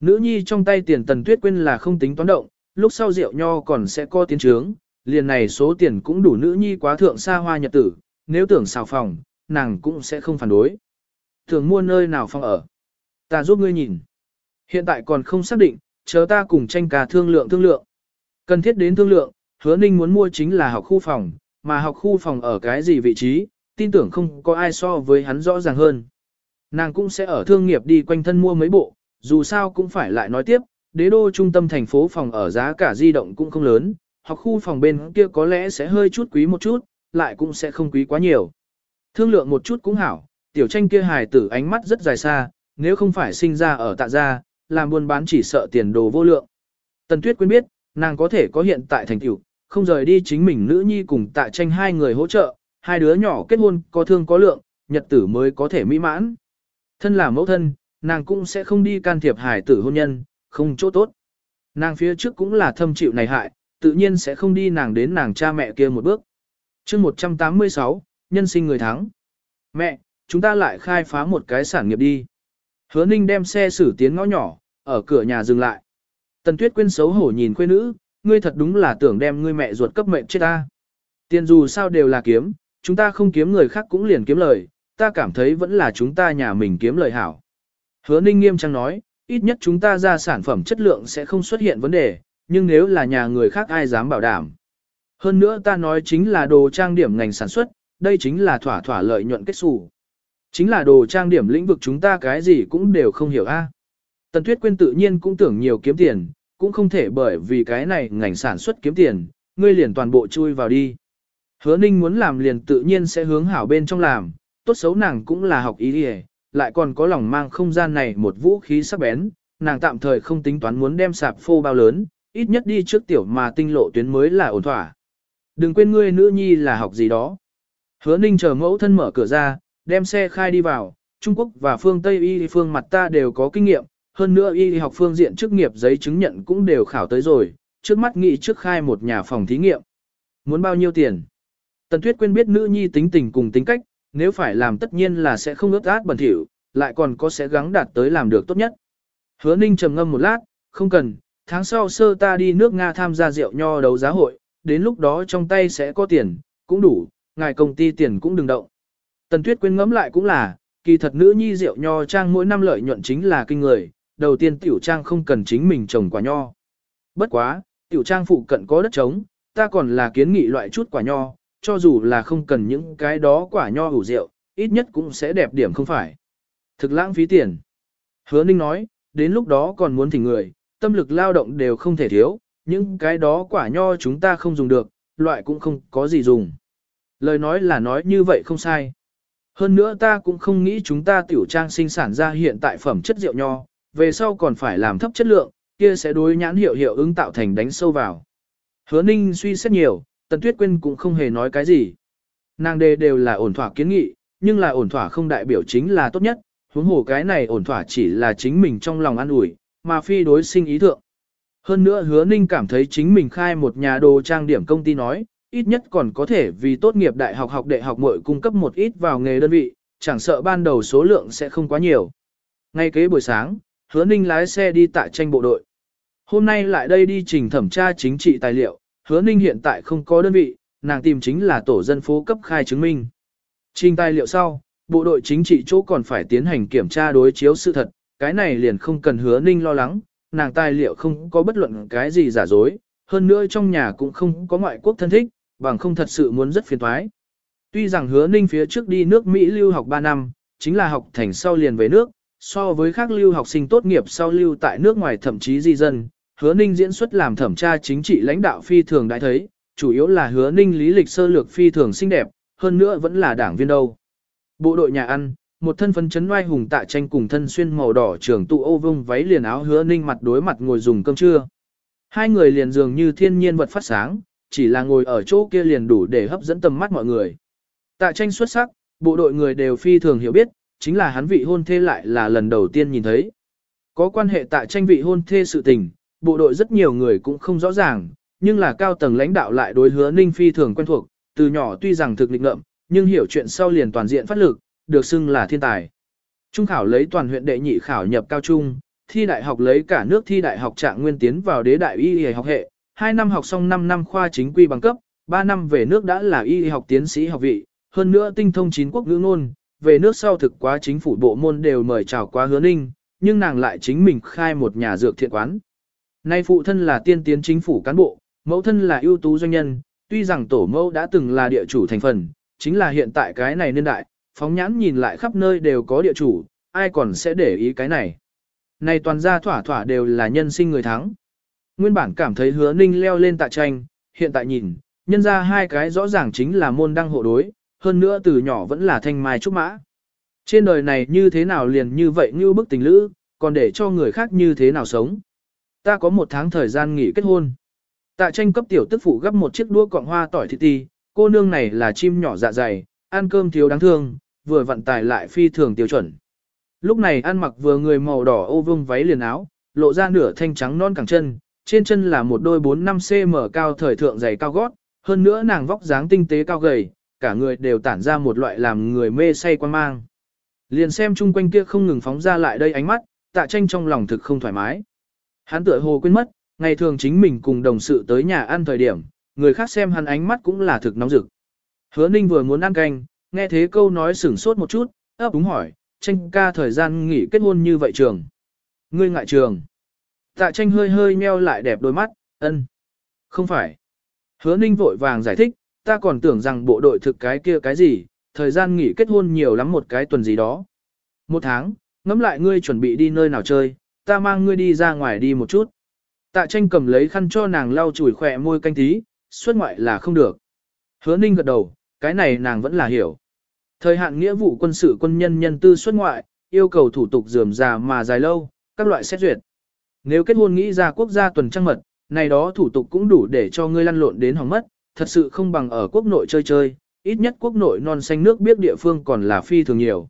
Nữ nhi trong tay tiền Tần Tuyết Quyên là không tính toán động, lúc sau rượu nho còn sẽ có tiến trướng, liền này số tiền cũng đủ nữ nhi quá thượng xa hoa nhật tử, nếu tưởng xào phòng, nàng cũng sẽ không phản đối. Thường mua nơi nào phòng ở. Ta giúp ngươi nhìn. Hiện tại còn không xác định, chờ ta cùng tranh cả thương lượng thương lượng. Cần thiết đến thương lượng, hứa ninh muốn mua chính là học khu phòng, mà học khu phòng ở cái gì vị trí, tin tưởng không có ai so với hắn rõ ràng hơn. Nàng cũng sẽ ở thương nghiệp đi quanh thân mua mấy bộ, dù sao cũng phải lại nói tiếp, đế đô trung tâm thành phố phòng ở giá cả di động cũng không lớn, học khu phòng bên kia có lẽ sẽ hơi chút quý một chút, lại cũng sẽ không quý quá nhiều. Thương lượng một chút cũng hảo, tiểu tranh kia hài tử ánh mắt rất dài xa, nếu không phải sinh ra ở tạ gia, làm buôn bán chỉ sợ tiền đồ vô lượng. Tần Tuyết quên biết, nàng có thể có hiện tại thành tựu, không rời đi chính mình nữ nhi cùng tạ tranh hai người hỗ trợ, hai đứa nhỏ kết hôn có thương có lượng, nhật tử mới có thể mỹ mãn. Thân là mẫu thân, nàng cũng sẽ không đi can thiệp hài tử hôn nhân, không chỗ tốt. Nàng phía trước cũng là thâm chịu này hại, tự nhiên sẽ không đi nàng đến nàng cha mẹ kia một bước. chương 186, nhân sinh người thắng. Mẹ, chúng ta lại khai phá một cái sản nghiệp đi. Hứa ninh đem xe xử tiến ngõ nhỏ, ở cửa nhà dừng lại. Tần tuyết quên xấu hổ nhìn quê nữ, ngươi thật đúng là tưởng đem ngươi mẹ ruột cấp mệnh chết ta. Tiền dù sao đều là kiếm, chúng ta không kiếm người khác cũng liền kiếm lời, ta cảm thấy vẫn là chúng ta nhà mình kiếm lời hảo. Hứa ninh nghiêm trang nói, ít nhất chúng ta ra sản phẩm chất lượng sẽ không xuất hiện vấn đề, nhưng nếu là nhà người khác ai dám bảo đảm. Hơn nữa ta nói chính là đồ trang điểm ngành sản xuất, đây chính là thỏa thỏa lợi nhuận kết xù. Chính là đồ trang điểm lĩnh vực chúng ta cái gì cũng đều không hiểu a. Tần Tuyết Quyên tự nhiên cũng tưởng nhiều kiếm tiền, cũng không thể bởi vì cái này ngành sản xuất kiếm tiền, ngươi liền toàn bộ chui vào đi. Hứa Ninh muốn làm liền tự nhiên sẽ hướng hảo bên trong làm, tốt xấu nàng cũng là học ý đi lại còn có lòng mang không gian này một vũ khí sắc bén, nàng tạm thời không tính toán muốn đem sạp phô bao lớn, ít nhất đi trước tiểu mà tinh lộ tuyến mới là ổn thỏa. Đừng quên ngươi nữ nhi là học gì đó. Hứa ninh chờ mẫu thân mở cửa ra, đem xe khai đi vào, Trung Quốc và phương Tây y phương mặt ta đều có kinh nghiệm, hơn nữa y học phương diện chức nghiệp giấy chứng nhận cũng đều khảo tới rồi, trước mắt nghĩ trước khai một nhà phòng thí nghiệm. Muốn bao nhiêu tiền? Tần Tuyết quên biết nữ nhi tính tình cùng tính cách, nếu phải làm tất nhiên là sẽ không ướt át bẩn thỉu, lại còn có sẽ gắng đạt tới làm được tốt nhất. Hứa Ninh trầm ngâm một lát, không cần, tháng sau sơ ta đi nước Nga tham gia rượu nho đấu giá hội, đến lúc đó trong tay sẽ có tiền, cũng đủ, ngài công ty tiền cũng đừng động. Tần Tuyết quên ngẫm lại cũng là, kỳ thật nữ nhi rượu nho trang mỗi năm lợi nhuận chính là kinh người, đầu tiên tiểu trang không cần chính mình trồng quả nho. Bất quá, tiểu trang phụ cận có đất trống, ta còn là kiến nghị loại chút quả nho, cho dù là không cần những cái đó quả nho hủ rượu, ít nhất cũng sẽ đẹp điểm không phải. Thực lãng phí tiền. Hứa Ninh nói, đến lúc đó còn muốn thỉnh người, tâm lực lao động đều không thể thiếu, những cái đó quả nho chúng ta không dùng được, loại cũng không có gì dùng. Lời nói là nói như vậy không sai. Hơn nữa ta cũng không nghĩ chúng ta tiểu trang sinh sản ra hiện tại phẩm chất rượu nho, về sau còn phải làm thấp chất lượng, kia sẽ đối nhãn hiệu hiệu ứng tạo thành đánh sâu vào. Hứa Ninh suy xét nhiều, Tần Tuyết Quyên cũng không hề nói cái gì. Nàng đề đều là ổn thỏa kiến nghị, nhưng là ổn thỏa không đại biểu chính là tốt nhất, huống hồ cái này ổn thỏa chỉ là chính mình trong lòng an ủi, mà phi đối sinh ý thượng. Hơn nữa hứa ninh cảm thấy chính mình khai một nhà đồ trang điểm công ty nói, ít nhất còn có thể vì tốt nghiệp đại học học đệ học mội cung cấp một ít vào nghề đơn vị, chẳng sợ ban đầu số lượng sẽ không quá nhiều. Ngay kế buổi sáng, hứa ninh lái xe đi tại tranh bộ đội. Hôm nay lại đây đi trình thẩm tra chính trị tài liệu, hứa ninh hiện tại không có đơn vị, nàng tìm chính là tổ dân phố cấp khai chứng minh. Trình tài liệu sau, bộ đội chính trị chỗ còn phải tiến hành kiểm tra đối chiếu sự thật, cái này liền không cần hứa ninh lo lắng, nàng tài liệu không có bất luận cái gì giả dối, hơn nữa trong nhà cũng không có ngoại quốc thân thích, bằng không thật sự muốn rất phiền thoái. Tuy rằng hứa ninh phía trước đi nước Mỹ lưu học 3 năm, chính là học thành sau liền về nước, so với khác lưu học sinh tốt nghiệp sau lưu tại nước ngoài thậm chí di dân, hứa ninh diễn xuất làm thẩm tra chính trị lãnh đạo phi thường đã thấy, chủ yếu là hứa ninh lý lịch sơ lược phi thường xinh đẹp, hơn nữa vẫn là đảng viên đâu. Bộ đội nhà ăn, một thân phấn chấn oai hùng tạ tranh cùng thân xuyên màu đỏ trường tụ ô vương váy liền áo hứa ninh mặt đối mặt ngồi dùng cơm trưa. Hai người liền dường như thiên nhiên vật phát sáng, chỉ là ngồi ở chỗ kia liền đủ để hấp dẫn tầm mắt mọi người. Tạ tranh xuất sắc, bộ đội người đều phi thường hiểu biết, chính là hắn vị hôn thê lại là lần đầu tiên nhìn thấy. Có quan hệ tạ tranh vị hôn thê sự tình, bộ đội rất nhiều người cũng không rõ ràng, nhưng là cao tầng lãnh đạo lại đối hứa ninh phi thường quen thuộc, từ nhỏ tuy rằng thực lịch ngợm, nhưng hiểu chuyện sau liền toàn diện phát lực, được xưng là thiên tài. Trung khảo lấy toàn huyện đệ nhị khảo nhập cao trung, thi đại học lấy cả nước thi đại học trạng nguyên tiến vào đế đại y y học hệ, 2 năm học xong 5 năm khoa chính quy bằng cấp, 3 năm về nước đã là y y học tiến sĩ học vị, hơn nữa tinh thông chín quốc ngữ ngôn, về nước sau thực quá chính phủ bộ môn đều mời chào quá hứa ninh, nhưng nàng lại chính mình khai một nhà dược thiện quán. Nay phụ thân là tiên tiến chính phủ cán bộ, mẫu thân là ưu tú doanh nhân, tuy rằng tổ mẫu đã từng là địa chủ thành phần, chính là hiện tại cái này niên đại, phóng nhãn nhìn lại khắp nơi đều có địa chủ, ai còn sẽ để ý cái này. Này toàn ra thỏa thỏa đều là nhân sinh người thắng. Nguyên bản cảm thấy hứa ninh leo lên tạ tranh, hiện tại nhìn, nhân ra hai cái rõ ràng chính là môn đăng hộ đối, hơn nữa từ nhỏ vẫn là thanh mai trúc mã. Trên đời này như thế nào liền như vậy như bức tình lữ, còn để cho người khác như thế nào sống. Ta có một tháng thời gian nghỉ kết hôn. Tạ tranh cấp tiểu tức phụ gấp một chiếc đũa cọng hoa tỏi thịt ti, cô nương này là chim nhỏ dạ dày, ăn cơm thiếu đáng thương, vừa vận tải lại phi thường tiêu chuẩn. Lúc này ăn mặc vừa người màu đỏ ô vương váy liền áo, lộ ra nửa thanh trắng non cẳng chân, trên chân là một đôi 4-5 cm cao thời thượng dày cao gót, hơn nữa nàng vóc dáng tinh tế cao gầy, cả người đều tản ra một loại làm người mê say quan mang. Liền xem chung quanh kia không ngừng phóng ra lại đây ánh mắt, tạ tranh trong lòng thực không thoải mái. Hắn tựa hồ quên mất, ngày thường chính mình cùng đồng sự tới nhà ăn thời điểm, người khác xem hắn ánh mắt cũng là thực nóng rực. Hứa Ninh vừa muốn ăn canh, nghe thế câu nói sửng sốt một chút, ấp đúng hỏi, tranh ca thời gian nghỉ kết hôn như vậy trường. Ngươi ngại trường. Tạ tranh hơi hơi meo lại đẹp đôi mắt, ân. Không phải. Hứa Ninh vội vàng giải thích, ta còn tưởng rằng bộ đội thực cái kia cái gì, thời gian nghỉ kết hôn nhiều lắm một cái tuần gì đó. Một tháng, ngẫm lại ngươi chuẩn bị đi nơi nào chơi, ta mang ngươi đi ra ngoài đi một chút. Tạ tranh cầm lấy khăn cho nàng lau chùi khỏe môi canh tí, xuất ngoại là không được. Hứa ninh gật đầu, cái này nàng vẫn là hiểu. Thời hạn nghĩa vụ quân sự quân nhân nhân tư xuất ngoại, yêu cầu thủ tục dườm già mà dài lâu, các loại xét duyệt. Nếu kết hôn nghĩ ra quốc gia tuần trăng mật, này đó thủ tục cũng đủ để cho ngươi lăn lộn đến hỏng mất, thật sự không bằng ở quốc nội chơi chơi, ít nhất quốc nội non xanh nước biết địa phương còn là phi thường nhiều.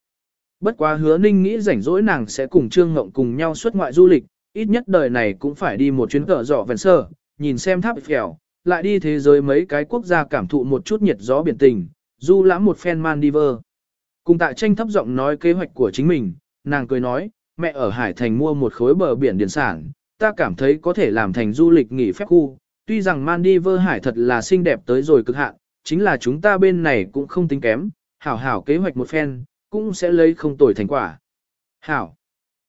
Bất quá hứa ninh nghĩ rảnh rỗi nàng sẽ cùng Trương Ngộng cùng nhau xuất ngoại du lịch, ít nhất đời này cũng phải đi một chuyến cỡ dọ vẹn sơ, nhìn xem tháp phèo, lại đi thế giới mấy cái quốc gia cảm thụ một chút nhiệt gió biển tình, du lãm một phen Mandiver Cùng Tạ tranh thấp giọng nói kế hoạch của chính mình, nàng cười nói, mẹ ở Hải Thành mua một khối bờ biển điển sản, ta cảm thấy có thể làm thành du lịch nghỉ phép khu, tuy rằng Maldives Hải thật là xinh đẹp tới rồi cực hạn, chính là chúng ta bên này cũng không tính kém, hảo hảo kế hoạch một phen, cũng sẽ lấy không tồi thành quả. Hảo.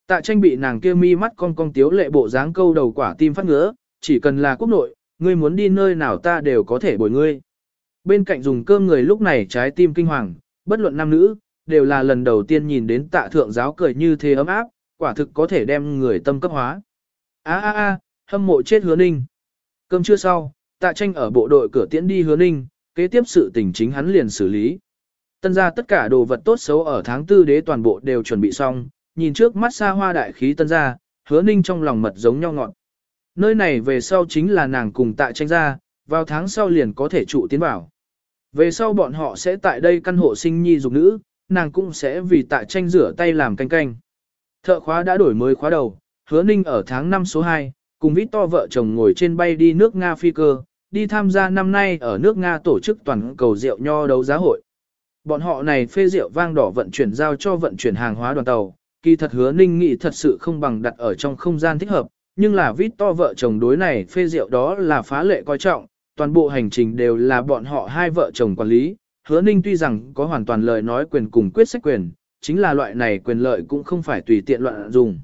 Tạ tranh bị nàng kia mi mắt con con tiếu lệ bộ dáng câu đầu quả tim phát ngứa, chỉ cần là quốc nội, ngươi muốn đi nơi nào ta đều có thể bồi ngươi. Bên cạnh dùng cơm người lúc này trái tim kinh hoàng, bất luận nam nữ, đều là lần đầu tiên nhìn đến tạ thượng giáo cười như thế ấm áp, quả thực có thể đem người tâm cấp hóa. a a a hâm mộ chết hứa ninh. Cơm chưa sau, tạ tranh ở bộ đội cửa tiễn đi hứa ninh, kế tiếp sự tình chính hắn liền xử lý. Tân ra tất cả đồ vật tốt xấu ở tháng tư đế toàn bộ đều chuẩn bị xong, nhìn trước mắt xa hoa đại khí tân ra, hứa ninh trong lòng mật giống nhau ngọn. Nơi này về sau chính là nàng cùng tạ tranh ra, vào tháng sau liền có thể trụ tiến vào. Về sau bọn họ sẽ tại đây căn hộ sinh nhi dục nữ, nàng cũng sẽ vì tạ tranh rửa tay làm canh canh. Thợ khóa đã đổi mới khóa đầu, hứa ninh ở tháng 5 số 2, cùng Victor vợ chồng ngồi trên bay đi nước Nga phi cơ, đi tham gia năm nay ở nước Nga tổ chức toàn cầu rượu nho đấu giá hội. Bọn họ này phê rượu vang đỏ vận chuyển giao cho vận chuyển hàng hóa đoàn tàu, kỳ thật hứa ninh nghĩ thật sự không bằng đặt ở trong không gian thích hợp, nhưng là Victor vợ chồng đối này phê rượu đó là phá lệ coi trọng, toàn bộ hành trình đều là bọn họ hai vợ chồng quản lý. Hứa ninh tuy rằng có hoàn toàn lời nói quyền cùng quyết sách quyền, chính là loại này quyền lợi cũng không phải tùy tiện loạn dùng.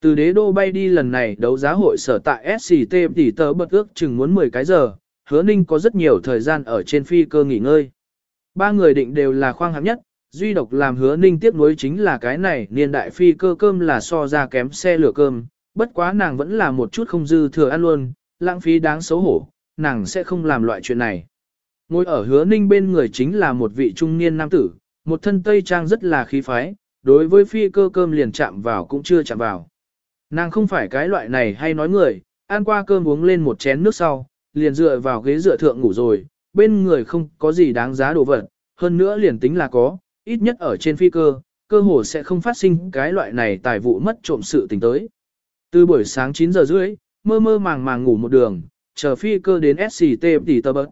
Từ đế đô bay đi lần này đấu giá hội sở tại SCT tỷ tờ bật ước chừng muốn 10 cái giờ, hứa ninh có rất nhiều thời gian ở trên phi cơ nghỉ ngơi. Ba người định đều là khoang hạng nhất, duy độc làm hứa ninh tiếp nối chính là cái này niên đại phi cơ cơm là so ra kém xe lửa cơm, bất quá nàng vẫn là một chút không dư thừa ăn luôn, lãng phí đáng xấu hổ, nàng sẽ không làm loại chuyện này. Ngồi ở hứa ninh bên người chính là một vị trung niên nam tử, một thân tây trang rất là khí phái, đối với phi cơ cơm liền chạm vào cũng chưa chạm vào. Nàng không phải cái loại này hay nói người, ăn qua cơm uống lên một chén nước sau, liền dựa vào ghế dựa thượng ngủ rồi, bên người không có gì đáng giá đồ vật, hơn nữa liền tính là có, ít nhất ở trên phi cơ, cơ hồ sẽ không phát sinh cái loại này tài vụ mất trộm sự tình tới. Từ buổi sáng 9 giờ rưỡi, mơ mơ màng màng ngủ một đường, chờ phi cơ đến SCT tỷ tờ bật.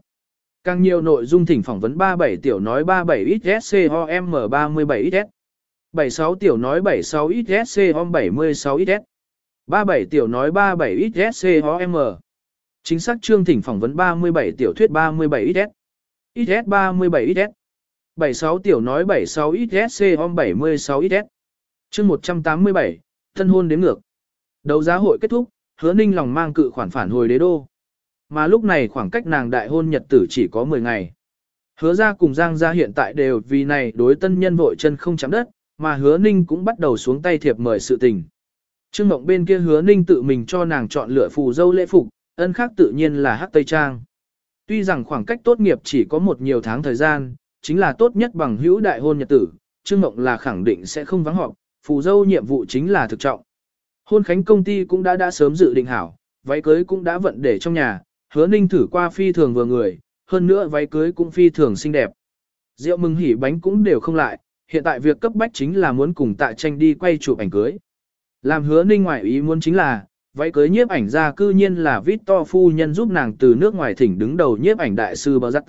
Càng nhiều nội dung thỉnh phỏng vấn 37 tiểu nói 37 XSCOM 37 XS. 76 tiểu nói 76 XSCOM 76 XS. 37 tiểu nói 37 XSCOM. Chính xác chương thỉnh phỏng vấn 37 tiểu thuyết 37 XS. XS 37 XS. 76 tiểu nói 76 XSCOM 76 XS. Chương 187, thân hôn đến ngược. Đấu giá hội kết thúc, hứa ninh lòng mang cự khoản phản hồi đế đô. Mà lúc này khoảng cách nàng đại hôn nhật tử chỉ có 10 ngày. Hứa ra cùng Giang ra hiện tại đều vì này đối tân nhân vội chân không chạm đất, mà hứa ninh cũng bắt đầu xuống tay thiệp mời sự tình. Trương Mộng bên kia hứa ninh tự mình cho nàng chọn lựa phù dâu lễ phục, ân khác tự nhiên là hắc tây trang. Tuy rằng khoảng cách tốt nghiệp chỉ có một nhiều tháng thời gian, chính là tốt nhất bằng hữu đại hôn nhật tử, Trương Mộng là khẳng định sẽ không vắng họp, phù dâu nhiệm vụ chính là thực trọng. Hôn khánh công ty cũng đã đã sớm dự định hảo, váy cưới cũng đã vận để trong nhà, hứa ninh thử qua phi thường vừa người, hơn nữa váy cưới cũng phi thường xinh đẹp. Rượu mừng hỉ bánh cũng đều không lại, hiện tại việc cấp bách chính là muốn cùng tạ tranh đi quay chụp ảnh cưới. Làm hứa ninh ngoại ý muốn chính là, váy cưới nhiếp ảnh ra cư nhiên là Victor phu nhân giúp nàng từ nước ngoài thỉnh đứng đầu nhiếp ảnh đại sư bờ giặt.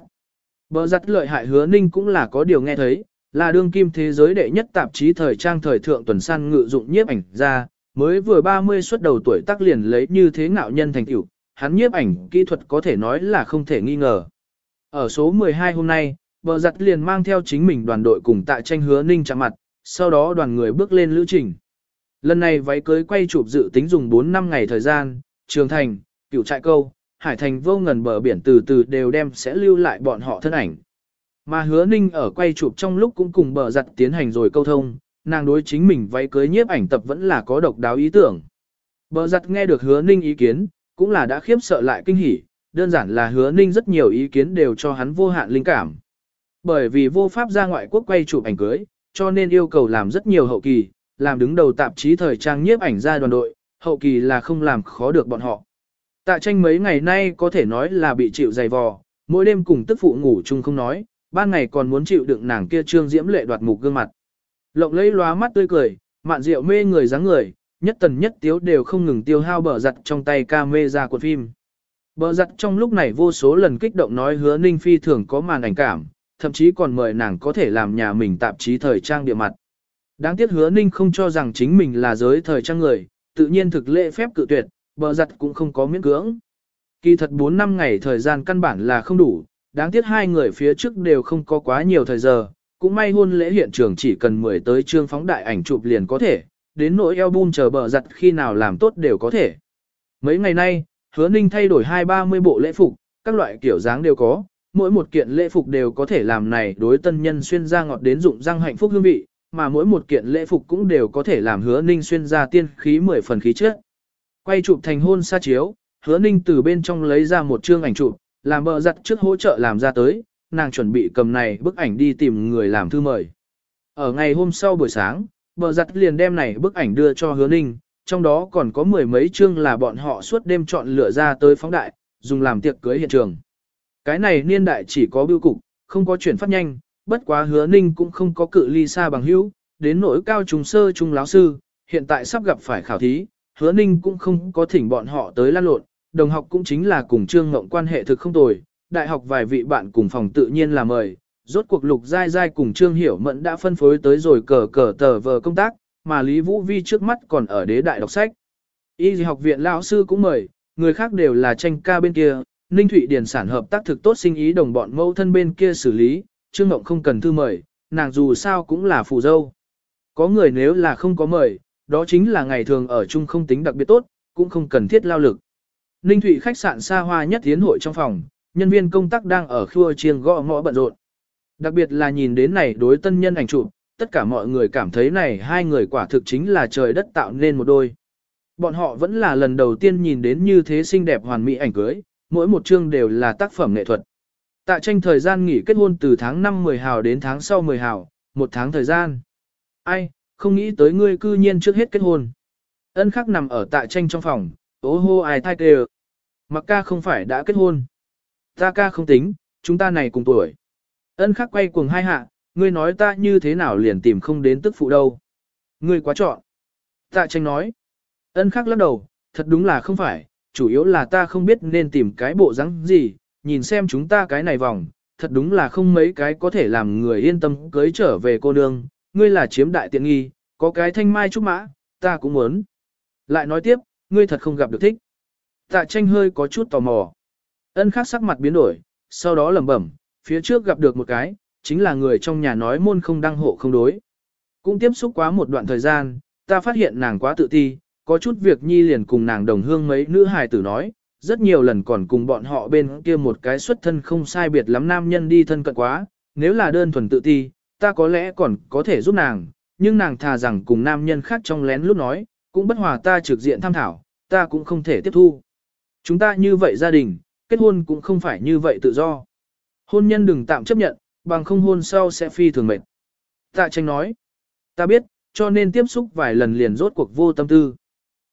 Bờ giặt lợi hại hứa ninh cũng là có điều nghe thấy, là đương kim thế giới đệ nhất tạp chí thời trang thời thượng tuần săn ngự dụng nhiếp ảnh ra, mới vừa 30 xuất đầu tuổi tác liền lấy như thế ngạo nhân thành tiểu hắn nhiếp ảnh kỹ thuật có thể nói là không thể nghi ngờ. Ở số 12 hôm nay, bờ giặt liền mang theo chính mình đoàn đội cùng tại tranh hứa ninh chạm mặt, sau đó đoàn người bước lên lữ trình. Lần này váy cưới quay chụp dự tính dùng 4 năm ngày thời gian, Trường Thành, cựu Trại Câu, Hải Thành vô ngần bờ biển từ từ đều đem sẽ lưu lại bọn họ thân ảnh. Mà hứa ninh ở quay chụp trong lúc cũng cùng bờ giặt tiến hành rồi câu thông, nàng đối chính mình váy cưới nhiếp ảnh tập vẫn là có độc đáo ý tưởng. Bờ giặt nghe được hứa ninh ý kiến, cũng là đã khiếp sợ lại kinh hỉ, đơn giản là hứa ninh rất nhiều ý kiến đều cho hắn vô hạn linh cảm. Bởi vì vô pháp ra ngoại quốc quay chụp ảnh cưới, cho nên yêu cầu làm rất nhiều hậu kỳ, làm đứng đầu tạp chí thời trang nhiếp ảnh ra đoàn đội, hậu kỳ là không làm khó được bọn họ. Tạ tranh mấy ngày nay có thể nói là bị chịu dày vò, Mỗi đêm cùng tức phụ ngủ chung không nói, ban ngày còn muốn chịu đựng nàng kia trương diễm lệ đoạt mục gương mặt. Lộng lấy lóa mắt tươi cười, mạn rượu mê người dáng người, nhất tần nhất tiếu đều không ngừng tiêu hao bờ giặt trong tay ca mê ra cuộn phim. Bờ giặt trong lúc này vô số lần kích động nói hứa Ninh Phi thường có màn ảnh cảm, thậm chí còn mời nàng có thể làm nhà mình tạp chí thời trang địa mặt. Đáng tiếc hứa Ninh không cho rằng chính mình là giới thời trang người, tự nhiên thực lễ phép cự tuyệt, bờ giặt cũng không có miễn cưỡng. Kỳ thật 4 năm ngày thời gian căn bản là không đủ, đáng tiếc hai người phía trước đều không có quá nhiều thời giờ, cũng may hôn lễ hiện trường chỉ cần 10 tới trương phóng đại ảnh chụp liền có thể, đến nỗi album chờ bờ giặt khi nào làm tốt đều có thể. Mấy ngày nay, hứa ninh thay đổi hai ba mươi bộ lễ phục, các loại kiểu dáng đều có, mỗi một kiện lễ phục đều có thể làm này đối tân nhân xuyên ra ngọt đến dụng răng hạnh phúc hương vị, mà mỗi một kiện lễ phục cũng đều có thể làm hứa ninh xuyên ra tiên khí mười phần khí trước. Quay chụp thành hôn xa chiếu, hứa ninh từ bên trong lấy ra một chương ảnh chụp, làm bờ giặt trước hỗ trợ làm ra tới, nàng chuẩn bị cầm này bức ảnh đi tìm người làm thư mời. Ở ngày hôm sau buổi sáng, bờ giặt liền đem này bức ảnh đưa cho hứa ninh, trong đó còn có mười mấy chương là bọn họ suốt đêm chọn lựa ra tới phóng đại, dùng làm tiệc cưới hiện trường. Cái này niên đại chỉ có biêu cục, không có chuyển phát nhanh, bất quá hứa ninh cũng không có cự ly xa bằng hữu, đến nỗi cao trùng sơ trung láo sư, hiện tại sắp gặp phải khảo thí, hứa ninh cũng không có thỉnh bọn họ tới lan lộn, đồng học cũng chính là cùng trương ngộng quan hệ thực không tồi, đại học vài vị bạn cùng phòng tự nhiên là mời, rốt cuộc lục dai dai cùng trương hiểu mẫn đã phân phối tới rồi cờ cờ tờ vờ công tác, mà Lý Vũ Vi trước mắt còn ở đế đại đọc sách. Y học viện lão sư cũng mời, người khác đều là tranh ca bên kia, Ninh Thụy Điền sản hợp tác thực tốt sinh ý đồng bọn mẫu thân bên kia xử lý, Trương Ngộng không cần thư mời, nàng dù sao cũng là phù dâu. Có người nếu là không có mời, đó chính là ngày thường ở chung không tính đặc biệt tốt, cũng không cần thiết lao lực. Ninh Thụy khách sạn xa hoa nhất tiến hội trong phòng, nhân viên công tác đang ở khua chiêng gõ ngõ bận rộn. Đặc biệt là nhìn đến này đối tân nhân ảnh chụp, tất cả mọi người cảm thấy này hai người quả thực chính là trời đất tạo nên một đôi. Bọn họ vẫn là lần đầu tiên nhìn đến như thế xinh đẹp hoàn mỹ ảnh cưới, mỗi một chương đều là tác phẩm nghệ thuật. Tạ tranh thời gian nghỉ kết hôn từ tháng 5 10 hào đến tháng sau 10 hào, một tháng thời gian. Ai, không nghĩ tới ngươi cư nhiên trước hết kết hôn. Ân khắc nằm ở tạ tranh trong phòng, ố hô ai thai kêu. Mặc ca không phải đã kết hôn. Ta ca không tính, chúng ta này cùng tuổi. Ân khắc quay cuồng hai hạ, ngươi nói ta như thế nào liền tìm không đến tức phụ đâu. Ngươi quá chọn. Tạ tranh nói. Ân khắc lắc đầu, thật đúng là không phải, chủ yếu là ta không biết nên tìm cái bộ dáng gì, nhìn xem chúng ta cái này vòng, thật đúng là không mấy cái có thể làm người yên tâm cưới trở về cô nương, ngươi là chiếm đại tiện nghi, có cái thanh mai trúc mã, ta cũng muốn. Lại nói tiếp, ngươi thật không gặp được thích. Tạ tranh hơi có chút tò mò. Ân khắc sắc mặt biến đổi, sau đó lẩm bẩm, phía trước gặp được một cái, chính là người trong nhà nói môn không đăng hộ không đối. Cũng tiếp xúc quá một đoạn thời gian, ta phát hiện nàng quá tự ti, có chút việc nhi liền cùng nàng đồng hương mấy nữ hài tử nói, rất nhiều lần còn cùng bọn họ bên kia một cái xuất thân không sai biệt lắm nam nhân đi thân cận quá, nếu là đơn thuần tự ti, ta có lẽ còn có thể giúp nàng, nhưng nàng thà rằng cùng nam nhân khác trong lén lúc nói, cũng bất hòa ta trực diện tham thảo, ta cũng không thể tiếp thu. Chúng ta như vậy gia đình, kết hôn cũng không phải như vậy tự do. Hôn nhân đừng tạm chấp nhận, bằng không hôn sau sẽ phi thường mệt. Tạ tranh nói, ta biết, cho nên tiếp xúc vài lần liền rốt cuộc vô tâm tư.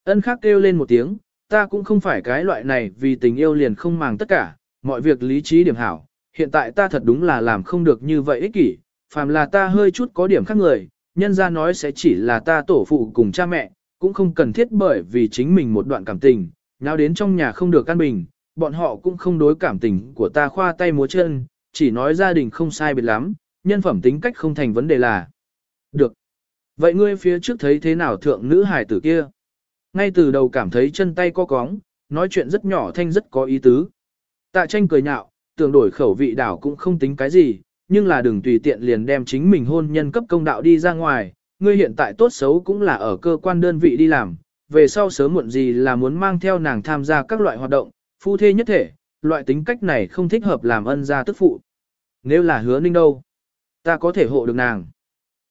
Ân khắc kêu lên một tiếng, ta cũng không phải cái loại này vì tình yêu liền không màng tất cả, mọi việc lý trí điểm hảo. Hiện tại ta thật đúng là làm không được như vậy ích kỷ, phàm là ta hơi chút có điểm khác người, nhân ra nói sẽ chỉ là ta tổ phụ cùng cha mẹ, cũng không cần thiết bởi vì chính mình một đoạn cảm tình, nào đến trong nhà không được căn bình, bọn họ cũng không đối cảm tình của ta khoa tay múa chân, chỉ nói gia đình không sai biệt lắm, nhân phẩm tính cách không thành vấn đề là. Được. Vậy ngươi phía trước thấy thế nào thượng nữ hài tử kia? Ngay từ đầu cảm thấy chân tay co cóng, nói chuyện rất nhỏ thanh rất có ý tứ. Tạ tranh cười nhạo, tưởng đổi khẩu vị đảo cũng không tính cái gì, nhưng là đừng tùy tiện liền đem chính mình hôn nhân cấp công đạo đi ra ngoài, ngươi hiện tại tốt xấu cũng là ở cơ quan đơn vị đi làm, về sau sớm muộn gì là muốn mang theo nàng tham gia các loại hoạt động, phu thê nhất thể, loại tính cách này không thích hợp làm ân gia tức phụ. Nếu là hứa ninh đâu, ta có thể hộ được nàng.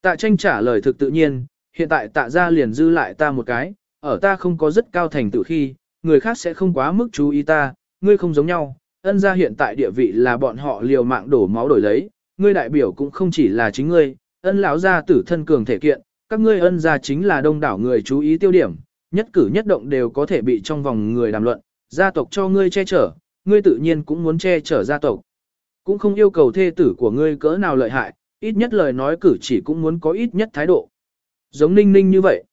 Tạ tranh trả lời thực tự nhiên, hiện tại tạ ra liền dư lại ta một cái, ở ta không có rất cao thành tựu khi, người khác sẽ không quá mức chú ý ta, ngươi không giống nhau, ân gia hiện tại địa vị là bọn họ liều mạng đổ máu đổi lấy, ngươi đại biểu cũng không chỉ là chính ngươi, ân lão gia tử thân cường thể kiện, các ngươi ân gia chính là đông đảo người chú ý tiêu điểm, nhất cử nhất động đều có thể bị trong vòng người đàm luận, gia tộc cho ngươi che chở, ngươi tự nhiên cũng muốn che chở gia tộc. Cũng không yêu cầu thê tử của ngươi cỡ nào lợi hại, ít nhất lời nói cử chỉ cũng muốn có ít nhất thái độ. Giống ninh ninh như vậy.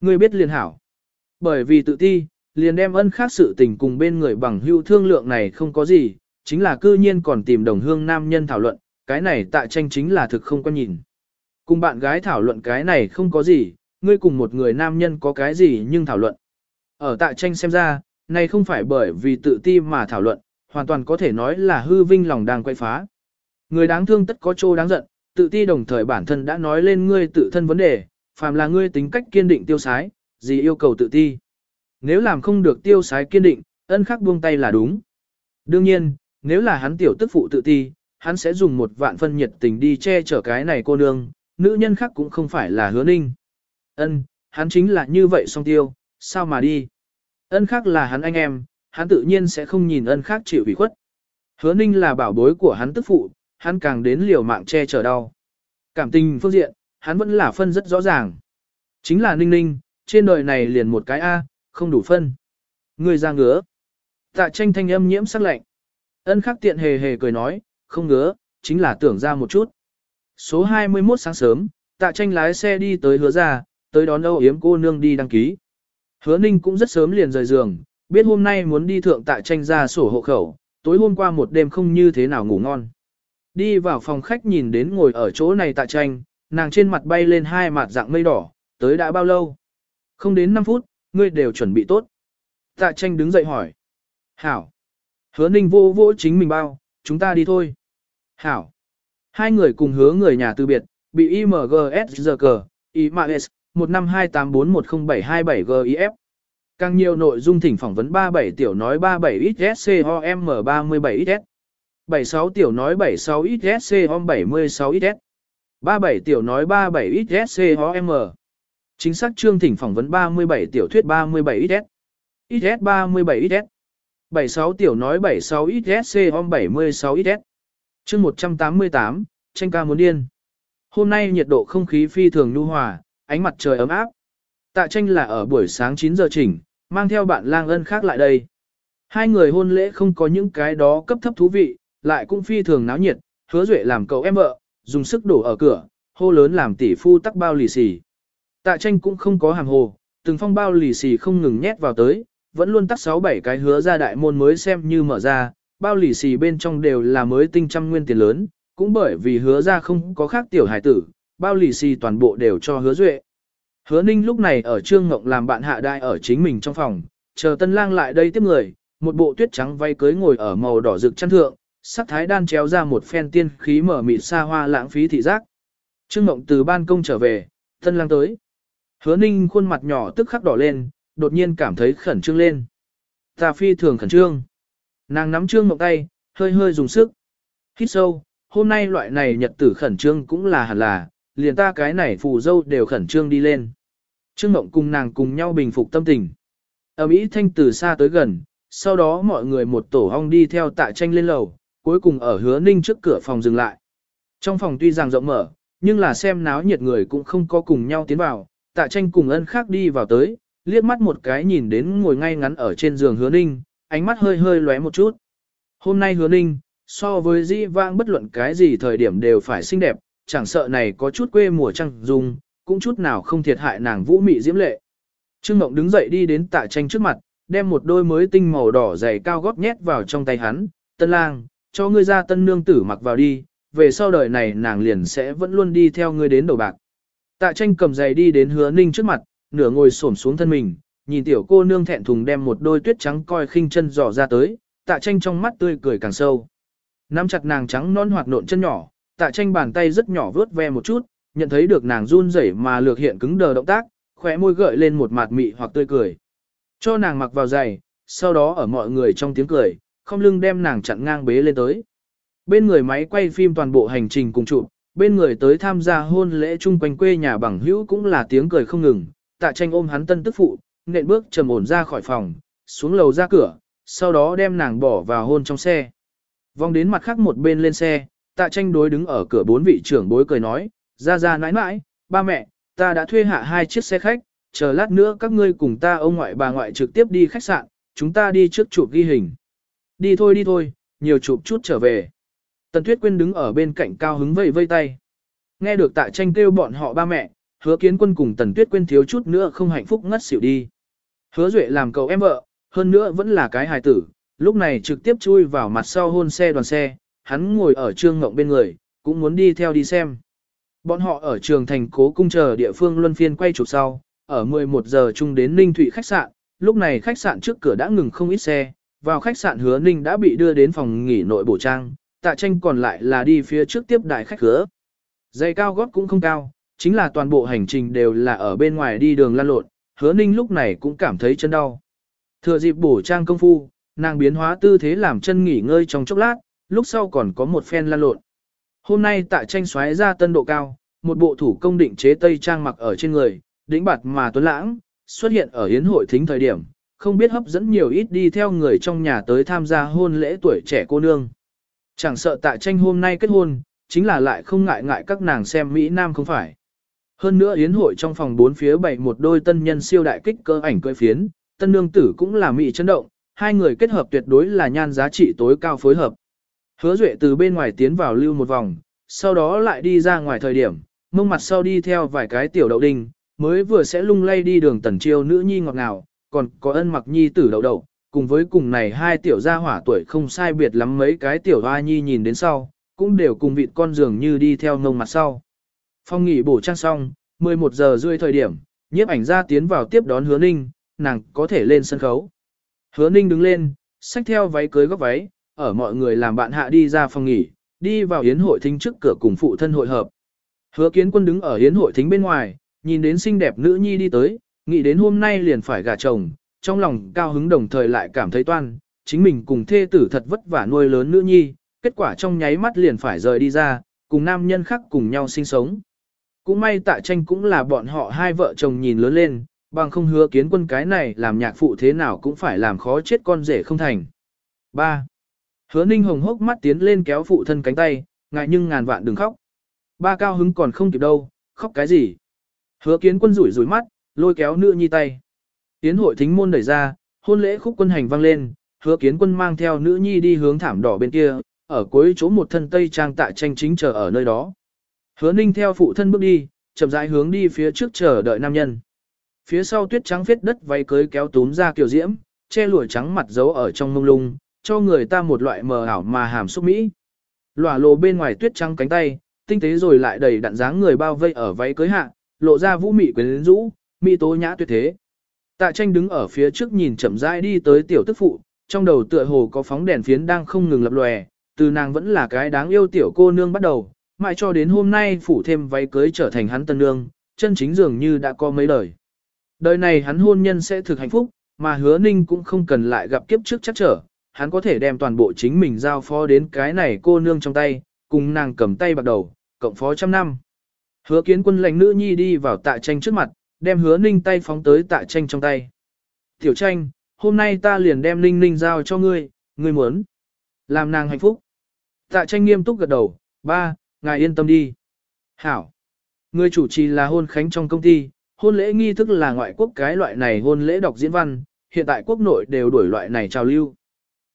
Ngươi biết liền hảo. Bởi vì tự ti, liền đem ân khác sự tình cùng bên người bằng hưu thương lượng này không có gì, chính là cư nhiên còn tìm đồng hương nam nhân thảo luận, cái này tại tranh chính là thực không có nhìn. Cùng bạn gái thảo luận cái này không có gì, ngươi cùng một người nam nhân có cái gì nhưng thảo luận. Ở tại tranh xem ra, này không phải bởi vì tự ti mà thảo luận, hoàn toàn có thể nói là hư vinh lòng đang quay phá. Người đáng thương tất có chỗ đáng giận, tự ti đồng thời bản thân đã nói lên ngươi tự thân vấn đề, phàm là ngươi tính cách kiên định tiêu sái, gì yêu cầu tự ti. Nếu làm không được tiêu sái kiên định, ân khắc buông tay là đúng. Đương nhiên, nếu là hắn tiểu tức phụ tự ti, hắn sẽ dùng một vạn phân nhiệt tình đi che chở cái này cô nương, nữ nhân khác cũng không phải là hứa ninh. Ân, hắn chính là như vậy song tiêu, sao mà đi. Ân khác là hắn anh em, hắn tự nhiên sẽ không nhìn ân khác chịu ủy khuất. Hứa ninh là bảo bối của hắn tức phụ, hắn càng đến liều mạng che chở đau. Cảm tình phương diện, hắn vẫn là phân rất rõ ràng. Chính là ninh ninh, trên đời này liền một cái A, không đủ phân. Người ra ngứa. Tạ tranh thanh âm nhiễm sắc lạnh. Ân khắc tiện hề hề cười nói, không ngứa, chính là tưởng ra một chút. Số 21 sáng sớm, tạ tranh lái xe đi tới hứa ra, tới đón âu yếm cô nương đi đăng ký. Hứa ninh cũng rất sớm liền rời giường, biết hôm nay muốn đi thượng tạ tranh ra sổ hộ khẩu, tối hôm qua một đêm không như thế nào ngủ ngon. Đi vào phòng khách nhìn đến ngồi ở chỗ này tạ tranh, nàng trên mặt bay lên hai mặt dạng mây đỏ, tới đã bao lâu? Không đến 5 phút, ngươi đều chuẩn bị tốt. Tạ tranh đứng dậy hỏi. Hảo. Hứa ninh vô vô chính mình bao, chúng ta đi thôi. Hảo. Hai người cùng hứa người nhà từ biệt, bị IMGS giờ cờ, IMAS, 1528410727GIF. Càng nhiều nội dung thỉnh phỏng vấn 37 tiểu nói 37XSCOM37XS. 76 tiểu nói 76XSCOM76XS. 37 tiểu nói 37XSCOM. Chính xác chương thỉnh phỏng vấn 37 tiểu thuyết 37XS. XS 37XS. 76 tiểu nói 76XSCOM76XS. Chương 188, tranh ca muốn điên. Hôm nay nhiệt độ không khí phi thường nhu hòa, ánh mặt trời ấm áp. Tạ tranh là ở buổi sáng 9 giờ chỉnh, mang theo bạn lang ân khác lại đây. Hai người hôn lễ không có những cái đó cấp thấp thú vị, lại cũng phi thường náo nhiệt, hứa duệ làm cậu em vợ, dùng sức đổ ở cửa, hô lớn làm tỷ phu tắc bao lì xì. Tạ tranh cũng không có hàng hồ, từng phong bao lì xì không ngừng nhét vào tới, vẫn luôn tắc 6-7 cái hứa ra đại môn mới xem như mở ra, bao lì xì bên trong đều là mới tinh trăm nguyên tiền lớn, cũng bởi vì hứa ra không có khác tiểu hải tử, bao lì xì toàn bộ đều cho hứa duệ. Hứa ninh lúc này ở trương ngộng làm bạn hạ đại ở chính mình trong phòng, chờ tân lang lại đây tiếp người, một bộ tuyết trắng vay cưới ngồi ở màu đỏ rực chăn thượng, sắc thái đan chéo ra một phen tiên khí mở mịt xa hoa lãng phí thị giác. Trương ngộng từ ban công trở về, tân lang tới. Hứa ninh khuôn mặt nhỏ tức khắc đỏ lên, đột nhiên cảm thấy khẩn trương lên. Ta phi thường khẩn trương. Nàng nắm trương ngộng tay, hơi hơi dùng sức. Hít sâu, hôm nay loại này nhật tử khẩn trương cũng là hẳn là, liền ta cái này phù dâu đều khẩn trương đi lên. Trương Mộng cùng nàng cùng nhau bình phục tâm tình. Ở Mỹ thanh từ xa tới gần, sau đó mọi người một tổ hong đi theo tạ tranh lên lầu, cuối cùng ở hứa ninh trước cửa phòng dừng lại. Trong phòng tuy rằng rộng mở, nhưng là xem náo nhiệt người cũng không có cùng nhau tiến vào, tạ tranh cùng ân khác đi vào tới, liếc mắt một cái nhìn đến ngồi ngay ngắn ở trên giường hứa ninh, ánh mắt hơi hơi lóe một chút. Hôm nay hứa ninh, so với dĩ vãng bất luận cái gì thời điểm đều phải xinh đẹp, chẳng sợ này có chút quê mùa trăng dung, cũng chút nào không thiệt hại nàng vũ mị diễm lệ. Trương Mộng đứng dậy đi đến tạ tranh trước mặt, đem một đôi mới tinh màu đỏ dày cao gót nhét vào trong tay hắn, tân lang, cho ngươi ra tân nương tử mặc vào đi, về sau đời này nàng liền sẽ vẫn luôn đi theo ngươi đến đầu bạc. Tạ tranh cầm giày đi đến hứa ninh trước mặt, nửa ngồi xổm xuống thân mình, nhìn tiểu cô nương thẹn thùng đem một đôi tuyết trắng coi khinh chân dò ra tới, tạ tranh trong mắt tươi cười càng sâu. Nắm chặt nàng trắng non hoạt nộn chân nhỏ, tạ tranh bàn tay rất nhỏ vướt ve một chút, nhận thấy được nàng run rẩy mà lược hiện cứng đờ động tác, khóe môi gợi lên một mặt mị hoặc tươi cười. Cho nàng mặc vào giày, sau đó ở mọi người trong tiếng cười, không lưng đem nàng chặn ngang bế lên tới. Bên người máy quay phim toàn bộ hành trình cùng chụp, bên người tới tham gia hôn lễ chung quanh quê nhà bằng hữu cũng là tiếng cười không ngừng, tạ tranh ôm hắn tân tức phụ, nện bước trầm ổn ra khỏi phòng, xuống lầu ra cửa, sau đó đem nàng bỏ vào hôn trong xe. Vòng đến mặt khác một bên lên xe, tạ tranh đối đứng ở cửa bốn vị trưởng bối cười nói, ra ra nãi nãi, ba mẹ, ta đã thuê hạ hai chiếc xe khách, chờ lát nữa các ngươi cùng ta ông ngoại bà ngoại trực tiếp đi khách sạn, chúng ta đi trước chụp ghi hình. Đi thôi đi thôi, nhiều chụp chút trở về. Tần Tuyết Quyên đứng ở bên cạnh cao hứng vây vây tay. Nghe được tạ tranh kêu bọn họ ba mẹ, hứa kiến quân cùng Tần Tuyết Quyên thiếu chút nữa không hạnh phúc ngất xỉu đi. Hứa Duệ làm cậu em vợ, hơn nữa vẫn là cái hài tử, lúc này trực tiếp chui vào mặt sau hôn xe đoàn xe, hắn ngồi ở trương ngộng bên người, cũng muốn đi theo đi xem. Bọn họ ở trường thành cố cung chờ địa phương luân phiên quay chụp sau, ở 11 giờ chung đến Ninh Thụy khách sạn, lúc này khách sạn trước cửa đã ngừng không ít xe, vào khách sạn hứa Ninh đã bị đưa đến phòng nghỉ nội bổ trang, tạ tranh còn lại là đi phía trước tiếp đại khách cửa. Giày cao gót cũng không cao, chính là toàn bộ hành trình đều là ở bên ngoài đi đường lan lộn, hứa Ninh lúc này cũng cảm thấy chân đau. Thừa dịp bổ trang công phu, nàng biến hóa tư thế làm chân nghỉ ngơi trong chốc lát, lúc sau còn có một phen lan lộn. Hôm nay tạ tranh xoáy ra tân độ cao, một bộ thủ công định chế tây trang mặc ở trên người, đỉnh bạt mà tuấn lãng, xuất hiện ở hiến hội thính thời điểm, không biết hấp dẫn nhiều ít đi theo người trong nhà tới tham gia hôn lễ tuổi trẻ cô nương. Chẳng sợ tạ tranh hôm nay kết hôn, chính là lại không ngại ngại các nàng xem Mỹ Nam không phải. Hơn nữa yến hội trong phòng bốn phía bày một đôi tân nhân siêu đại kích cơ ảnh cưỡi phiến, tân nương tử cũng là Mỹ chấn động, hai người kết hợp tuyệt đối là nhan giá trị tối cao phối hợp. Hứa Duệ từ bên ngoài tiến vào lưu một vòng, sau đó lại đi ra ngoài thời điểm, mông mặt sau đi theo vài cái tiểu đậu đinh, mới vừa sẽ lung lay đi đường tần chiêu nữ nhi ngọt ngào, còn có ân mặc nhi tử đậu đậu, cùng với cùng này hai tiểu gia hỏa tuổi không sai biệt lắm mấy cái tiểu hoa nhi nhìn đến sau, cũng đều cùng vịt con giường như đi theo mông mặt sau. Phong nghỉ bổ trang xong, 11 giờ rưỡi thời điểm, nhiếp ảnh ra tiến vào tiếp đón hứa ninh, nàng có thể lên sân khấu. Hứa ninh đứng lên, xách theo váy cưới góc váy, ở mọi người làm bạn hạ đi ra phòng nghỉ, đi vào hiến hội thính trước cửa cùng phụ thân hội hợp. Hứa kiến quân đứng ở hiến hội thính bên ngoài, nhìn đến xinh đẹp nữ nhi đi tới, nghĩ đến hôm nay liền phải gả chồng, trong lòng cao hứng đồng thời lại cảm thấy toan, chính mình cùng thê tử thật vất vả nuôi lớn nữ nhi, kết quả trong nháy mắt liền phải rời đi ra, cùng nam nhân khác cùng nhau sinh sống. Cũng may tạ tranh cũng là bọn họ hai vợ chồng nhìn lớn lên, bằng không hứa kiến quân cái này làm nhạc phụ thế nào cũng phải làm khó chết con rể không thành. 3. Hứa ninh hồng hốc mắt tiến lên kéo phụ thân cánh tay, ngại nhưng ngàn vạn đừng khóc. Ba cao hứng còn không kịp đâu, khóc cái gì. Hứa kiến quân rủi rủi mắt, lôi kéo nữ nhi tay. Tiến hội thính môn đẩy ra, hôn lễ khúc quân hành vang lên, hứa kiến quân mang theo nữ nhi đi hướng thảm đỏ bên kia, ở cuối chỗ một thân tây trang tạ tranh chính chờ ở nơi đó. Hứa ninh theo phụ thân bước đi, chậm rãi hướng đi phía trước chờ đợi nam nhân. Phía sau tuyết trắng phết đất váy cưới kéo túm ra kiểu diễm, che lụa trắng mặt giấu ở trong mông lung, cho người ta một loại mờ ảo mà hàm xúc mỹ. Lỏa lộ bên ngoài tuyết trắng cánh tay, tinh tế rồi lại đầy đặn dáng người bao vây ở váy cưới hạ, lộ ra vũ mị quyến rũ, mỹ tố nhã tuyệt thế. Tạ tranh đứng ở phía trước nhìn chậm rãi đi tới tiểu tức phụ, trong đầu tựa hồ có phóng đèn phiến đang không ngừng lập lòe, từ nàng vẫn là cái đáng yêu tiểu cô nương bắt đầu, mãi cho đến hôm nay phủ thêm váy cưới trở thành hắn tân nương, chân chính dường như đã có mấy đời. Đời này hắn hôn nhân sẽ thực hạnh phúc, mà hứa ninh cũng không cần lại gặp kiếp trước chắc trở, hắn có thể đem toàn bộ chính mình giao phó đến cái này cô nương trong tay, cùng nàng cầm tay bạc đầu, cộng phó trăm năm. Hứa kiến quân lệnh nữ nhi đi vào tạ tranh trước mặt, đem hứa ninh tay phóng tới tạ tranh trong tay. Tiểu tranh, hôm nay ta liền đem ninh ninh giao cho ngươi, ngươi muốn. Làm nàng hạnh phúc. Tạ tranh nghiêm túc gật đầu, ba, ngài yên tâm đi. Hảo. Người chủ trì là hôn khánh trong công ty, hôn lễ nghi thức là ngoại quốc cái loại này hôn lễ đọc diễn văn, hiện tại quốc nội đều đổi loại này trào lưu.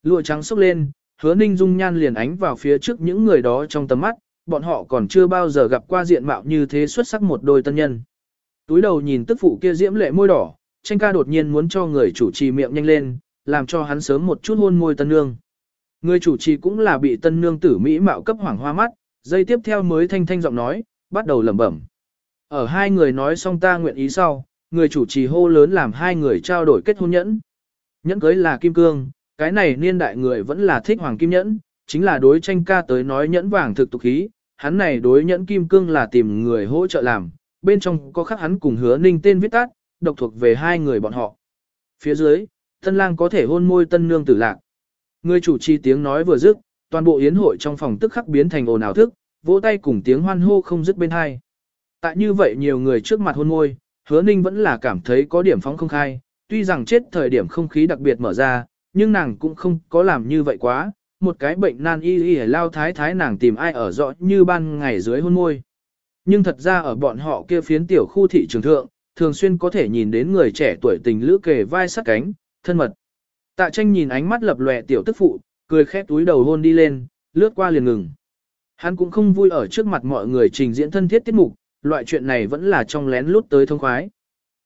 Lụa trắng xốc lên, hứa ninh dung nhan liền ánh vào phía trước những người đó trong tầm mắt, bọn họ còn chưa bao giờ gặp qua diện mạo như thế xuất sắc một đôi tân nhân. Túi đầu nhìn tức phụ kia diễm lệ môi đỏ, tranh ca đột nhiên muốn cho người chủ trì miệng nhanh lên, làm cho hắn sớm một chút hôn môi tân nương. Người chủ trì cũng là bị tân nương tử Mỹ mạo cấp hoảng hoa mắt, dây tiếp theo mới thanh thanh giọng nói, bắt đầu lẩm bẩm. Ở hai người nói xong ta nguyện ý sau, người chủ trì hô lớn làm hai người trao đổi kết hôn nhẫn. Nhẫn cưới là kim cương, cái này niên đại người vẫn là thích hoàng kim nhẫn, chính là đối tranh ca tới nói nhẫn vàng thực tục khí, hắn này đối nhẫn kim cương là tìm người hỗ trợ làm, bên trong có khắc hắn cùng hứa ninh tên viết tắt, độc thuộc về hai người bọn họ. Phía dưới, tân lang có thể hôn môi tân nương tử lạc. Người chủ trì tiếng nói vừa dứt, toàn bộ yến hội trong phòng tức khắc biến thành ồn ào thức, vỗ tay cùng tiếng hoan hô không dứt bên hai. Tại như vậy nhiều người trước mặt hôn môi, hứa ninh vẫn là cảm thấy có điểm phóng không khai, tuy rằng chết thời điểm không khí đặc biệt mở ra, nhưng nàng cũng không có làm như vậy quá, một cái bệnh nan y y lao thái thái nàng tìm ai ở rõ như ban ngày dưới hôn môi. Nhưng thật ra ở bọn họ kia phiến tiểu khu thị trường thượng, thường xuyên có thể nhìn đến người trẻ tuổi tình lữ kề vai sát cánh, thân mật. Tạ tranh nhìn ánh mắt lập lòe tiểu tức phụ, cười khép túi đầu hôn đi lên, lướt qua liền ngừng. Hắn cũng không vui ở trước mặt mọi người trình diễn thân thiết tiết mục, loại chuyện này vẫn là trong lén lút tới thông khoái.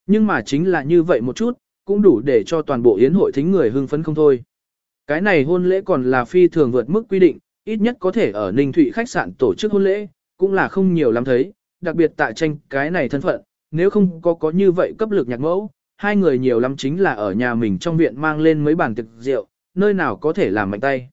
Nhưng mà chính là như vậy một chút, cũng đủ để cho toàn bộ yến hội thính người hưng phấn không thôi. Cái này hôn lễ còn là phi thường vượt mức quy định, ít nhất có thể ở Ninh Thụy khách sạn tổ chức hôn lễ, cũng là không nhiều lắm thấy, đặc biệt tại tranh cái này thân phận, nếu không có có như vậy cấp lực nhạc mẫu, hai người nhiều lắm chính là ở nhà mình trong viện mang lên mấy bàn tiệc rượu, nơi nào có thể làm mạnh tay.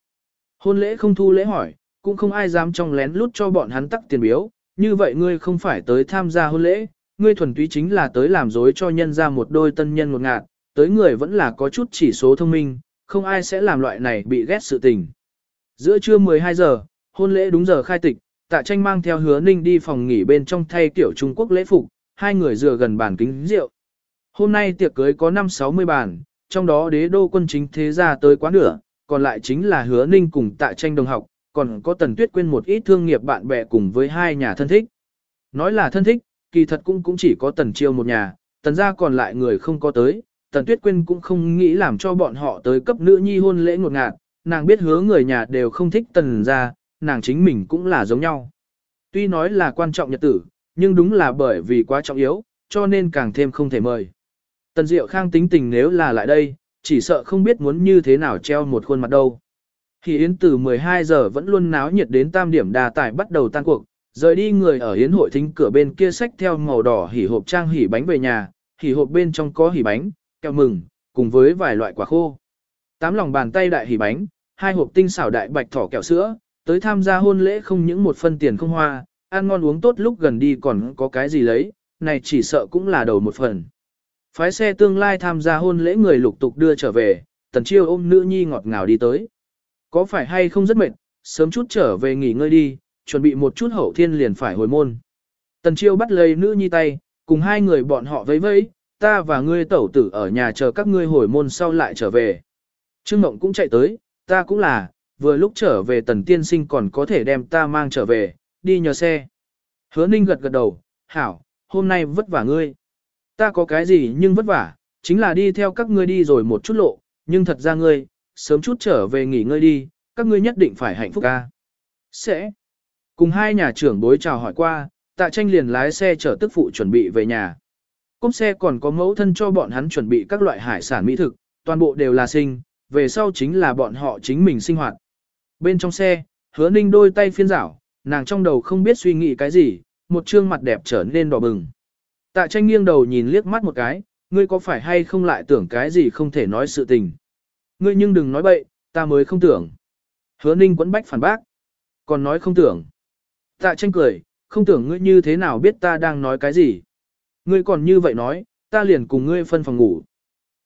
Hôn lễ không thu lễ hỏi, cũng không ai dám trong lén lút cho bọn hắn tắc tiền biếu, như vậy ngươi không phải tới tham gia hôn lễ, ngươi thuần túy chính là tới làm dối cho nhân ra một đôi tân nhân một ngạt, tới người vẫn là có chút chỉ số thông minh, không ai sẽ làm loại này bị ghét sự tình. Giữa trưa 12 giờ, hôn lễ đúng giờ khai tịch, tạ tranh mang theo hứa ninh đi phòng nghỉ bên trong thay kiểu Trung Quốc lễ phục, hai người dựa gần bàn kính rượu. Hôm nay tiệc cưới có 5-60 bàn, trong đó đế đô quân chính thế gia tới quá nửa, còn lại chính là hứa ninh cùng tạ tranh đồng học, còn có tần tuyết quên một ít thương nghiệp bạn bè cùng với hai nhà thân thích. Nói là thân thích, kỳ thật cũng cũng chỉ có tần chiêu một nhà, tần gia còn lại người không có tới, tần tuyết Quyên cũng không nghĩ làm cho bọn họ tới cấp nữ nhi hôn lễ ngột ngạt, nàng biết hứa người nhà đều không thích tần gia, nàng chính mình cũng là giống nhau. Tuy nói là quan trọng nhật tử, nhưng đúng là bởi vì quá trọng yếu, cho nên càng thêm không thể mời. Tần Diệu Khang tính tình nếu là lại đây, chỉ sợ không biết muốn như thế nào treo một khuôn mặt đâu. Thì Yến từ 12 giờ vẫn luôn náo nhiệt đến tam điểm đà tải bắt đầu tan cuộc, rời đi người ở Yến hội thính cửa bên kia sách theo màu đỏ hỉ hộp trang hỉ bánh về nhà, hỉ hộp bên trong có hỉ bánh, kẹo mừng, cùng với vài loại quả khô. Tám lòng bàn tay đại hỉ bánh, hai hộp tinh xảo đại bạch thỏ kẹo sữa, tới tham gia hôn lễ không những một phân tiền không hoa, ăn ngon uống tốt lúc gần đi còn có cái gì lấy, này chỉ sợ cũng là đầu một phần. Phái xe tương lai tham gia hôn lễ người lục tục đưa trở về, tần chiêu ôm nữ nhi ngọt ngào đi tới. Có phải hay không rất mệt, sớm chút trở về nghỉ ngơi đi, chuẩn bị một chút hậu thiên liền phải hồi môn. Tần chiêu bắt lấy nữ nhi tay, cùng hai người bọn họ vẫy vẫy, ta và ngươi tẩu tử ở nhà chờ các ngươi hồi môn sau lại trở về. Trương Mộng cũng chạy tới, ta cũng là, vừa lúc trở về tần tiên sinh còn có thể đem ta mang trở về, đi nhờ xe. Hứa ninh gật gật đầu, hảo, hôm nay vất vả ngươi. Ta có cái gì nhưng vất vả, chính là đi theo các ngươi đi rồi một chút lộ, nhưng thật ra ngươi, sớm chút trở về nghỉ ngơi đi, các ngươi nhất định phải hạnh phúc ca. Sẽ. Cùng hai nhà trưởng bối chào hỏi qua, tạ tranh liền lái xe chở tức phụ chuẩn bị về nhà. Cốp xe còn có mẫu thân cho bọn hắn chuẩn bị các loại hải sản mỹ thực, toàn bộ đều là sinh, về sau chính là bọn họ chính mình sinh hoạt. Bên trong xe, hứa ninh đôi tay phiên rảo, nàng trong đầu không biết suy nghĩ cái gì, một trương mặt đẹp trở nên đỏ bừng. Tạ tranh nghiêng đầu nhìn liếc mắt một cái, ngươi có phải hay không lại tưởng cái gì không thể nói sự tình. Ngươi nhưng đừng nói bậy, ta mới không tưởng. Hứa ninh quấn bách phản bác. Còn nói không tưởng. Tạ tranh cười, không tưởng ngươi như thế nào biết ta đang nói cái gì. Ngươi còn như vậy nói, ta liền cùng ngươi phân phòng ngủ.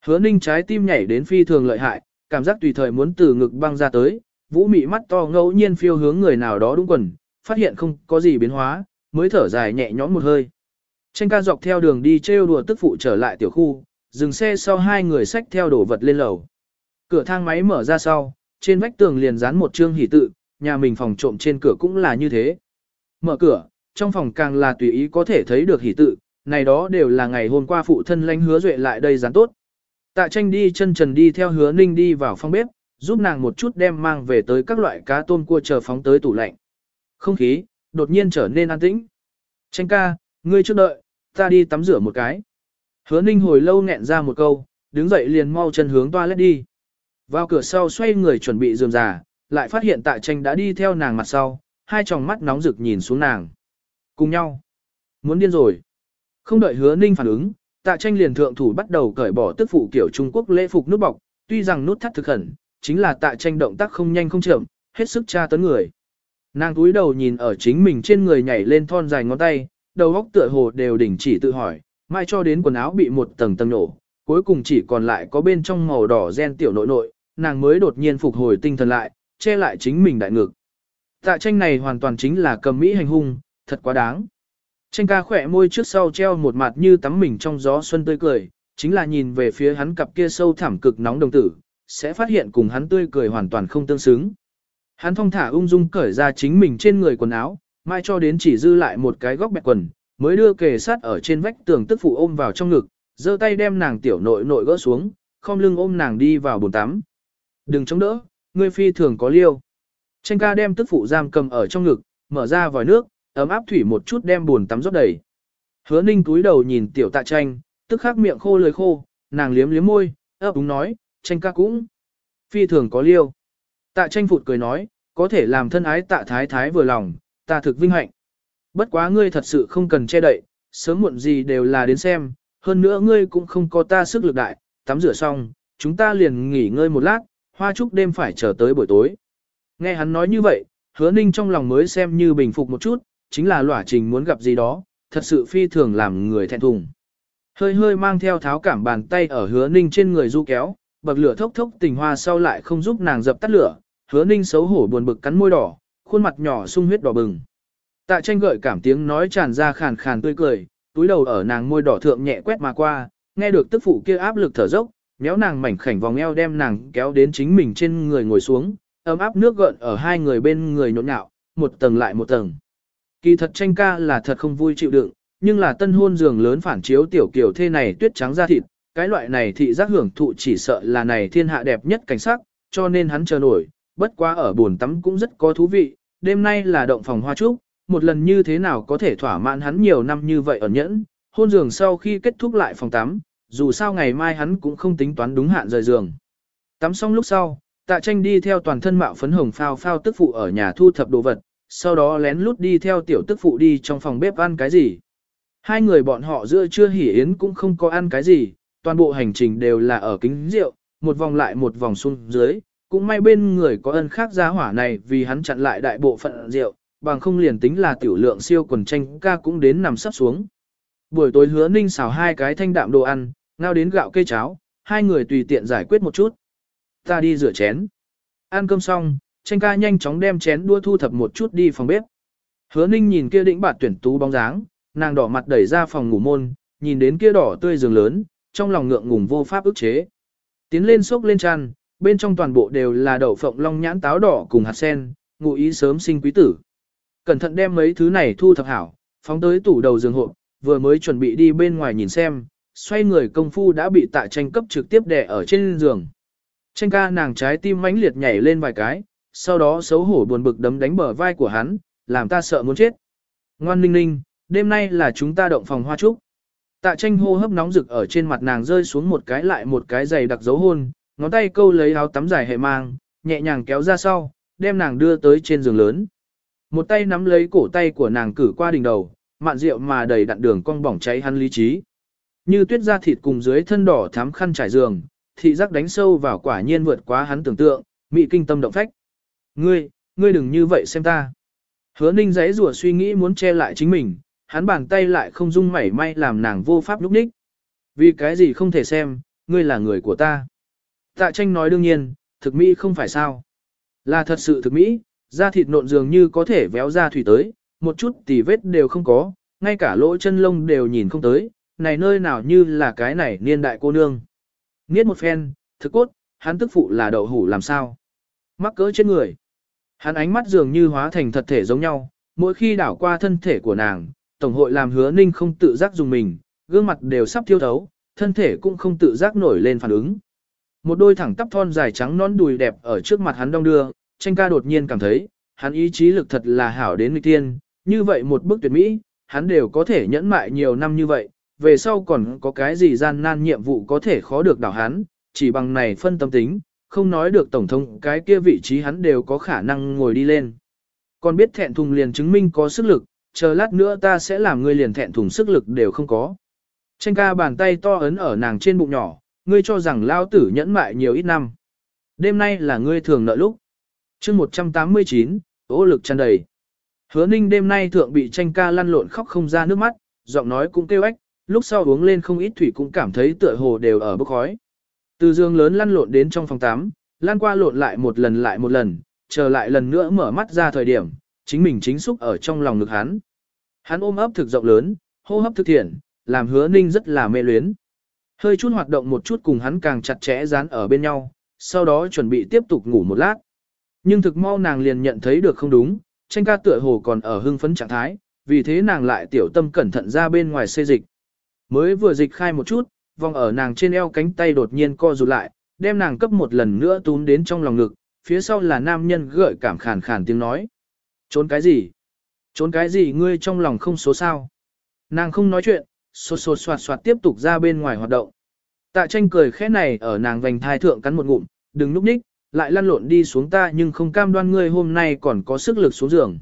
Hứa ninh trái tim nhảy đến phi thường lợi hại, cảm giác tùy thời muốn từ ngực băng ra tới, vũ mị mắt to ngẫu nhiên phiêu hướng người nào đó đúng quần, phát hiện không có gì biến hóa, mới thở dài nhẹ nhõm một hơi. Tranh ca dọc theo đường đi trêu đùa tức phụ trở lại tiểu khu, dừng xe sau hai người xách theo đồ vật lên lầu. Cửa thang máy mở ra sau, trên vách tường liền dán một chương hỷ tự, nhà mình phòng trộm trên cửa cũng là như thế. Mở cửa, trong phòng càng là tùy ý có thể thấy được hỷ tự, này đó đều là ngày hôm qua phụ thân lãnh hứa duệ lại đây dán tốt. Tạ tranh đi chân trần đi theo hứa ninh đi vào phòng bếp, giúp nàng một chút đem mang về tới các loại cá tôm cua chờ phóng tới tủ lạnh. Không khí, đột nhiên trở nên an tĩnh. Tranh ca, ngươi trước đợi, ta đi tắm rửa một cái. Hứa ninh hồi lâu nghẹn ra một câu, đứng dậy liền mau chân hướng toilet đi. Vào cửa sau xoay người chuẩn bị dườm già, lại phát hiện tạ tranh đã đi theo nàng mặt sau, hai tròng mắt nóng rực nhìn xuống nàng. Cùng nhau. Muốn điên rồi. Không đợi hứa ninh phản ứng, tạ tranh liền thượng thủ bắt đầu cởi bỏ tức phụ kiểu Trung Quốc lễ phục nút bọc, tuy rằng nút thắt thực khẩn, chính là tạ tranh động tác không nhanh không chậm, hết sức tra tấn người. Nàng túi đầu nhìn ở chính mình trên người nhảy lên thon dài ngón tay, đầu góc tựa hồ đều đỉnh chỉ tự hỏi, mai cho đến quần áo bị một tầng tầng nổ, cuối cùng chỉ còn lại có bên trong màu đỏ gen tiểu nội nội, nàng mới đột nhiên phục hồi tinh thần lại, che lại chính mình đại ngực. Tạ tranh này hoàn toàn chính là cầm mỹ hành hung, thật quá đáng. Tranh ca khỏe môi trước sau treo một mặt như tắm mình trong gió xuân tươi cười, chính là nhìn về phía hắn cặp kia sâu thẳm cực nóng đồng tử, sẽ phát hiện cùng hắn tươi cười hoàn toàn không tương xứng. Hắn thong thả ung dung cởi ra chính mình trên người quần áo, mai cho đến chỉ dư lại một cái góc bẹt quần, mới đưa kề sát ở trên vách tường tức phụ ôm vào trong ngực, giơ tay đem nàng tiểu nội nội gỡ xuống, không lưng ôm nàng đi vào bồn tắm. Đừng chống đỡ, ngươi phi thường có liêu. Tranh ca đem tức phụ giam cầm ở trong ngực, mở ra vòi nước, ấm áp thủy một chút đem buồn tắm rót đầy. Hứa ninh túi đầu nhìn tiểu tạ tranh, tức khắc miệng khô lời khô, nàng liếm liếm môi, ấp úng nói, tranh ca cũng. Phi thường có liêu. Tạ tranh phụt cười nói, có thể làm thân ái tạ thái thái vừa lòng, ta thực vinh hạnh. Bất quá ngươi thật sự không cần che đậy, sớm muộn gì đều là đến xem, hơn nữa ngươi cũng không có ta sức lực đại, tắm rửa xong, chúng ta liền nghỉ ngơi một lát, hoa chúc đêm phải chờ tới buổi tối. Nghe hắn nói như vậy, hứa ninh trong lòng mới xem như bình phục một chút, chính là lỏa trình muốn gặp gì đó, thật sự phi thường làm người thẹn thùng. Hơi hơi mang theo tháo cảm bàn tay ở hứa ninh trên người du kéo, bậc lửa thốc thốc tình hoa sau lại không giúp nàng dập tắt lửa, hứa ninh xấu hổ buồn bực cắn môi đỏ, khuôn mặt nhỏ sung huyết đỏ bừng. Tạ tranh gợi cảm tiếng nói tràn ra khàn khàn tươi cười, túi đầu ở nàng môi đỏ thượng nhẹ quét mà qua, nghe được tức phụ kia áp lực thở dốc, méo nàng mảnh khảnh vòng eo đem nàng kéo đến chính mình trên người ngồi xuống, ấm áp nước gợn ở hai người bên người nhộn nhạo, một tầng lại một tầng. Kỳ thật tranh ca là thật không vui chịu đựng, nhưng là tân hôn giường lớn phản chiếu tiểu kiểu thê này tuyết trắng da thịt, cái loại này thị giác hưởng thụ chỉ sợ là này thiên hạ đẹp nhất cảnh sắc, cho nên hắn chờ nổi, bất quá ở buồn tắm cũng rất có thú vị, đêm nay là động phòng hoa trúc, một lần như thế nào có thể thỏa mãn hắn nhiều năm như vậy ở nhẫn, hôn giường sau khi kết thúc lại phòng tắm, dù sao ngày mai hắn cũng không tính toán đúng hạn rời giường. Tắm xong lúc sau, tạ tranh đi theo toàn thân mạo phấn hồng phao phao tức phụ ở nhà thu thập đồ vật, sau đó lén lút đi theo tiểu tức phụ đi trong phòng bếp ăn cái gì. Hai người bọn họ giữa trưa hỉ yến cũng không có ăn cái gì, toàn bộ hành trình đều là ở kính rượu, một vòng lại một vòng xuống dưới, cũng may bên người có ân khác gia hỏa này vì hắn chặn lại đại bộ phận rượu, bằng không liền tính là tiểu lượng siêu quần tranh ca cũng đến nằm sắp xuống. Buổi tối hứa ninh xào hai cái thanh đạm đồ ăn, ngao đến gạo cây cháo, hai người tùy tiện giải quyết một chút. Ta đi rửa chén. Ăn cơm xong, tranh ca nhanh chóng đem chén đua thu thập một chút đi phòng bếp. Hứa ninh nhìn kia đĩnh bạt tuyển tú bóng dáng, nàng đỏ mặt đẩy ra phòng ngủ môn, nhìn đến kia đỏ tươi giường lớn, trong lòng ngượng ngùng vô pháp ức chế. Tiến lên xốc lên chăn, bên trong toàn bộ đều là đậu phộng long nhãn táo đỏ cùng hạt sen, ngụ ý sớm sinh quý tử. Cẩn thận đem mấy thứ này thu thập hảo, phóng tới tủ đầu giường hộp, vừa mới chuẩn bị đi bên ngoài nhìn xem, xoay người công phu đã bị tạ tranh cấp trực tiếp đè ở trên giường. Tranh ca nàng trái tim mãnh liệt nhảy lên vài cái, sau đó xấu hổ buồn bực đấm đánh bờ vai của hắn, làm ta sợ muốn chết. Ngoan ninh ninh, đêm nay là chúng ta động phòng hoa trúc. Tạ tranh hô hấp nóng rực ở trên mặt nàng rơi xuống một cái lại một cái giày đặc dấu hôn, ngón tay câu lấy áo tắm dài hệ mang, nhẹ nhàng kéo ra sau, đem nàng đưa tới trên giường lớn. Một tay nắm lấy cổ tay của nàng cử qua đỉnh đầu, mạn rượu mà đầy đặn đường cong bỏng cháy hắn lý trí. Như tuyết da thịt cùng dưới thân đỏ thắm khăn trải giường, thị giác đánh sâu vào quả nhiên vượt quá hắn tưởng tượng, mị kinh tâm động phách. Ngươi, ngươi đừng như vậy xem ta. Hứa ninh giấy rùa suy nghĩ muốn che lại chính mình, hắn bàn tay lại không dung mảy may làm nàng vô pháp lúc ních. Vì cái gì không thể xem, ngươi là người của ta. Tạ tranh nói đương nhiên, thực mỹ không phải sao. Là thật sự thực mỹ, da thịt nộn dường như có thể véo ra thủy tới, một chút tì vết đều không có, ngay cả lỗ chân lông đều nhìn không tới, này nơi nào như là cái này niên đại cô nương. Nghiết một phen, thực cốt, hắn tức phụ là đậu hủ làm sao. Mắc cỡ trên người. Hắn ánh mắt dường như hóa thành thật thể giống nhau, mỗi khi đảo qua thân thể của nàng, Tổng hội làm hứa ninh không tự giác dùng mình, gương mặt đều sắp thiêu thấu, thân thể cũng không tự giác nổi lên phản ứng. Một đôi thẳng tắp thon dài trắng nón đùi đẹp ở trước mặt hắn đong đưa, tranh ca đột nhiên cảm thấy, hắn ý chí lực thật là hảo đến nghịch tiên, như vậy một bức tuyệt mỹ, hắn đều có thể nhẫn mại nhiều năm như vậy, về sau còn có cái gì gian nan nhiệm vụ có thể khó được đảo hắn, chỉ bằng này phân tâm tính, không nói được tổng thống cái kia vị trí hắn đều có khả năng ngồi đi lên. Còn biết thẹn thùng liền chứng minh có sức lực, chờ lát nữa ta sẽ làm ngươi liền thẹn thùng sức lực đều không có. Tranh ca bàn tay to ấn ở nàng trên bụng nhỏ, ngươi cho rằng lao tử nhẫn mại nhiều ít năm. Đêm nay là ngươi thường nợ lúc. chương 189, ố lực tràn đầy. Hứa ninh đêm nay thượng bị tranh ca lăn lộn khóc không ra nước mắt, giọng nói cũng kêu ếch, lúc sau uống lên không ít thủy cũng cảm thấy tựa hồ đều ở bốc khói. Từ giường lớn lăn lộn đến trong phòng 8, lăn qua lộn lại một lần lại một lần, chờ lại lần nữa mở mắt ra thời điểm, chính mình chính xúc ở trong lòng ngực hắn. Hắn ôm ấp thực rộng lớn, hô hấp thực thiện, làm hứa ninh rất là mê luyến. Hơi chút hoạt động một chút cùng hắn càng chặt chẽ dán ở bên nhau, sau đó chuẩn bị tiếp tục ngủ một lát. Nhưng thực mau nàng liền nhận thấy được không đúng, tranh ca tựa hồ còn ở hưng phấn trạng thái, vì thế nàng lại tiểu tâm cẩn thận ra bên ngoài xây dịch. Mới vừa dịch khai một chút, vòng ở nàng trên eo cánh tay đột nhiên co rụt lại, đem nàng cấp một lần nữa túm đến trong lòng ngực, phía sau là nam nhân gợi cảm khàn khàn tiếng nói. Trốn cái gì? Trốn cái gì ngươi trong lòng không số sao. Nàng không nói chuyện, sột sột soạt soạt tiếp tục ra bên ngoài hoạt động. Tạ tranh cười khẽ này ở nàng vành thai thượng cắn một ngụm, đừng núp ních, lại lăn lộn đi xuống ta nhưng không cam đoan ngươi hôm nay còn có sức lực xuống giường.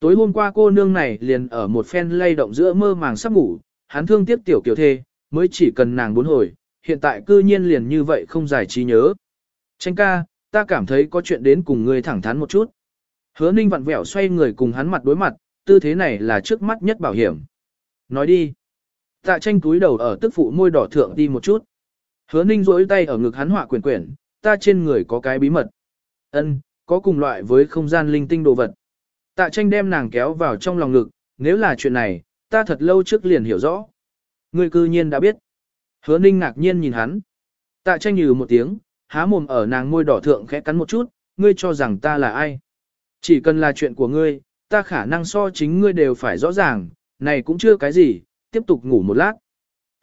Tối hôm qua cô nương này liền ở một phen lay động giữa mơ màng sắp ngủ, hắn thương tiếc tiểu kiểu thê, mới chỉ cần nàng bốn hồi, hiện tại cư nhiên liền như vậy không giải trí nhớ. Tranh ca, ta cảm thấy có chuyện đến cùng ngươi thẳng thắn một chút. Hứa ninh vặn vẹo xoay người cùng hắn mặt đối mặt, tư thế này là trước mắt nhất bảo hiểm. Nói đi. Tạ tranh túi đầu ở tức phụ môi đỏ thượng đi một chút. Hứa ninh rỗi tay ở ngực hắn họa quyển quyển, ta trên người có cái bí mật. Ân, có cùng loại với không gian linh tinh đồ vật. Tạ tranh đem nàng kéo vào trong lòng ngực, nếu là chuyện này, ta thật lâu trước liền hiểu rõ. Ngươi cư nhiên đã biết. Hứa ninh ngạc nhiên nhìn hắn. Tạ tranh nhừ một tiếng, há mồm ở nàng môi đỏ thượng khẽ cắn một chút, ngươi cho rằng ta là ai. Chỉ cần là chuyện của ngươi, ta khả năng so chính ngươi đều phải rõ ràng, này cũng chưa cái gì, tiếp tục ngủ một lát.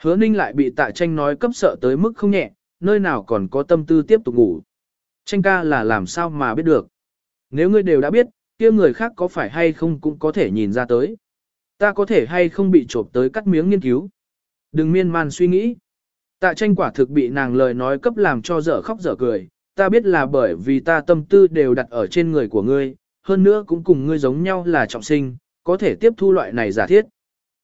Hứa ninh lại bị tạ tranh nói cấp sợ tới mức không nhẹ, nơi nào còn có tâm tư tiếp tục ngủ. Tranh ca là làm sao mà biết được. Nếu ngươi đều đã biết, kia người khác có phải hay không cũng có thể nhìn ra tới. Ta có thể hay không bị trộm tới cắt miếng nghiên cứu. Đừng miên man suy nghĩ. Tạ tranh quả thực bị nàng lời nói cấp làm cho dở khóc dở cười. Ta biết là bởi vì ta tâm tư đều đặt ở trên người của ngươi, hơn nữa cũng cùng ngươi giống nhau là trọng sinh, có thể tiếp thu loại này giả thiết.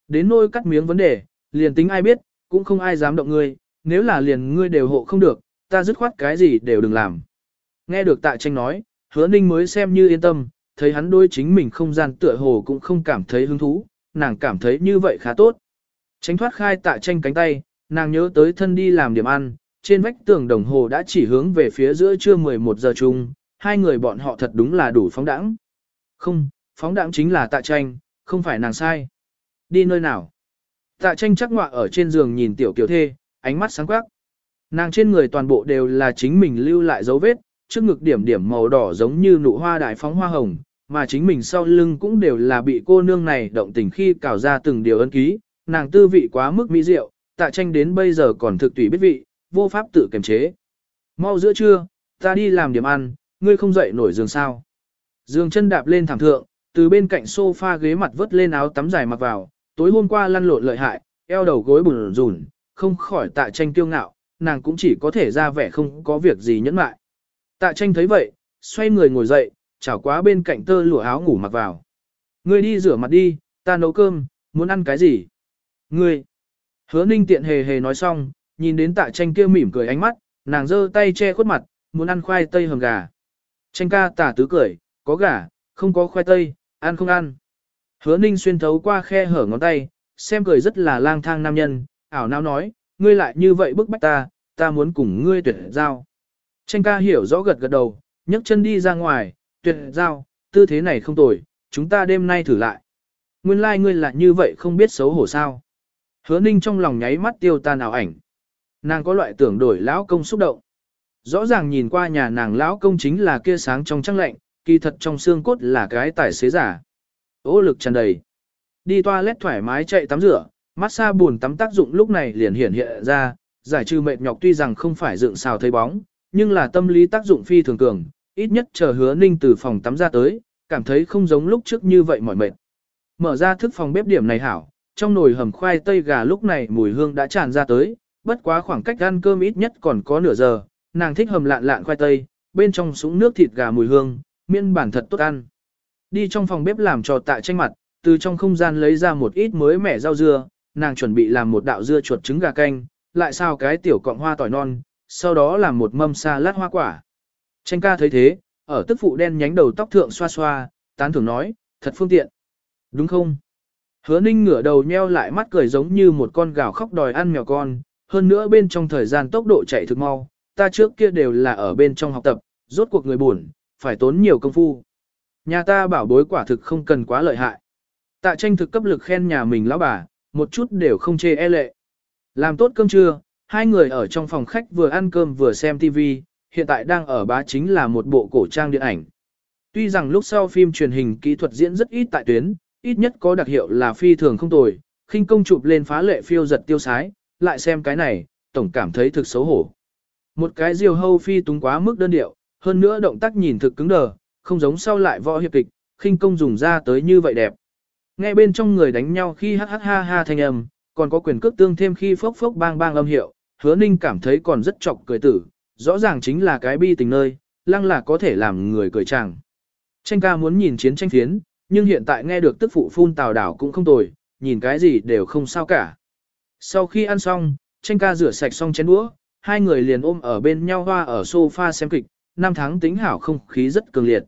Đến nôi cắt miếng vấn đề, liền tính ai biết, cũng không ai dám động ngươi, nếu là liền ngươi đều hộ không được, ta dứt khoát cái gì đều đừng làm. Nghe được tạ tranh nói, hứa ninh mới xem như yên tâm, thấy hắn đôi chính mình không gian tựa hồ cũng không cảm thấy hứng thú, nàng cảm thấy như vậy khá tốt. Tránh thoát khai tạ tranh cánh tay, nàng nhớ tới thân đi làm điểm ăn, trên vách tường đồng hồ đã chỉ hướng về phía giữa trưa 11 giờ chung, hai người bọn họ thật đúng là đủ phóng đẳng. Không, phóng đẳng chính là tạ tranh, không phải nàng sai. Đi nơi nào? Tạ tranh chắc ngọa ở trên giường nhìn tiểu kiều thê, ánh mắt sáng quắc. Nàng trên người toàn bộ đều là chính mình lưu lại dấu vết, trước ngực điểm điểm màu đỏ giống như nụ hoa đại phóng hoa hồng, mà chính mình sau lưng cũng đều là bị cô nương này động tình khi cào ra từng điều ân ký, nàng tư vị quá mức mỹ diệu, tạ tranh đến bây giờ còn thực tùy biết vị, vô pháp tự kiềm chế. Mau giữa trưa, ta đi làm điểm ăn, ngươi không dậy nổi giường sao. Dương chân đạp lên thảm thượng, từ bên cạnh sofa ghế mặt vớt lên áo tắm dài mặc vào, tối hôm qua lăn lộn lợi hại, eo đầu gối bùn rùn, không khỏi tạ tranh kiêu ngạo, nàng cũng chỉ có thể ra vẻ không có việc gì nhẫn mại. Tạ tranh thấy vậy, xoay người ngồi dậy, chảo quá bên cạnh tơ lụa áo ngủ mặc vào. Ngươi đi rửa mặt đi, ta nấu cơm, muốn ăn cái gì? Ngươi! Hứa ninh tiện hề hề nói xong, nhìn đến tạ tranh kia mỉm cười ánh mắt, nàng giơ tay che khuất mặt, muốn ăn khoai tây hầm gà. Tranh ca tả tứ cười, có gà, không có khoai tây, ăn không ăn. Hứa ninh xuyên thấu qua khe hở ngón tay, xem cười rất là lang thang nam nhân, ảo não nói, ngươi lại như vậy bức bách ta, ta muốn cùng ngươi tuyệt giao. Tranh ca hiểu rõ gật gật đầu, nhấc chân đi ra ngoài, tuyệt giao, tư thế này không tồi, chúng ta đêm nay thử lại. Nguyên lai like ngươi là như vậy không biết xấu hổ sao. Hứa ninh trong lòng nháy mắt tiêu tan ảo ảnh. Nàng có loại tưởng đổi lão công xúc động. Rõ ràng nhìn qua nhà nàng lão công chính là kia sáng trong trăng lạnh, kỳ thật trong xương cốt là cái tài xế giả. Ô lực tràn đầy. Đi toilet thoải mái chạy tắm rửa, massage buồn tắm tác dụng lúc này liền hiển hiện ra, giải trừ mệt nhọc tuy rằng không phải dựng xào thấy bóng, nhưng là tâm lý tác dụng phi thường cường, ít nhất chờ hứa ninh từ phòng tắm ra tới, cảm thấy không giống lúc trước như vậy mỏi mệt. Mở ra thức phòng bếp điểm này hảo, trong nồi hầm khoai tây gà lúc này mùi hương đã tràn ra tới, bất quá khoảng cách ăn cơm ít nhất còn có nửa giờ, nàng thích hầm lạn lạn khoai tây, bên trong súng nước thịt gà mùi hương, miên bản thật tốt ăn. Đi trong phòng bếp làm trò tạ tranh mặt, từ trong không gian lấy ra một ít mới mẻ rau dưa, nàng chuẩn bị làm một đạo dưa chuột trứng gà canh, lại sao cái tiểu cọng hoa tỏi non, sau đó làm một mâm sa lát hoa quả. Tranh ca thấy thế, ở tức phụ đen nhánh đầu tóc thượng xoa xoa, tán thưởng nói, thật phương tiện. Đúng không? Hứa ninh ngửa đầu nheo lại mắt cười giống như một con gào khóc đòi ăn mèo con, hơn nữa bên trong thời gian tốc độ chạy thực mau, ta trước kia đều là ở bên trong học tập, rốt cuộc người buồn, phải tốn nhiều công phu. Nhà ta bảo bối quả thực không cần quá lợi hại. Tạ tranh thực cấp lực khen nhà mình lão bà, một chút đều không chê e lệ. Làm tốt cơm trưa, hai người ở trong phòng khách vừa ăn cơm vừa xem TV, hiện tại đang ở bá chính là một bộ cổ trang điện ảnh. Tuy rằng lúc sau phim truyền hình kỹ thuật diễn rất ít tại tuyến, ít nhất có đặc hiệu là phi thường không tồi, khinh công chụp lên phá lệ phiêu giật tiêu sái, lại xem cái này, tổng cảm thấy thực xấu hổ. Một cái diều hâu phi túng quá mức đơn điệu, hơn nữa động tác nhìn thực cứng đờ, không giống sau lại võ hiệp kịch, khinh công dùng ra tới như vậy đẹp. Nghe bên trong người đánh nhau khi hắc hắc ha ha thanh âm, còn có quyền cước tương thêm khi phốc phốc bang bang âm hiệu, hứa ninh cảm thấy còn rất chọc cười tử, rõ ràng chính là cái bi tình nơi, lăng là có thể làm người cười chàng. Tranh ca muốn nhìn chiến tranh phiến, nhưng hiện tại nghe được tức phụ phun tào đảo cũng không tồi, nhìn cái gì đều không sao cả. Sau khi ăn xong, tranh ca rửa sạch xong chén đũa, hai người liền ôm ở bên nhau hoa ở sofa xem kịch, năm tháng tính hảo không khí rất cường liệt.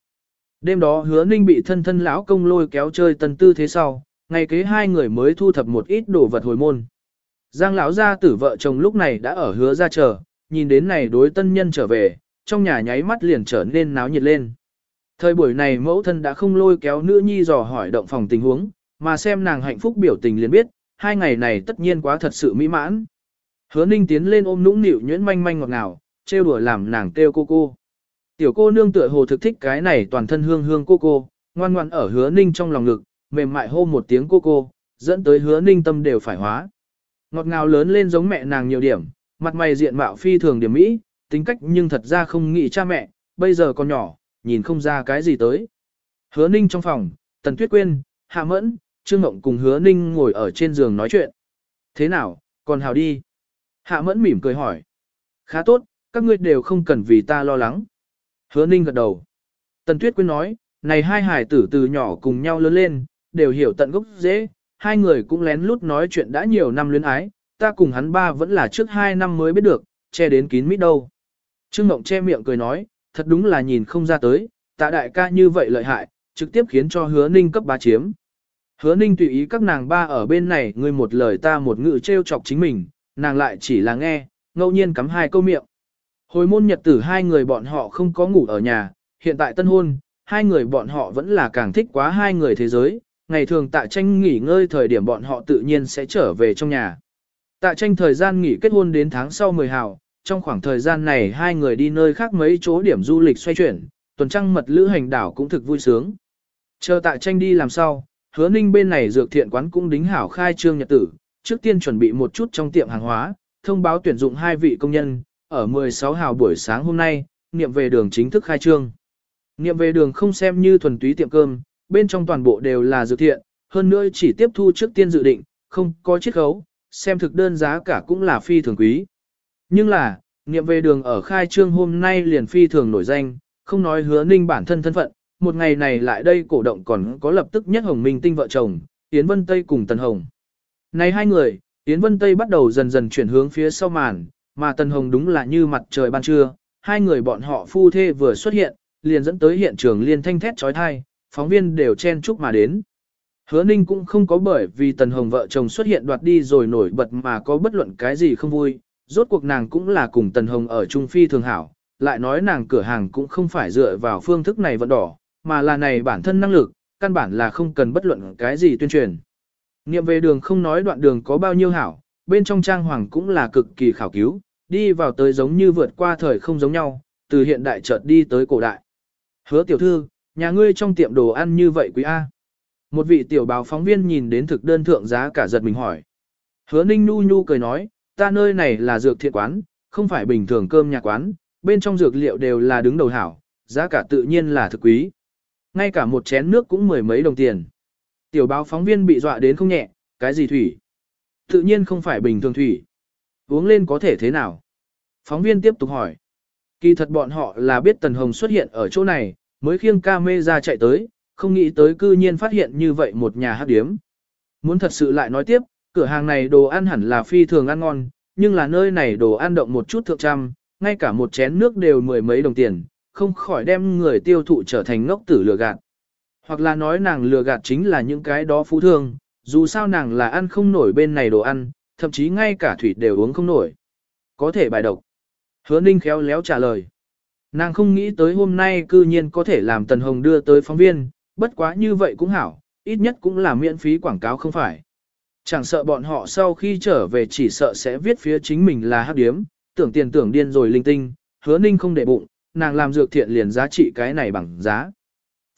Đêm đó hứa ninh bị thân thân lão công lôi kéo chơi tân tư thế sau, ngày kế hai người mới thu thập một ít đồ vật hồi môn. Giang lão gia tử vợ chồng lúc này đã ở hứa ra chờ, nhìn đến này đối tân nhân trở về, trong nhà nháy mắt liền trở nên náo nhiệt lên. Thời buổi này mẫu thân đã không lôi kéo nữ nhi dò hỏi động phòng tình huống, mà xem nàng hạnh phúc biểu tình liền biết, hai ngày này tất nhiên quá thật sự mỹ mãn. Hứa ninh tiến lên ôm nũng nịu nhuyễn manh manh ngọt ngào, trêu đùa làm nàng kêu cô cô. Tiểu cô nương tựa hồ thực thích cái này toàn thân hương hương cô cô, ngoan ngoan ở hứa ninh trong lòng ngực, mềm mại hô một tiếng cô cô, dẫn tới hứa ninh tâm đều phải hóa. Ngọt ngào lớn lên giống mẹ nàng nhiều điểm, mặt mày diện mạo phi thường điểm mỹ, tính cách nhưng thật ra không nghĩ cha mẹ, bây giờ còn nhỏ, nhìn không ra cái gì tới. Hứa ninh trong phòng, Tần Tuyết Quyên, Hạ Mẫn, Trương Ngộng cùng hứa ninh ngồi ở trên giường nói chuyện. Thế nào, còn hào đi? Hạ Mẫn mỉm cười hỏi. Khá tốt, các ngươi đều không cần vì ta lo lắng. Hứa ninh gật đầu. Tần Tuyết Quyên nói, này hai hải tử từ nhỏ cùng nhau lớn lên, đều hiểu tận gốc dễ, hai người cũng lén lút nói chuyện đã nhiều năm luyến ái, ta cùng hắn ba vẫn là trước hai năm mới biết được, che đến kín mít đâu. Trương Ngộng che miệng cười nói, thật đúng là nhìn không ra tới, tạ đại ca như vậy lợi hại, trực tiếp khiến cho hứa ninh cấp ba chiếm. Hứa ninh tùy ý các nàng ba ở bên này ngươi một lời ta một ngữ trêu chọc chính mình, nàng lại chỉ là nghe, ngẫu nhiên cắm hai câu miệng. Hồi môn nhật tử hai người bọn họ không có ngủ ở nhà, hiện tại tân hôn, hai người bọn họ vẫn là càng thích quá hai người thế giới, ngày thường tạ tranh nghỉ ngơi thời điểm bọn họ tự nhiên sẽ trở về trong nhà. Tạ tranh thời gian nghỉ kết hôn đến tháng sau 10 hào, trong khoảng thời gian này hai người đi nơi khác mấy chỗ điểm du lịch xoay chuyển, tuần trăng mật lữ hành đảo cũng thực vui sướng. Chờ tạ tranh đi làm sao, hứa ninh bên này dược thiện quán cũng đính hảo khai trương nhật tử, trước tiên chuẩn bị một chút trong tiệm hàng hóa, thông báo tuyển dụng hai vị công nhân, ở 16 hào buổi sáng hôm nay, niệm về đường chính thức khai trương. Niệm về đường không xem như thuần túy tiệm cơm, bên trong toàn bộ đều là dược thiện, hơn nữa chỉ tiếp thu trước tiên dự định, không có chiết khấu, xem thực đơn giá cả cũng là phi thường quý. Nhưng là, niệm về đường ở khai trương hôm nay liền phi thường nổi danh, không nói hứa ninh bản thân thân phận, một ngày này lại đây cổ động còn có lập tức nhất Hồng Minh Tinh vợ chồng, Yến Vân Tây cùng Tần Hồng. Này hai người, Yến Vân Tây bắt đầu dần dần chuyển hướng phía sau màn, mà Tần Hồng đúng là như mặt trời ban trưa, hai người bọn họ phu thê vừa xuất hiện, liền dẫn tới hiện trường liên thanh thét trói thai, phóng viên đều chen chúc mà đến. Hứa Ninh cũng không có bởi vì Tần Hồng vợ chồng xuất hiện đoạt đi rồi nổi bật mà có bất luận cái gì không vui, rốt cuộc nàng cũng là cùng Tần Hồng ở Trung Phi thường hảo, lại nói nàng cửa hàng cũng không phải dựa vào phương thức này vận đỏ, mà là này bản thân năng lực, căn bản là không cần bất luận cái gì tuyên truyền. Nghiệm về đường không nói đoạn đường có bao nhiêu hảo, bên trong trang hoàng cũng là cực kỳ khảo cứu, đi vào tới giống như vượt qua thời không giống nhau, từ hiện đại chợt đi tới cổ đại. Hứa tiểu thư, nhà ngươi trong tiệm đồ ăn như vậy quý A. Một vị tiểu báo phóng viên nhìn đến thực đơn thượng giá cả giật mình hỏi. Hứa ninh nu nhu cười nói, ta nơi này là dược thiện quán, không phải bình thường cơm nhà quán, bên trong dược liệu đều là đứng đầu hảo, giá cả tự nhiên là thực quý. Ngay cả một chén nước cũng mười mấy đồng tiền. Tiểu báo phóng viên bị dọa đến không nhẹ, cái gì thủy? Tự nhiên không phải bình thường thủy. Uống lên có thể thế nào? Phóng viên tiếp tục hỏi. Kỳ thật bọn họ là biết Tần Hồng xuất hiện ở chỗ này, mới khiêng ca mê ra chạy tới, không nghĩ tới cư nhiên phát hiện như vậy một nhà hát điếm. Muốn thật sự lại nói tiếp, cửa hàng này đồ ăn hẳn là phi thường ăn ngon, nhưng là nơi này đồ ăn động một chút thượng trăm, ngay cả một chén nước đều mười mấy đồng tiền, không khỏi đem người tiêu thụ trở thành ngốc tử lừa gạt. Hoặc là nói nàng lừa gạt chính là những cái đó phú thương, dù sao nàng là ăn không nổi bên này đồ ăn, thậm chí ngay cả thủy đều uống không nổi. Có thể bài độc. Hứa Ninh khéo léo trả lời. Nàng không nghĩ tới hôm nay cư nhiên có thể làm Tần Hồng đưa tới phóng viên, bất quá như vậy cũng hảo, ít nhất cũng là miễn phí quảng cáo không phải. Chẳng sợ bọn họ sau khi trở về chỉ sợ sẽ viết phía chính mình là hắc điếm, tưởng tiền tưởng điên rồi linh tinh, hứa ninh không để bụng, nàng làm dược thiện liền giá trị cái này bằng giá.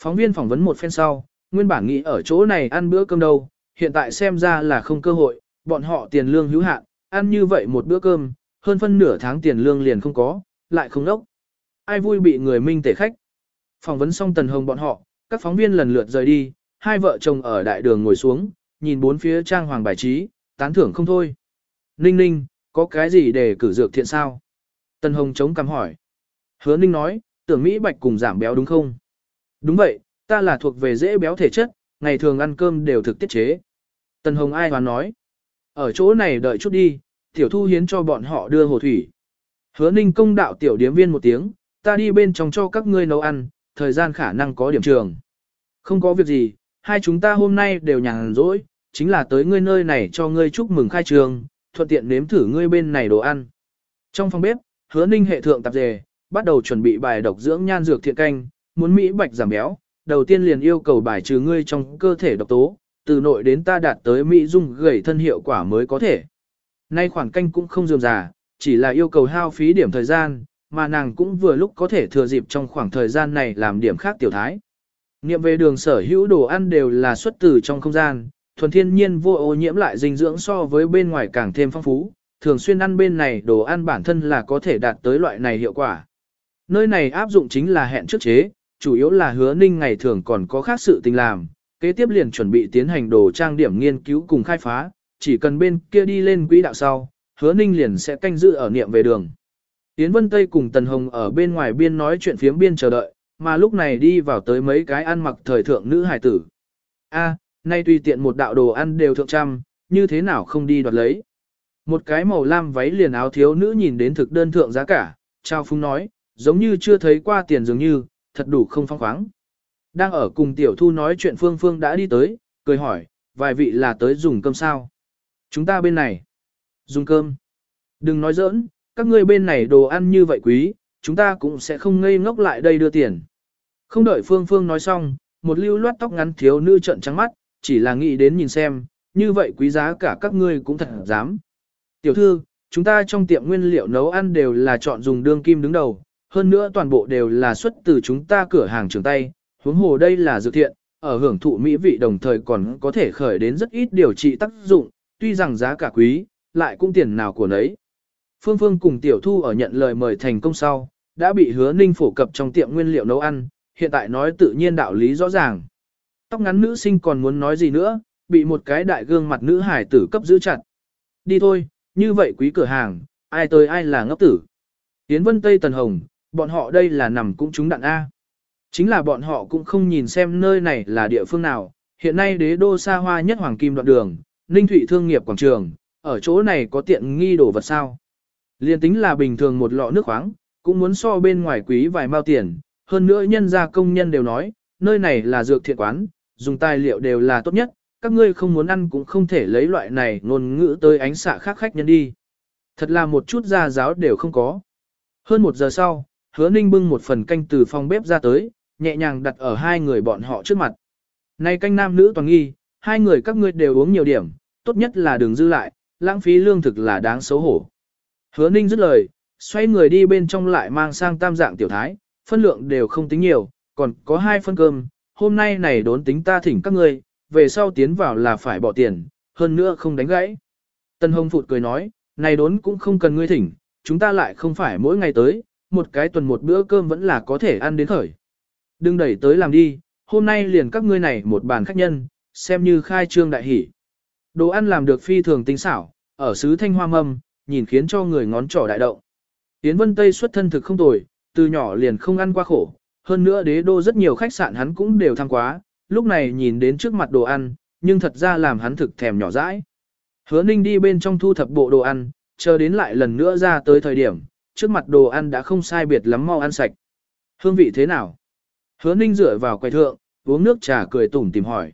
Phóng viên phỏng vấn một phen sau, nguyên bản nghĩ ở chỗ này ăn bữa cơm đâu, hiện tại xem ra là không cơ hội, bọn họ tiền lương hữu hạn, ăn như vậy một bữa cơm, hơn phân nửa tháng tiền lương liền không có, lại không đốc. Ai vui bị người minh tể khách. Phỏng vấn xong Tần Hồng bọn họ, các phóng viên lần lượt rời đi, hai vợ chồng ở đại đường ngồi xuống, nhìn bốn phía trang hoàng bài trí, tán thưởng không thôi. Ninh ninh, có cái gì để cử dược thiện sao? Tân Hồng chống cằm hỏi. Hứa ninh nói, tưởng Mỹ Bạch cùng giảm béo đúng không? Đúng vậy, ta là thuộc về dễ béo thể chất, ngày thường ăn cơm đều thực tiết chế. Tân Hồng ai hoàn nói. Ở chỗ này đợi chút đi, tiểu thu hiến cho bọn họ đưa hồ thủy. Hứa ninh công đạo tiểu điếm viên một tiếng, ta đi bên trong cho các ngươi nấu ăn, thời gian khả năng có điểm trường. Không có việc gì, hai chúng ta hôm nay đều nhàn rỗi, chính là tới ngươi nơi này cho ngươi chúc mừng khai trường, thuận tiện nếm thử ngươi bên này đồ ăn. Trong phòng bếp, hứa ninh hệ thượng tạp dề, bắt đầu chuẩn bị bài độc dưỡng nhan dược thiện canh, muốn Mỹ bạch giảm béo, đầu tiên liền yêu cầu bài trừ ngươi trong cơ thể độc tố, từ nội đến ta đạt tới Mỹ dung gầy thân hiệu quả mới có thể. Nay khoản canh cũng không dườm già, chỉ là yêu cầu hao phí điểm thời gian, mà nàng cũng vừa lúc có thể thừa dịp trong khoảng thời gian này làm điểm khác tiểu thái. Niệm về đường sở hữu đồ ăn đều là xuất từ trong không gian, thuần thiên nhiên vô ô nhiễm lại dinh dưỡng so với bên ngoài càng thêm phong phú, thường xuyên ăn bên này đồ ăn bản thân là có thể đạt tới loại này hiệu quả. Nơi này áp dụng chính là hẹn trước chế, chủ yếu là hứa ninh ngày thường còn có khác sự tình làm, kế tiếp liền chuẩn bị tiến hành đồ trang điểm nghiên cứu cùng khai phá, chỉ cần bên kia đi lên quỹ đạo sau, hứa ninh liền sẽ canh giữ ở niệm về đường. tiến Vân Tây cùng Tần Hồng ở bên ngoài biên nói chuyện phiếm biên chờ đợi, mà lúc này đi vào tới mấy cái ăn mặc thời thượng nữ hài tử. A, nay tùy tiện một đạo đồ ăn đều thượng trăm, như thế nào không đi đoạt lấy. Một cái màu lam váy liền áo thiếu nữ nhìn đến thực đơn thượng giá cả, trao phúng nói, giống như chưa thấy qua tiền dường như, thật đủ không phong khoáng. Đang ở cùng tiểu thu nói chuyện Phương Phương đã đi tới, cười hỏi, vài vị là tới dùng cơm sao? Chúng ta bên này. Dùng cơm. Đừng nói giỡn, các ngươi bên này đồ ăn như vậy quý, chúng ta cũng sẽ không ngây ngốc lại đây đưa tiền. Không đợi Phương Phương nói xong, một lưu loát tóc ngắn thiếu nữ trợn trắng mắt, chỉ là nghĩ đến nhìn xem, như vậy quý giá cả các ngươi cũng thật dám. Tiểu thư, chúng ta trong tiệm nguyên liệu nấu ăn đều là chọn dùng đương kim đứng đầu, hơn nữa toàn bộ đều là xuất từ chúng ta cửa hàng trường tay, huống hồ đây là dược thiện, ở hưởng thụ mỹ vị đồng thời còn có thể khởi đến rất ít điều trị tác dụng, tuy rằng giá cả quý, lại cũng tiền nào của nấy. Phương Phương cùng Tiểu Thu ở nhận lời mời thành công sau, đã bị hứa ninh phổ cập trong tiệm nguyên liệu nấu ăn, hiện tại nói tự nhiên đạo lý rõ ràng. Tóc ngắn nữ sinh còn muốn nói gì nữa, bị một cái đại gương mặt nữ hải tử cấp giữ chặt. Đi thôi, như vậy quý cửa hàng, ai tới ai là ngốc tử. Tiến Vân Tây Tần Hồng, bọn họ đây là nằm cũng trúng đạn A. Chính là bọn họ cũng không nhìn xem nơi này là địa phương nào, hiện nay đế đô xa hoa nhất hoàng kim đoạn đường, Ninh Thụy Thương nghiệp quảng trường, ở chỗ này có tiện nghi đồ vật sao. Liên tính là bình thường một lọ nước khoáng, cũng muốn so bên ngoài quý vài mao tiền, hơn nữa nhân gia công nhân đều nói, nơi này là dược thiện quán, dùng tài liệu đều là tốt nhất, các ngươi không muốn ăn cũng không thể lấy loại này ngôn ngữ tới ánh xạ khác khách nhân đi. Thật là một chút gia giáo đều không có. Hơn một giờ sau, hứa ninh bưng một phần canh từ phòng bếp ra tới, nhẹ nhàng đặt ở hai người bọn họ trước mặt. Này canh nam nữ toàn nghi, hai người các ngươi đều uống nhiều điểm, tốt nhất là đừng dư lại, lãng phí lương thực là đáng xấu hổ. Hứa ninh dứt lời, xoay người đi bên trong lại mang sang tam dạng tiểu thái, phân lượng đều không tính nhiều, còn có hai phân cơm, hôm nay này đốn tính ta thỉnh các ngươi, về sau tiến vào là phải bỏ tiền, hơn nữa không đánh gãy. Tân Hồng Phụt cười nói, này đốn cũng không cần ngươi thỉnh, chúng ta lại không phải mỗi ngày tới, một cái tuần một bữa cơm vẫn là có thể ăn đến khởi. Đừng đẩy tới làm đi, hôm nay liền các ngươi này một bàn khách nhân, xem như khai trương đại hỷ. Đồ ăn làm được phi thường tinh xảo, ở xứ thanh hoa mâm, nhìn khiến cho người ngón trỏ đại động. Tiến Vân Tây xuất thân thực không tồi, từ nhỏ liền không ăn qua khổ, hơn nữa đế đô rất nhiều khách sạn hắn cũng đều tham quá, lúc này nhìn đến trước mặt đồ ăn, nhưng thật ra làm hắn thực thèm nhỏ dãi. Hứa Ninh đi bên trong thu thập bộ đồ ăn, chờ đến lại lần nữa ra tới thời điểm, trước mặt đồ ăn đã không sai biệt lắm mau ăn sạch. Hương vị thế nào? Hứa Ninh dựa vào quầy thượng, uống nước trà cười tủm tìm hỏi.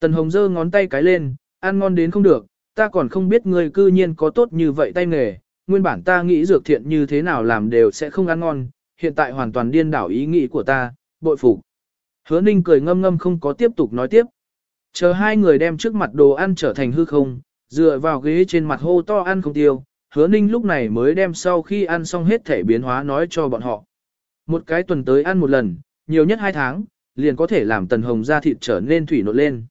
Tần Hồng giơ ngón tay cái lên, ăn ngon đến không được, ta còn không biết ngươi cư nhiên có tốt như vậy tay nghề, nguyên bản ta nghĩ dược thiện như thế nào làm đều sẽ không ăn ngon, hiện tại hoàn toàn điên đảo ý nghĩ của ta, bội phục. Hứa Ninh cười ngâm ngâm không có tiếp tục nói tiếp. Chờ hai người đem trước mặt đồ ăn trở thành hư không, dựa vào ghế trên mặt hô to ăn không tiêu, hứa Ninh lúc này mới đem sau khi ăn xong hết thể biến hóa nói cho bọn họ. Một cái tuần tới ăn một lần, nhiều nhất hai tháng, liền có thể làm Tần Hồng da thịt trở nên thủy nộn lên.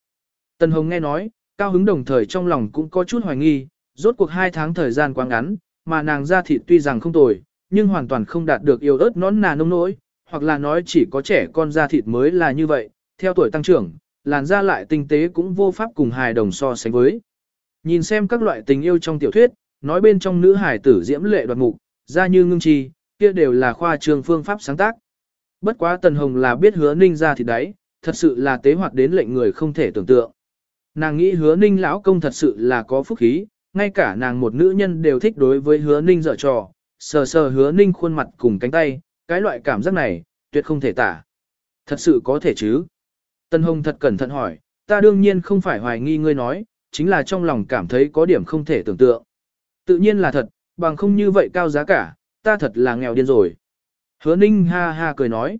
Tần Hồng nghe nói, cao hứng đồng thời trong lòng cũng có chút hoài nghi, rốt cuộc hai tháng thời gian quá ngắn, mà nàng da thịt tuy rằng không tồi, nhưng hoàn toàn không đạt được yêu ớt nón nà nông nỗi, hoặc là nói chỉ có trẻ con da thịt mới là như vậy, theo tuổi tăng trưởng, làn da lại tinh tế cũng vô pháp cùng hài đồng so sánh với. Nhìn xem các loại tình yêu trong tiểu thuyết, nói bên trong nữ hài tử diễm lệ đoạt mục, da như ngưng trì, kia đều là khoa trường phương pháp sáng tác. Bất quá Tần Hồng là biết hứa ninh ra thì đấy, thật sự là tế hoạt đến lệnh người không thể tưởng tượng. Nàng nghĩ hứa ninh lão công thật sự là có phúc khí, ngay cả nàng một nữ nhân đều thích đối với hứa ninh dở trò, sờ sờ hứa ninh khuôn mặt cùng cánh tay, cái loại cảm giác này, tuyệt không thể tả. Thật sự có thể chứ? Tân Hồng thật cẩn thận hỏi, ta đương nhiên không phải hoài nghi ngươi nói, chính là trong lòng cảm thấy có điểm không thể tưởng tượng. Tự nhiên là thật, bằng không như vậy cao giá cả, ta thật là nghèo điên rồi. Hứa ninh ha ha cười nói.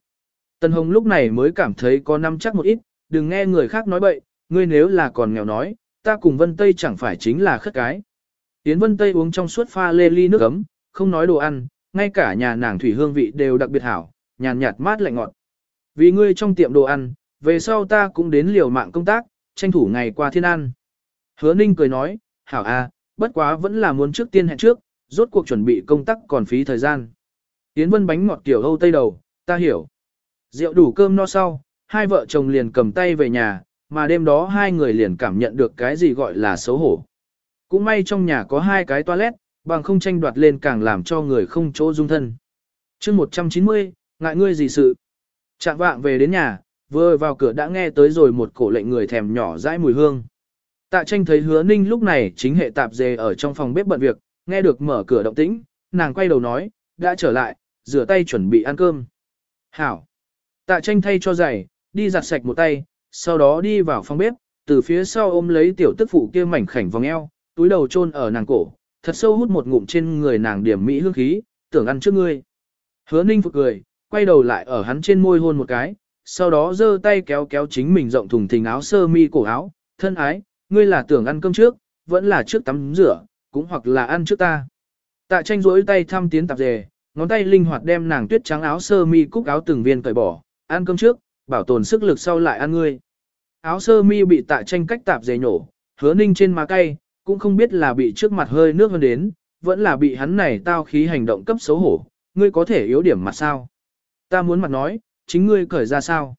Tân Hồng lúc này mới cảm thấy có năm chắc một ít, đừng nghe người khác nói bậy, ngươi nếu là còn nghèo nói, ta cùng Vân Tây chẳng phải chính là khất cái. Yến Vân Tây uống trong suốt pha lê ly nước ấm, không nói đồ ăn, ngay cả nhà nàng thủy hương vị đều đặc biệt hảo, nhàn nhạt mát lạnh ngọt. Vì ngươi trong tiệm đồ ăn, về sau ta cũng đến liều mạng công tác, tranh thủ ngày qua thiên ăn. Hứa Ninh cười nói, hảo a, bất quá vẫn là muốn trước tiên hẹn trước, rốt cuộc chuẩn bị công tác còn phí thời gian. Tiến Vân bánh ngọt kiểu Âu Tây đầu, ta hiểu. Rượu đủ cơm no sau, hai vợ chồng liền cầm tay về nhà, mà đêm đó hai người liền cảm nhận được cái gì gọi là xấu hổ. Cũng may trong nhà có hai cái toilet, bằng không tranh đoạt lên càng làm cho người không chỗ dung thân. chương 190, ngại ngươi gì sự. Trạng vạng về đến nhà, vừa vào cửa đã nghe tới rồi một cổ lệnh người thèm nhỏ dãi mùi hương. Tạ tranh thấy hứa ninh lúc này chính hệ tạp dề ở trong phòng bếp bận việc, nghe được mở cửa động tĩnh, nàng quay đầu nói, đã trở lại, rửa tay chuẩn bị ăn cơm. Hảo. Tạ tranh thay cho giày, đi giặt sạch một tay, sau đó đi vào phòng bếp, từ phía sau ôm lấy tiểu tức phụ kia mảnh khảnh vòng eo, túi đầu chôn ở nàng cổ, thật sâu hút một ngụm trên người nàng điểm mỹ hương khí, tưởng ăn trước ngươi. Hứa ninh phục cười, quay đầu lại ở hắn trên môi hôn một cái, sau đó giơ tay kéo kéo chính mình rộng thùng thình áo sơ mi cổ áo, thân ái, ngươi là tưởng ăn cơm trước, vẫn là trước tắm rửa, cũng hoặc là ăn trước ta. Tạ tranh rỗi tay thăm tiến tạp dề, ngón tay linh hoạt đem nàng tuyết trắng áo sơ mi cúc áo từng viên cởi bỏ, ăn cơm trước, bảo tồn sức lực sau lại ăn ngươi. Áo sơ mi bị tạ tranh cách tạp dề nhổ, hứa ninh trên má cay, cũng không biết là bị trước mặt hơi nước hơn đến, vẫn là bị hắn này tao khí hành động cấp xấu hổ, ngươi có thể yếu điểm mặt sao. Ta muốn mặt nói, chính ngươi cởi ra sao.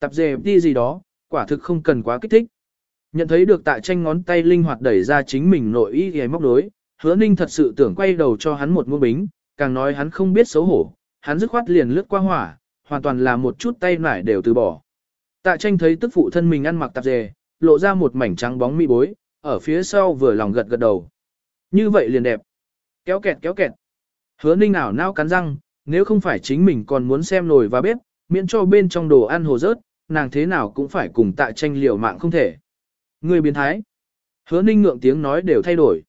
Tập dề đi gì đó, quả thực không cần quá kích thích. Nhận thấy được tạ tranh ngón tay linh hoạt đẩy ra chính mình nội ý ghé móc đối, hứa ninh thật sự tưởng quay đầu cho hắn một mua bính, càng nói hắn không biết xấu hổ, hắn dứt khoát liền lướt qua hỏa, hoàn toàn là một chút tay nải đều từ bỏ. Tạ tranh thấy tức phụ thân mình ăn mặc tạp dề, lộ ra một mảnh trắng bóng mị bối, ở phía sau vừa lòng gật gật đầu. Như vậy liền đẹp. Kéo kẹt kéo kẹt. Hứa ninh ảo nao cắn răng, nếu không phải chính mình còn muốn xem nồi và bếp, miễn cho bên trong đồ ăn hồ rớt, nàng thế nào cũng phải cùng tạ tranh liều mạng không thể. Người biến thái. Hứa ninh ngượng tiếng nói đều thay đổi.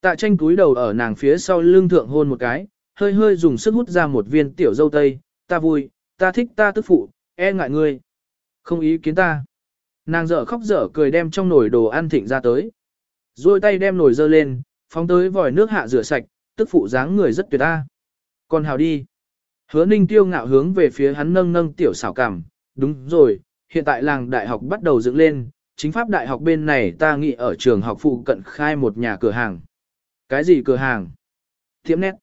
Tạ tranh túi đầu ở nàng phía sau lưng thượng hôn một cái, hơi hơi dùng sức hút ra một viên tiểu dâu tây, ta vui, ta thích ta tức phụ, e ngại ngươi. Không ý kiến ta. Nàng dở khóc dở cười đem trong nồi đồ ăn thịnh ra tới. Rồi tay đem nồi dơ lên, phóng tới vòi nước hạ rửa sạch, tức phụ dáng người rất tuyệt ta. Còn hào đi. Hứa ninh tiêu ngạo hướng về phía hắn nâng nâng tiểu xảo cảm, đúng rồi, hiện tại làng đại học bắt đầu dựng lên, chính pháp đại học bên này ta nghĩ ở trường học phụ cận khai một nhà cửa hàng. Cái gì cửa hàng? Tiệm nét.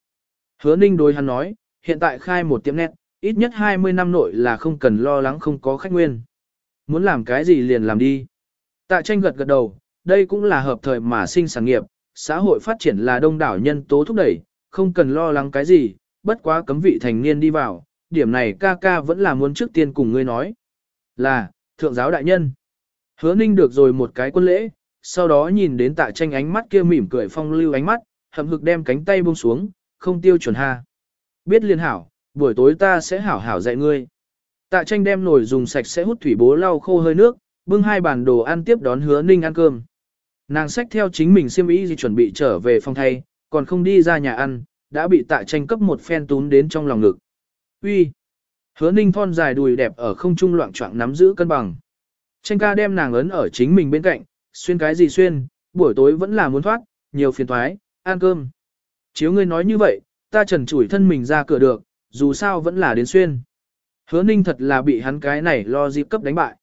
Hứa ninh đối hắn nói, hiện tại khai một tiệm nét, ít nhất 20 năm nội là không cần lo lắng không có khách nguyên. Muốn làm cái gì liền làm đi. Tạ tranh gật gật đầu, đây cũng là hợp thời mà sinh sản nghiệp, xã hội phát triển là đông đảo nhân tố thúc đẩy, không cần lo lắng cái gì, bất quá cấm vị thành niên đi vào, điểm này ca ca vẫn là muốn trước tiên cùng ngươi nói. Là, thượng giáo đại nhân. Hứa ninh được rồi một cái quân lễ, sau đó nhìn đến tạ tranh ánh mắt kia mỉm cười phong lưu ánh mắt, hậm hực đem cánh tay buông xuống, không tiêu chuẩn ha. Biết liên hảo, buổi tối ta sẽ hảo hảo dạy ngươi. Tạ tranh đem nồi dùng sạch sẽ hút thủy bố lau khô hơi nước, bưng hai bàn đồ ăn tiếp đón hứa ninh ăn cơm. Nàng xách theo chính mình xiêm ý gì chuẩn bị trở về phòng thay, còn không đi ra nhà ăn, đã bị tạ tranh cấp một phen tún đến trong lòng ngực. Uy, Hứa ninh thon dài đùi đẹp ở không trung loạn trọng nắm giữ cân bằng. Tranh ca đem nàng ấn ở chính mình bên cạnh, xuyên cái gì xuyên, buổi tối vẫn là muốn thoát, nhiều phiền thoái, ăn cơm. Chiếu ngươi nói như vậy, ta trần chủi thân mình ra cửa được, dù sao vẫn là đến xuyên. Hứa ninh thật là bị hắn cái này lo dịp cấp đánh bại.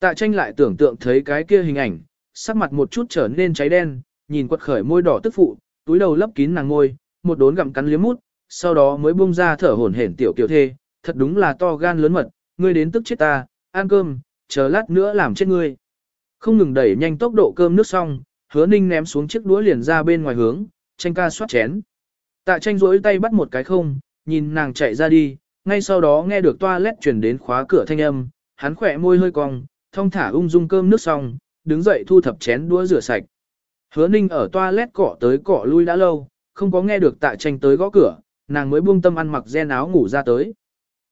Tạ tranh lại tưởng tượng thấy cái kia hình ảnh, sắc mặt một chút trở nên cháy đen, nhìn quật khởi môi đỏ tức phụ, túi đầu lấp kín nàng ngôi, một đốn gặm cắn liếm mút, sau đó mới buông ra thở hổn hển tiểu kiều thê, thật đúng là to gan lớn mật, ngươi đến tức chết ta, ăn cơm, chờ lát nữa làm chết ngươi. Không ngừng đẩy nhanh tốc độ cơm nước xong, hứa ninh ném xuống chiếc đũa liền ra bên ngoài hướng, tranh ca soát chén. Tạ tranh rỗi tay bắt một cái không, nhìn nàng chạy ra đi, ngay sau đó nghe được toilet chuyển đến khóa cửa thanh âm, hắn khỏe môi hơi cong, thong thả ung dung cơm nước xong, đứng dậy thu thập chén đũa rửa sạch. Hứa ninh ở toilet cọ tới cọ lui đã lâu, không có nghe được tạ tranh tới gõ cửa, nàng mới buông tâm ăn mặc ren áo ngủ ra tới.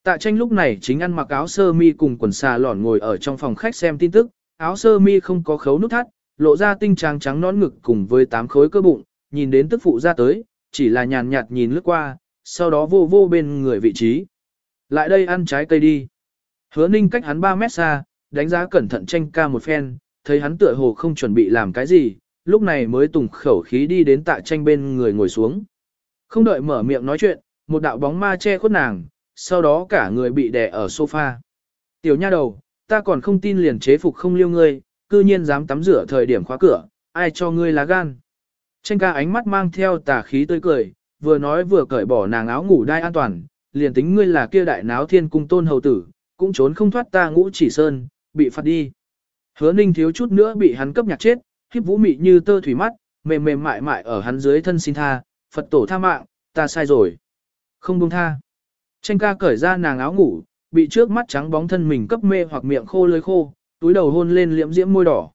Tạ tranh lúc này chính ăn mặc áo sơ mi cùng quần xà lỏn ngồi ở trong phòng khách xem tin tức, áo sơ mi không có khấu nút thắt, lộ ra tinh trắng trắng nón ngực cùng với tám khối cơ bụng, nhìn đến tức phụ ra tới, chỉ là nhàn nhạt nhìn lướt qua, sau đó vô vô bên người vị trí. Lại đây ăn trái cây đi. Hứa ninh cách hắn 3 mét xa, đánh giá cẩn thận tranh ca một phen, thấy hắn tựa hồ không chuẩn bị làm cái gì, lúc này mới tùng khẩu khí đi đến tạ tranh bên người ngồi xuống. Không đợi mở miệng nói chuyện, một đạo bóng ma che khuất nàng, sau đó cả người bị đè ở sofa. Tiểu nha đầu, ta còn không tin liền chế phục không liêu ngươi, cư nhiên dám tắm rửa thời điểm khóa cửa, ai cho ngươi lá gan. Tranh ca ánh mắt mang theo tà khí tươi cười, vừa nói vừa cởi bỏ nàng áo ngủ đai an toàn, liền tính ngươi là kia đại náo thiên cung tôn hầu tử, cũng trốn không thoát ta ngũ chỉ sơn, bị phạt đi. Hứa ninh thiếu chút nữa bị hắn cấp nhạc chết, khiếp vũ mị như tơ thủy mắt, mềm mềm mại mại ở hắn dưới thân xin tha, Phật tổ tha mạng, ta sai rồi. Không buông tha. Tranh ca cởi ra nàng áo ngủ, bị trước mắt trắng bóng thân mình cấp mê hoặc miệng khô lưỡi khô, túi đầu hôn lên liễm diễm môi đỏ.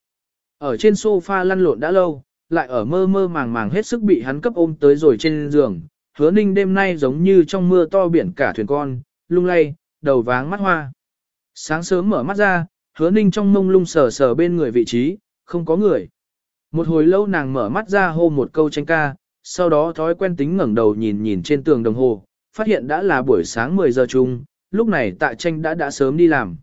Ở trên sofa lăn lộn đã lâu, lại ở mơ mơ màng màng hết sức bị hắn cấp ôm tới rồi trên giường. Hứa ninh đêm nay giống như trong mưa to biển cả thuyền con, lung lay, đầu váng mắt hoa. Sáng sớm mở mắt ra, hứa ninh trong mông lung sờ sờ bên người vị trí, không có người. Một hồi lâu nàng mở mắt ra hô một câu tranh ca, sau đó thói quen tính ngẩng đầu nhìn nhìn trên tường đồng hồ, phát hiện đã là buổi sáng 10 giờ chung, lúc này tạ tranh đã đã sớm đi làm.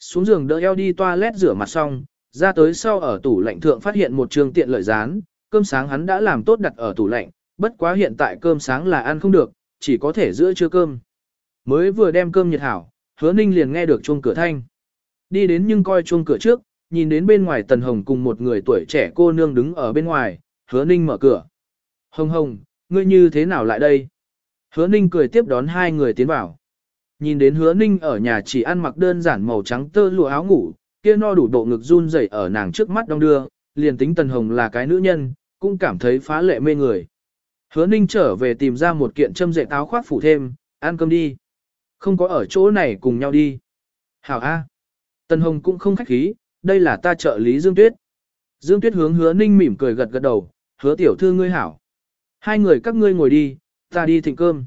Xuống giường đỡ eo đi toilet rửa mặt xong, ra tới sau ở tủ lạnh thượng phát hiện một trường tiện lợi rán, cơm sáng hắn đã làm tốt đặt ở tủ lạnh, bất quá hiện tại cơm sáng là ăn không được, chỉ có thể giữa trưa cơm. Mới vừa đem cơm nhiệt hảo, hứa ninh liền nghe được chuông cửa thanh. Đi đến nhưng coi chuông cửa trước, nhìn đến bên ngoài tần hồng cùng một người tuổi trẻ cô nương đứng ở bên ngoài, hứa ninh mở cửa. Hồng hồng, ngươi như thế nào lại đây? Hứa ninh cười tiếp đón hai người tiến vào. Nhìn đến hứa ninh ở nhà chỉ ăn mặc đơn giản màu trắng tơ lụa áo ngủ, kia no đủ bộ ngực run rẩy ở nàng trước mắt đong đưa, liền tính tần hồng là cái nữ nhân, cũng cảm thấy phá lệ mê người. Hứa ninh trở về tìm ra một kiện châm dệt áo khoác phủ thêm, ăn cơm đi. Không có ở chỗ này cùng nhau đi. Hảo A. Tần hồng cũng không khách khí, đây là ta trợ lý Dương Tuyết. Dương Tuyết hướng hứa ninh mỉm cười gật gật đầu, hứa tiểu thư ngươi hảo. Hai người các ngươi ngồi đi, ta đi thịnh cơm.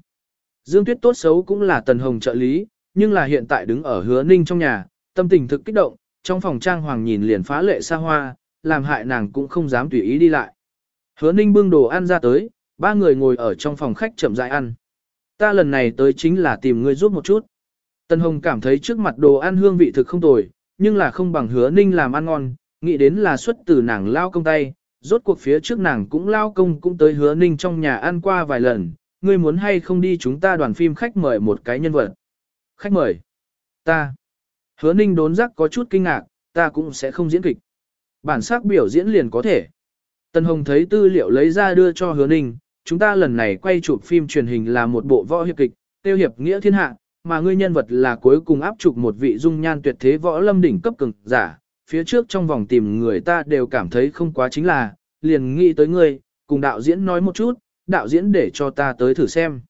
Dương Tuyết tốt xấu cũng là tần hồng trợ lý, nhưng là hiện tại đứng ở hứa ninh trong nhà, tâm tình thực kích động, trong phòng trang hoàng nhìn liền phá lệ xa hoa, làm hại nàng cũng không dám tùy ý đi lại. Hứa ninh bưng đồ ăn ra tới, ba người ngồi ở trong phòng khách chậm rãi ăn. Ta lần này tới chính là tìm ngươi giúp một chút. Tân Hồng cảm thấy trước mặt đồ ăn hương vị thực không tồi, nhưng là không bằng hứa ninh làm ăn ngon, nghĩ đến là xuất từ nàng lao công tay, rốt cuộc phía trước nàng cũng lao công cũng tới hứa ninh trong nhà ăn qua vài lần, ngươi muốn hay không đi chúng ta đoàn phim khách mời một cái nhân vật. Khách mời. Ta. Hứa ninh đốn giác có chút kinh ngạc, ta cũng sẽ không diễn kịch. Bản sắc biểu diễn liền có thể. Tân Hồng thấy tư liệu lấy ra đưa cho hứa ninh, chúng ta lần này quay chụp phim truyền hình là một bộ võ hiệp kịch, tiêu hiệp nghĩa thiên hạ, mà ngươi nhân vật là cuối cùng áp chụp một vị dung nhan tuyệt thế võ lâm đỉnh cấp cường giả, phía trước trong vòng tìm người ta đều cảm thấy không quá chính là, liền nghĩ tới ngươi, cùng đạo diễn nói một chút, đạo diễn để cho ta tới thử xem.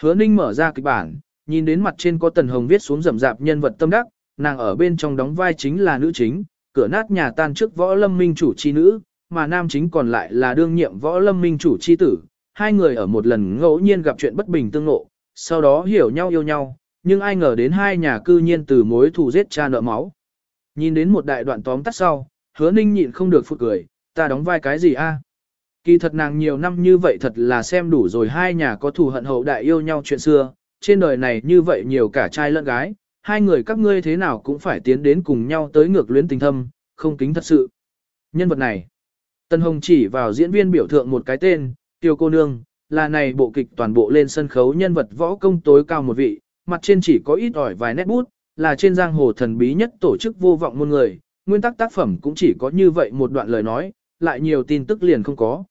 Hứa Ninh mở ra kịch bản, nhìn đến mặt trên có tần hồng viết xuống rầm rạp nhân vật tâm đắc, nàng ở bên trong đóng vai chính là nữ chính, cửa nát nhà tan trước võ lâm minh chủ chi nữ, mà nam chính còn lại là đương nhiệm võ lâm minh chủ chi tử. Hai người ở một lần ngẫu nhiên gặp chuyện bất bình tương ngộ, sau đó hiểu nhau yêu nhau, nhưng ai ngờ đến hai nhà cư nhiên từ mối thù giết cha nợ máu. Nhìn đến một đại đoạn tóm tắt sau, hứa ninh nhịn không được phụt cười, ta đóng vai cái gì a? Kỳ thật nàng nhiều năm như vậy thật là xem đủ rồi hai nhà có thù hận hậu đại yêu nhau chuyện xưa, trên đời này như vậy nhiều cả trai lẫn gái, hai người các ngươi thế nào cũng phải tiến đến cùng nhau tới ngược luyến tình thâm, không kính thật sự. Nhân vật này, Tân Hồng chỉ vào diễn viên biểu thượng một cái tên, Tiêu Cô Nương, là này bộ kịch toàn bộ lên sân khấu nhân vật võ công tối cao một vị, mặt trên chỉ có ít ỏi vài nét bút, là trên giang hồ thần bí nhất tổ chức vô vọng môn người, nguyên tắc tác phẩm cũng chỉ có như vậy một đoạn lời nói, lại nhiều tin tức liền không có.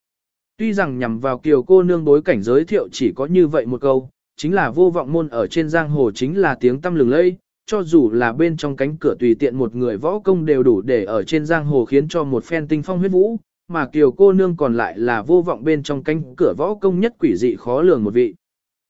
Tuy rằng nhằm vào kiều cô nương bối cảnh giới thiệu chỉ có như vậy một câu, chính là vô vọng môn ở trên giang hồ chính là tiếng tăm lừng lây, cho dù là bên trong cánh cửa tùy tiện một người võ công đều đủ để ở trên giang hồ khiến cho một phen tinh phong huyết vũ, mà kiều cô nương còn lại là vô vọng bên trong cánh cửa võ công nhất quỷ dị khó lường một vị.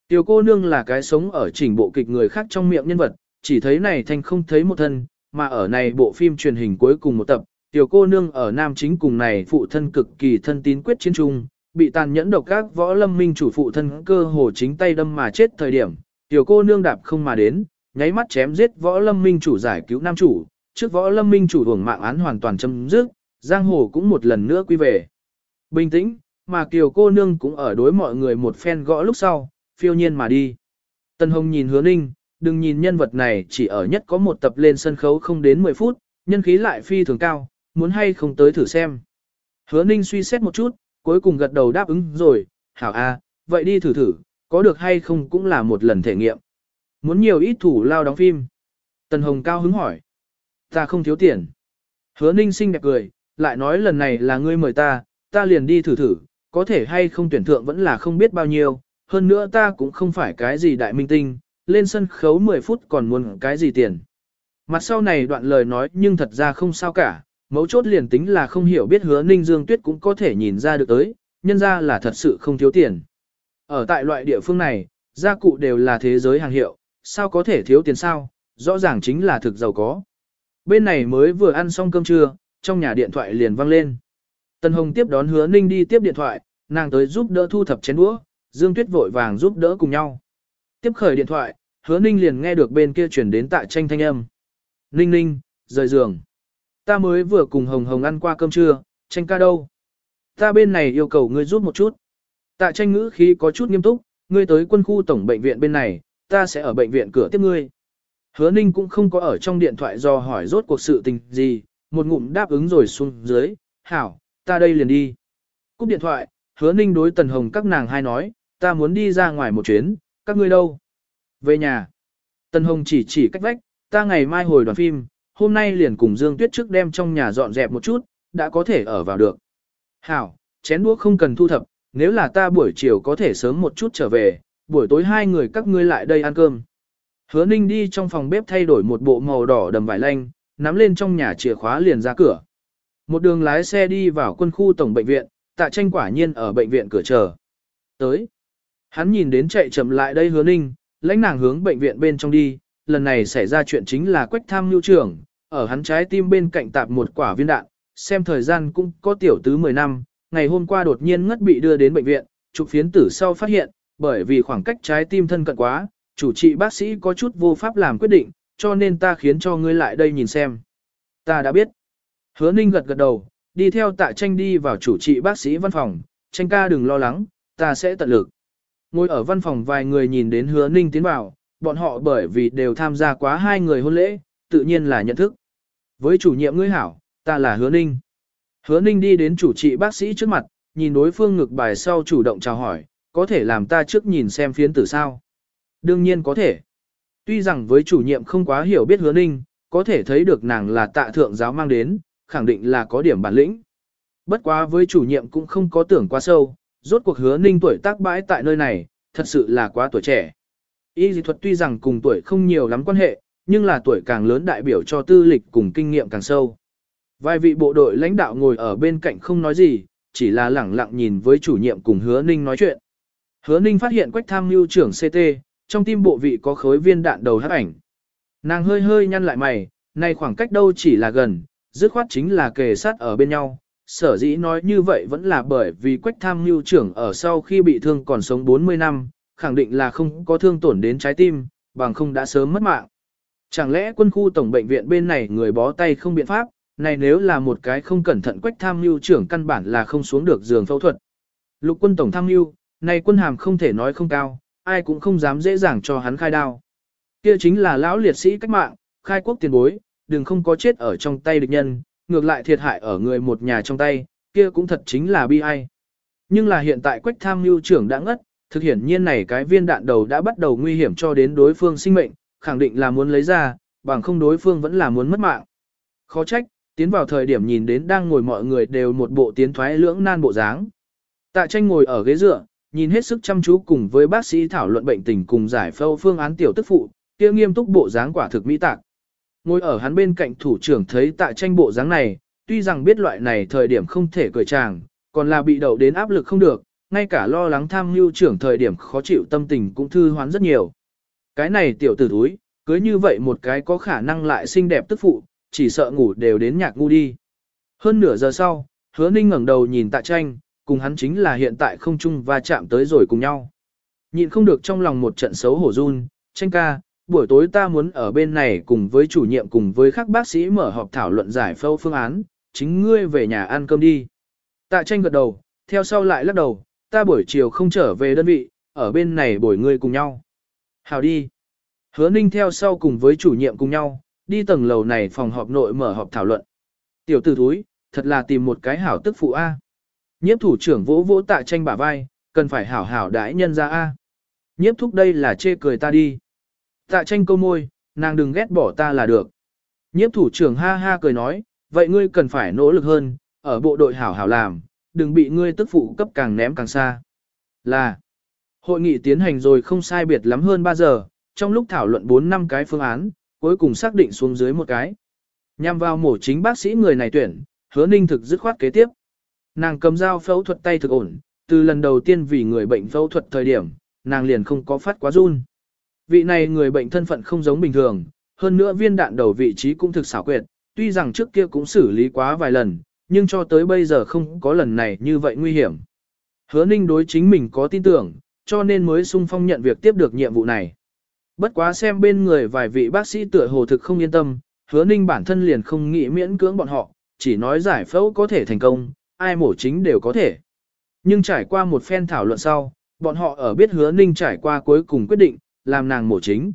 Kiều cô nương là cái sống ở chỉnh bộ kịch người khác trong miệng nhân vật, chỉ thấy này thanh không thấy một thân, mà ở này bộ phim truyền hình cuối cùng một tập, tiểu cô nương ở nam chính cùng này phụ thân cực kỳ thân tín quyết chiến trung, bị tàn nhẫn độc các võ lâm minh chủ phụ thân cơ hồ chính tay đâm mà chết thời điểm, tiểu cô nương đạp không mà đến, nháy mắt chém giết võ lâm minh chủ giải cứu nam chủ, trước võ lâm minh chủ hưởng mạng án hoàn toàn chấm dứt, giang hồ cũng một lần nữa quy về. Bình tĩnh, mà kiều cô nương cũng ở đối mọi người một phen gõ lúc sau, phiêu nhiên mà đi. Tân Hồng nhìn hứa ninh, đừng nhìn nhân vật này chỉ ở nhất có một tập lên sân khấu không đến 10 phút, nhân khí lại phi thường cao, muốn hay không tới thử xem. Hứa ninh suy xét một chút, cuối cùng gật đầu đáp ứng rồi, hảo a, vậy đi thử thử, có được hay không cũng là một lần thể nghiệm. Muốn nhiều ít thủ lao đóng phim. Tần Hồng cao hứng hỏi. Ta không thiếu tiền. Hứa ninh xinh đẹp cười, lại nói lần này là ngươi mời ta, ta liền đi thử thử, có thể hay không tuyển thượng vẫn là không biết bao nhiêu, hơn nữa ta cũng không phải cái gì đại minh tinh, lên sân khấu 10 phút còn muốn cái gì tiền. Mặt sau này đoạn lời nói nhưng thật ra không sao cả, mấu chốt liền tính là không hiểu biết hứa ninh dương tuyết cũng có thể nhìn ra được tới, nhân ra là thật sự không thiếu tiền. Ở tại loại địa phương này, gia cụ đều là thế giới hàng hiệu, sao có thể thiếu tiền sao, rõ ràng chính là thực giàu có. Bên này mới vừa ăn xong cơm trưa, trong nhà điện thoại liền vang lên. Tân Hồng tiếp đón hứa ninh đi tiếp điện thoại, nàng tới giúp đỡ thu thập chén đũa, Dương Tuyết vội vàng giúp đỡ cùng nhau. Tiếp khởi điện thoại, hứa ninh liền nghe được bên kia chuyển đến tại tranh thanh âm. Ninh ninh, rời giường. Ta mới vừa cùng Hồng Hồng ăn qua cơm trưa, tranh ca đâu? Ta bên này yêu cầu ngươi giúp một chút. Tạ tranh ngữ khí có chút nghiêm túc, ngươi tới quân khu tổng bệnh viện bên này, ta sẽ ở bệnh viện cửa tiếp ngươi. Hứa ninh cũng không có ở trong điện thoại do hỏi rốt cuộc sự tình gì, một ngụm đáp ứng rồi xuống dưới, hảo, ta đây liền đi. Cúp điện thoại, hứa ninh đối tần hồng các nàng hai nói, ta muốn đi ra ngoài một chuyến, các ngươi đâu? Về nhà. Tần hồng chỉ chỉ cách vách, ta ngày mai hồi đoàn phim, hôm nay liền cùng Dương Tuyết trước đem trong nhà dọn dẹp một chút, đã có thể ở vào được. Hảo, chén đũa không cần thu thập, nếu là ta buổi chiều có thể sớm một chút trở về, buổi tối hai người các ngươi lại đây ăn cơm. Hứa Ninh đi trong phòng bếp thay đổi một bộ màu đỏ đầm vải lanh, nắm lên trong nhà chìa khóa liền ra cửa. Một đường lái xe đi vào quân khu tổng bệnh viện, tạ tranh quả nhiên ở bệnh viện cửa chờ. Tới. Hắn nhìn đến chạy chậm lại đây hứa ninh, lãnh nàng hướng bệnh viện bên trong đi, lần này xảy ra chuyện chính là quách tham nhu trưởng, ở hắn trái tim bên cạnh tạp một quả viên đạn, xem thời gian cũng có tiểu tứ 10 năm, ngày hôm qua đột nhiên ngất bị đưa đến bệnh viện, trục phiến tử sau phát hiện, bởi vì khoảng cách trái tim thân cận quá, chủ trị bác sĩ có chút vô pháp làm quyết định, cho nên ta khiến cho ngươi lại đây nhìn xem. Ta đã biết. Hứa Ninh gật gật đầu, đi theo tạ tranh đi vào chủ trị bác sĩ văn phòng, tranh ca đừng lo lắng, ta sẽ tận lực. Ngồi ở văn phòng vài người nhìn đến hứa Ninh tiến vào, bọn họ bởi vì đều tham gia quá hai người hôn lễ, tự nhiên là nhận thức. Với chủ nhiệm ngươi hảo, ta là hứa Ninh. Hứa Ninh đi đến chủ trị bác sĩ trước mặt, nhìn đối phương ngực bài sau chủ động chào hỏi, có thể làm ta trước nhìn xem phiến tử sao. Đương nhiên có thể. Tuy rằng với chủ nhiệm không quá hiểu biết hứa ninh, có thể thấy được nàng là tạ thượng giáo mang đến, khẳng định là có điểm bản lĩnh. Bất quá với chủ nhiệm cũng không có tưởng quá sâu, rốt cuộc hứa ninh tuổi tác bãi tại nơi này, thật sự là quá tuổi trẻ. Y dị thuật tuy rằng cùng tuổi không nhiều lắm quan hệ, nhưng là tuổi càng lớn đại biểu cho tư lịch cùng kinh nghiệm càng sâu. Vài vị bộ đội lãnh đạo ngồi ở bên cạnh không nói gì, chỉ là lẳng lặng nhìn với chủ nhiệm cùng hứa ninh nói chuyện. Hứa ninh phát hiện quách tham mưu trưởng CT, trong tim bộ vị có khối viên đạn đầu hắc ảnh. Nàng hơi hơi nhăn lại mày, này khoảng cách đâu chỉ là gần, dứt khoát chính là kề sát ở bên nhau. Sở dĩ nói như vậy vẫn là bởi vì quách tham mưu trưởng ở sau khi bị thương còn sống 40 năm, khẳng định là không có thương tổn đến trái tim, bằng không đã sớm mất mạng. Chẳng lẽ quân khu tổng bệnh viện bên này người bó tay không biện pháp, này nếu là một cái không cẩn thận quách tham mưu trưởng căn bản là không xuống được giường phẫu thuật. Lục quân tổng tham mưu, này quân hàm không thể nói không cao, ai cũng không dám dễ dàng cho hắn khai đao. Kia chính là lão liệt sĩ cách mạng, khai quốc tiền bối, đừng không có chết ở trong tay địch nhân, ngược lại thiệt hại ở người một nhà trong tay, kia cũng thật chính là bi ai. Nhưng là hiện tại quách tham mưu trưởng đã ngất, thực hiện nhiên này cái viên đạn đầu đã bắt đầu nguy hiểm cho đến đối phương sinh mệnh, khẳng định là muốn lấy ra, bằng không đối phương vẫn là muốn mất mạng. Khó trách, tiến vào thời điểm nhìn đến đang ngồi mọi người đều một bộ tiến thoái lưỡng nan bộ dáng. Tạ tranh ngồi ở ghế dựa, nhìn hết sức chăm chú cùng với bác sĩ thảo luận bệnh tình cùng giải phẫu phương án tiểu tức phụ, kia nghiêm túc bộ dáng quả thực mỹ tạc. Ngồi ở hắn bên cạnh thủ trưởng thấy tạ tranh bộ dáng này, tuy rằng biết loại này thời điểm không thể cười chàng, còn là bị đậu đến áp lực không được, ngay cả lo lắng tham mưu trưởng thời điểm khó chịu tâm tình cũng thư hoán rất nhiều. Cái này tiểu tử thúi, cưới như vậy một cái có khả năng lại xinh đẹp tức phụ, chỉ sợ ngủ đều đến nhạc ngu đi. Hơn nửa giờ sau, hứa ninh ngẩng đầu nhìn tạ tranh, cùng hắn chính là hiện tại không chung và chạm tới rồi cùng nhau. Nhịn không được trong lòng một trận xấu hổ run, tranh ca, buổi tối ta muốn ở bên này cùng với chủ nhiệm cùng với các bác sĩ mở họp thảo luận giải phẫu phương án, chính ngươi về nhà ăn cơm đi. Tạ tranh gật đầu, theo sau lại lắc đầu, ta buổi chiều không trở về đơn vị, ở bên này buổi ngươi cùng nhau. Hào đi. Hứa ninh theo sau cùng với chủ nhiệm cùng nhau, đi tầng lầu này phòng họp nội mở họp thảo luận. Tiểu tử thúi, thật là tìm một cái hảo tức phụ A. Nhiếp thủ trưởng vỗ vỗ tạ tranh bả vai, cần phải hảo hảo đãi nhân ra A. Nhiếp thúc đây là chê cười ta đi. Tạ tranh câu môi, nàng đừng ghét bỏ ta là được. Nhiếp thủ trưởng ha ha cười nói, vậy ngươi cần phải nỗ lực hơn, ở bộ đội hảo hảo làm, đừng bị ngươi tức phụ cấp càng ném càng xa. Là, hội nghị tiến hành rồi không sai biệt lắm hơn 3 giờ, trong lúc thảo luận 4 năm cái phương án, cuối cùng xác định xuống dưới một cái. Nhằm vào mổ chính bác sĩ người này tuyển, hứa ninh thực dứt khoát kế tiếp. Nàng cầm dao phẫu thuật tay thực ổn, từ lần đầu tiên vì người bệnh phẫu thuật thời điểm, nàng liền không có phát quá run. Vị này người bệnh thân phận không giống bình thường, hơn nữa viên đạn đầu vị trí cũng thực xảo quyệt, tuy rằng trước kia cũng xử lý quá vài lần, nhưng cho tới bây giờ không có lần này như vậy nguy hiểm. Hứa ninh đối chính mình có tin tưởng, cho nên mới sung phong nhận việc tiếp được nhiệm vụ này. Bất quá xem bên người vài vị bác sĩ tựa hồ thực không yên tâm, hứa ninh bản thân liền không nghĩ miễn cưỡng bọn họ, chỉ nói giải phẫu có thể thành công, ai mổ chính đều có thể. Nhưng trải qua một phen thảo luận sau, bọn họ ở biết hứa ninh trải qua cuối cùng quyết định, làm nàng mổ chính.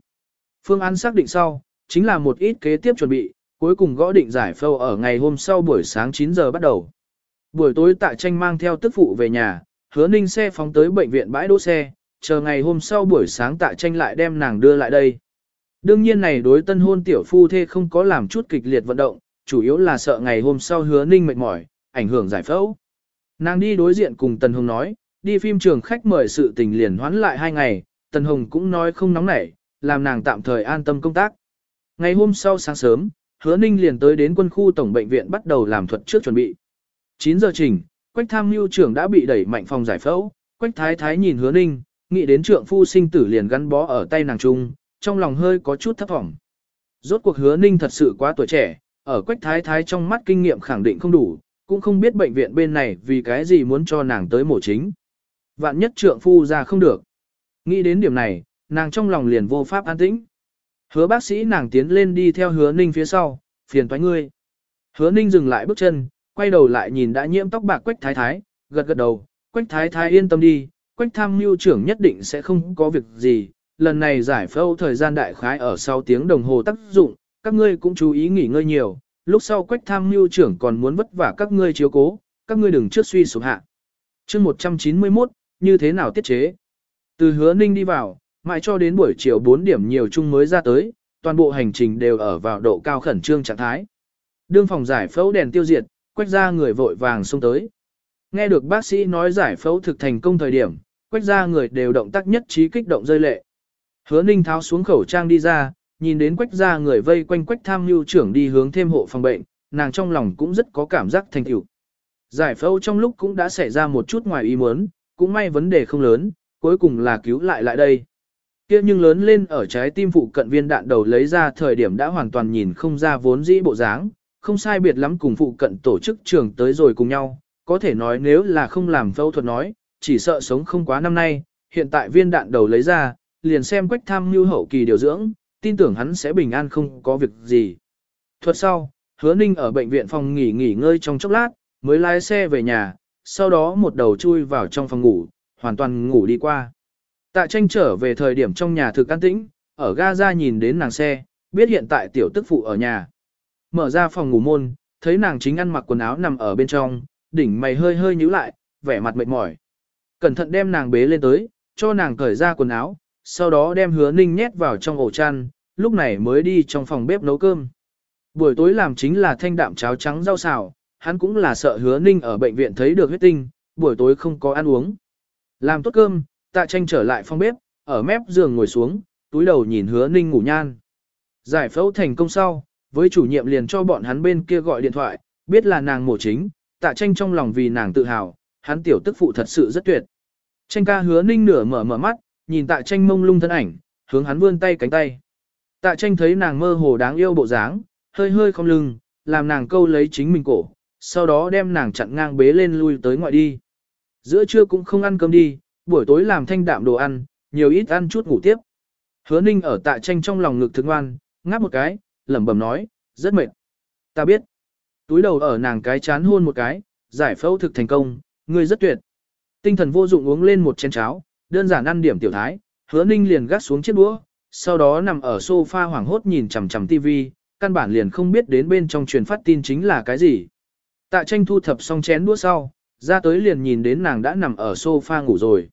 Phương án xác định sau, chính là một ít kế tiếp chuẩn bị, cuối cùng gõ định giải phẫu ở ngày hôm sau buổi sáng 9 giờ bắt đầu. Buổi tối tạ tranh mang theo tức phụ về nhà, hứa ninh xe phóng tới bệnh viện bãi đỗ xe, chờ ngày hôm sau buổi sáng tạ tranh lại đem nàng đưa lại đây. Đương nhiên này đối tân hôn tiểu phu thê không có làm chút kịch liệt vận động, chủ yếu là sợ ngày hôm sau hứa ninh mệt mỏi, ảnh hưởng giải phẫu. Nàng đi đối diện cùng Tần Hồng nói, đi phim trường khách mời sự tình liền hoán lại hai ngày, Tần Hồng cũng nói không nóng nảy, làm nàng tạm thời an tâm công tác. Ngày hôm sau sáng sớm, hứa ninh liền tới đến quân khu tổng bệnh viện bắt đầu làm thuật trước chuẩn bị. 9 giờ trình, Quách tham mưu trưởng đã bị đẩy mạnh phòng giải phẫu, Quách thái thái nhìn hứa ninh, nghĩ đến trượng phu sinh tử liền gắn bó ở tay nàng trung, trong lòng hơi có chút thấp vọng. Rốt cuộc hứa ninh thật sự quá tuổi trẻ, ở Quách thái thái trong mắt kinh nghiệm khẳng định không đủ, cũng không biết bệnh viện bên này vì cái gì muốn cho nàng tới mổ chính. Vạn nhất trượng phu ra không được. Nghĩ đến điểm này, nàng trong lòng liền vô pháp an tĩnh. Hứa bác sĩ nàng tiến lên đi theo hứa ninh phía sau, phiền toái ngươi. Hứa ninh dừng lại bước chân, quay đầu lại nhìn đã nhiễm tóc bạc quách thái thái, gật gật đầu, quách thái thái yên tâm đi, quách tham mưu trưởng nhất định sẽ không có việc gì. Lần này giải phẫu thời gian đại khái ở sau tiếng đồng hồ tác dụng, các ngươi cũng chú ý nghỉ ngơi nhiều, lúc sau quách tham mưu trưởng còn muốn vất vả các ngươi chiếu cố, các ngươi đừng trước suy sụp hạ. chương 191, như thế nào tiết chế? Từ hứa ninh đi vào, mãi cho đến buổi chiều 4 điểm nhiều chung mới ra tới, toàn bộ hành trình đều ở vào độ cao khẩn trương trạng thái. Đương phòng giải phẫu đèn tiêu diệt, quách ra người vội vàng xông tới. Nghe được bác sĩ nói giải phẫu thực thành công thời điểm, quách ra người đều động tác nhất trí kích động rơi lệ. Hứa ninh tháo xuống khẩu trang đi ra, nhìn đến quách ra người vây quanh quách tham mưu trưởng đi hướng thêm hộ phòng bệnh, nàng trong lòng cũng rất có cảm giác thành tựu. Giải phẫu trong lúc cũng đã xảy ra một chút ngoài ý muốn, cũng may vấn đề không lớn, cuối cùng là cứu lại lại đây. Kia nhưng lớn lên ở trái tim phụ cận viên đạn đầu lấy ra thời điểm đã hoàn toàn nhìn không ra vốn dĩ bộ dáng, không sai biệt lắm cùng phụ cận tổ chức trường tới rồi cùng nhau, có thể nói nếu là không làm phẫu thuật nói, chỉ sợ sống không quá năm nay, hiện tại viên đạn đầu lấy ra, liền xem quách tham mưu hậu kỳ điều dưỡng, tin tưởng hắn sẽ bình an không có việc gì. Thuật sau, hứa ninh ở bệnh viện phòng nghỉ nghỉ ngơi trong chốc lát, mới lái xe về nhà, sau đó một đầu chui vào trong phòng ngủ, hoàn toàn ngủ đi qua. Tạ tranh trở về thời điểm trong nhà thực an tĩnh, ở Gaza nhìn đến nàng xe, biết hiện tại tiểu tức phụ ở nhà. Mở ra phòng ngủ môn, thấy nàng chính ăn mặc quần áo nằm ở bên trong, đỉnh mày hơi hơi nhíu lại, vẻ mặt mệt mỏi. Cẩn thận đem nàng bế lên tới, cho nàng cởi ra quần áo, sau đó đem hứa ninh nhét vào trong ổ chăn, lúc này mới đi trong phòng bếp nấu cơm. Buổi tối làm chính là thanh đạm cháo trắng rau xào, hắn cũng là sợ hứa ninh ở bệnh viện thấy được huyết tinh, buổi tối không có ăn uống. Làm tốt cơm, tạ tranh trở lại phòng bếp, ở mép giường ngồi xuống, túi đầu nhìn hứa ninh ngủ nhan. Giải phẫu thành công sau, với chủ nhiệm liền cho bọn hắn bên kia gọi điện thoại, biết là nàng mổ chính, tạ tranh trong lòng vì nàng tự hào, hắn tiểu tức phụ thật sự rất tuyệt. Tranh ca hứa ninh nửa mở mở mắt, nhìn tạ tranh mông lung thân ảnh, hướng hắn vươn tay cánh tay. Tạ tranh thấy nàng mơ hồ đáng yêu bộ dáng, hơi hơi không lưng, làm nàng câu lấy chính mình cổ, sau đó đem nàng chặn ngang bế lên lui tới ngoại đi. Giữa trưa cũng không ăn cơm đi, buổi tối làm thanh đạm đồ ăn, nhiều ít ăn chút ngủ tiếp. Hứa ninh ở tạ tranh trong lòng ngực thương ngoan, ngáp một cái, lẩm bẩm nói, rất mệt. Ta biết. Túi đầu ở nàng cái chán hôn một cái, giải phẫu thực thành công, ngươi rất tuyệt. Tinh thần vô dụng uống lên một chén cháo, đơn giản ăn điểm tiểu thái, hứa ninh liền gắt xuống chiếc đũa, sau đó nằm ở sofa hoảng hốt nhìn chằm chằm tivi, căn bản liền không biết đến bên trong truyền phát tin chính là cái gì. Tạ tranh thu thập xong chén đũa sau, ra tới liền nhìn đến nàng đã nằm ở sofa ngủ rồi.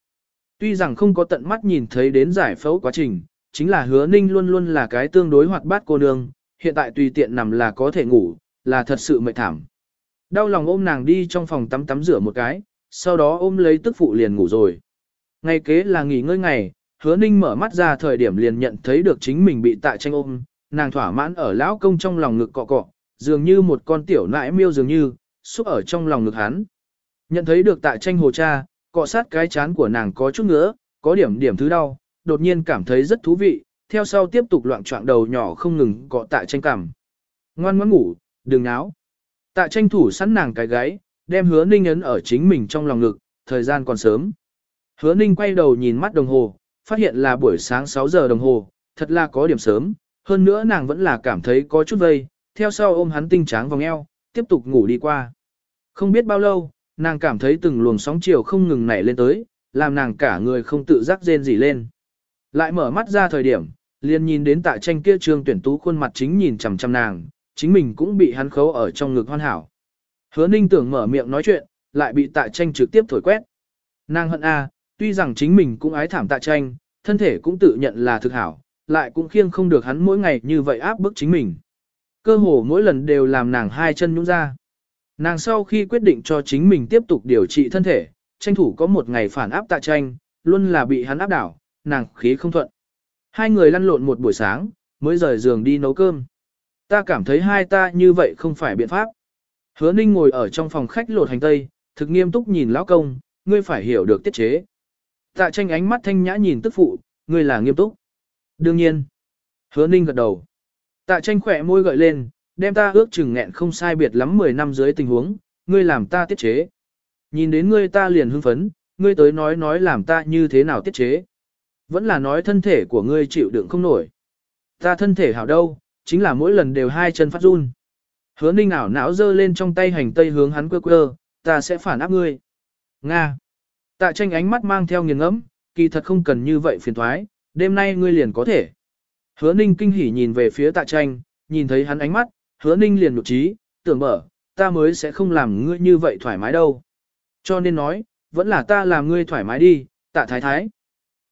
Tuy rằng không có tận mắt nhìn thấy đến giải phẫu quá trình, chính là hứa ninh luôn luôn là cái tương đối hoạt bát cô nương, hiện tại tùy tiện nằm là có thể ngủ, là thật sự mệt thảm. Đau lòng ôm nàng đi trong phòng tắm tắm rửa một cái, sau đó ôm lấy tức phụ liền ngủ rồi. Ngày kế là nghỉ ngơi ngày, hứa ninh mở mắt ra thời điểm liền nhận thấy được chính mình bị tạ tranh ôm, nàng thỏa mãn ở lão công trong lòng ngực cọ cọ, dường như một con tiểu nãi miêu dường như, xúc ở trong lòng ngực hắn. Nhận thấy được tạ tranh hồ cha, cọ sát cái chán của nàng có chút nữa, có điểm điểm thứ đau, đột nhiên cảm thấy rất thú vị, theo sau tiếp tục loạn trọng đầu nhỏ không ngừng cọ tạ tranh cảm. Ngoan ngoãn ngủ, đừng náo. Tạ tranh thủ sẵn nàng cái gáy, đem hứa ninh ấn ở chính mình trong lòng ngực, thời gian còn sớm. Hứa ninh quay đầu nhìn mắt đồng hồ, phát hiện là buổi sáng 6 giờ đồng hồ, thật là có điểm sớm, hơn nữa nàng vẫn là cảm thấy có chút vây, theo sau ôm hắn tinh tráng vòng eo, tiếp tục ngủ đi qua. Không biết bao lâu, nàng cảm thấy từng luồng sóng chiều không ngừng nảy lên tới, làm nàng cả người không tự giác rên gì lên. Lại mở mắt ra thời điểm, liền nhìn đến tạ tranh kia trương tuyển tú khuôn mặt chính nhìn chằm chằm nàng, chính mình cũng bị hắn khấu ở trong ngực hoàn hảo. Hứa ninh tưởng mở miệng nói chuyện, lại bị tạ tranh trực tiếp thổi quét. Nàng hận a, tuy rằng chính mình cũng ái thảm tạ tranh, thân thể cũng tự nhận là thực hảo, lại cũng khiêng không được hắn mỗi ngày như vậy áp bức chính mình. Cơ hồ mỗi lần đều làm nàng hai chân nhũn ra. Nàng sau khi quyết định cho chính mình tiếp tục điều trị thân thể, tranh thủ có một ngày phản áp tạ tranh, luôn là bị hắn áp đảo, nàng khí không thuận. Hai người lăn lộn một buổi sáng, mới rời giường đi nấu cơm. Ta cảm thấy hai ta như vậy không phải biện pháp. Hứa ninh ngồi ở trong phòng khách lột hành tây, thực nghiêm túc nhìn lão công, ngươi phải hiểu được tiết chế. Tạ tranh ánh mắt thanh nhã nhìn tức phụ, ngươi là nghiêm túc. Đương nhiên. Hứa ninh gật đầu. Tạ tranh khỏe môi gợi lên, đem ta ước chừng nghẹn không sai biệt lắm 10 năm dưới tình huống, ngươi làm ta tiết chế. Nhìn đến ngươi ta liền hưng phấn, ngươi tới nói nói làm ta như thế nào tiết chế. Vẫn là nói thân thể của ngươi chịu đựng không nổi. Ta thân thể hảo đâu, chính là mỗi lần đều hai chân phát run. Hứa ninh ảo não dơ lên trong tay hành tây hướng hắn quơ quơ, ta sẽ phản áp ngươi. Nga. Tạ tranh ánh mắt mang theo nghiền ngẫm, kỳ thật không cần như vậy phiền thoái, đêm nay ngươi liền có thể. Hứa ninh kinh hỉ nhìn về phía tạ tranh, nhìn thấy hắn ánh mắt, hứa ninh liền nụ trí, tưởng mở, ta mới sẽ không làm ngươi như vậy thoải mái đâu. Cho nên nói, vẫn là ta làm ngươi thoải mái đi, tạ thái thái.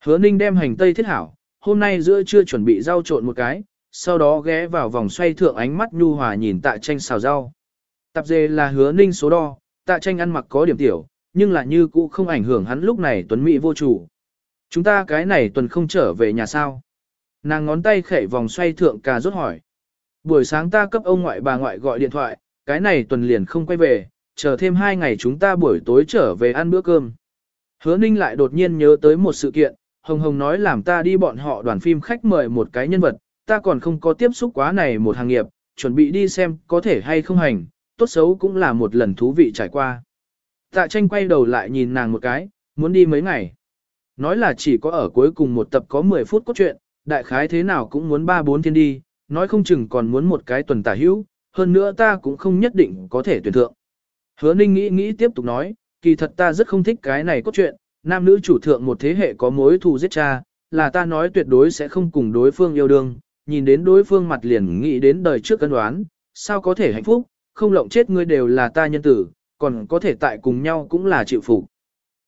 Hứa ninh đem hành tây thiết hảo, hôm nay giữa trưa chuẩn bị rau trộn một cái, sau đó ghé vào vòng xoay thượng ánh mắt nhu hòa nhìn tạ tranh xào rau. Tạp dề là hứa ninh số đo, tạ tranh ăn mặc có điểm tiểu, nhưng là như cũ không ảnh hưởng hắn lúc này tuấn mỹ vô chủ. Chúng ta cái này tuần không trở về nhà sao. Nàng ngón tay khẽ vòng xoay thượng cà rốt hỏi. Buổi sáng ta cấp ông ngoại bà ngoại gọi điện thoại, cái này tuần liền không quay về, chờ thêm hai ngày chúng ta buổi tối trở về ăn bữa cơm. Hứa Ninh lại đột nhiên nhớ tới một sự kiện, Hồng Hồng nói làm ta đi bọn họ đoàn phim khách mời một cái nhân vật, ta còn không có tiếp xúc quá này một hàng nghiệp, chuẩn bị đi xem có thể hay không hành, tốt xấu cũng là một lần thú vị trải qua. Tạ tranh quay đầu lại nhìn nàng một cái, muốn đi mấy ngày. Nói là chỉ có ở cuối cùng một tập có 10 phút cốt truyện, đại khái thế nào cũng muốn 3-4 thiên đi, nói không chừng còn muốn một cái tuần tả hữu, hơn nữa ta cũng không nhất định có thể tuyển thượng. Hứa Ninh nghĩ nghĩ tiếp tục nói, kỳ thật ta rất không thích cái này cốt truyện, nam nữ chủ thượng một thế hệ có mối thù giết cha, là ta nói tuyệt đối sẽ không cùng đối phương yêu đương, nhìn đến đối phương mặt liền nghĩ đến đời trước cân đoán, sao có thể hạnh phúc, không lộng chết ngươi đều là ta nhân tử, còn có thể tại cùng nhau cũng là chịu phục.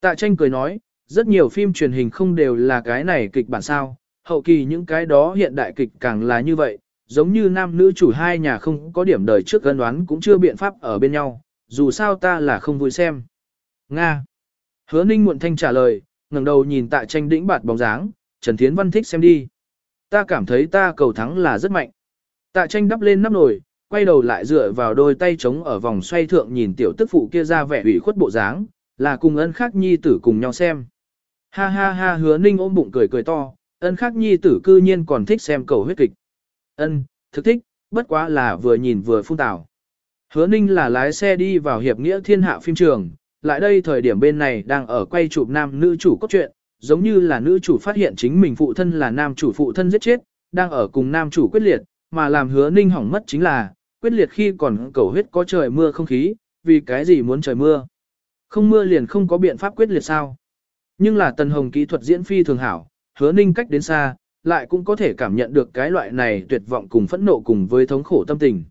Tạ tranh cười nói, rất nhiều phim truyền hình không đều là cái này kịch bản sao, hậu kỳ những cái đó hiện đại kịch càng là như vậy, giống như nam nữ chủ hai nhà không có điểm đời trước cân đoán cũng chưa biện pháp ở bên nhau, dù sao ta là không vui xem. Nga. Hứa ninh muộn thanh trả lời, ngẩng đầu nhìn tạ tranh đĩnh bạt bóng dáng, Trần Thiến Văn thích xem đi. Ta cảm thấy ta cầu thắng là rất mạnh. Tạ tranh đắp lên nắp nồi, quay đầu lại dựa vào đôi tay trống ở vòng xoay thượng nhìn tiểu tức phụ kia ra vẻ ủy khuất bộ dáng, là cùng ân khắc nhi tử cùng nhau xem. Ha ha ha hứa ninh ôm bụng cười cười to, ân khắc nhi tử cư nhiên còn thích xem cầu huyết kịch. Ân, thực thích, bất quá là vừa nhìn vừa phun tảo. Hứa ninh là lái xe đi vào hiệp nghĩa thiên hạ phim trường, lại đây thời điểm bên này đang ở quay chụp nam nữ chủ cốt truyện, giống như là nữ chủ phát hiện chính mình phụ thân là nam chủ phụ thân giết chết, đang ở cùng nam chủ quyết liệt, mà làm hứa ninh hỏng mất chính là, quyết liệt khi còn cầu huyết có trời mưa không khí, vì cái gì muốn trời mưa. Không mưa liền không có biện pháp quyết liệt sao. Nhưng là tần hồng kỹ thuật diễn phi thường hảo, hứa ninh cách đến xa, lại cũng có thể cảm nhận được cái loại này tuyệt vọng cùng phẫn nộ cùng với thống khổ tâm tình.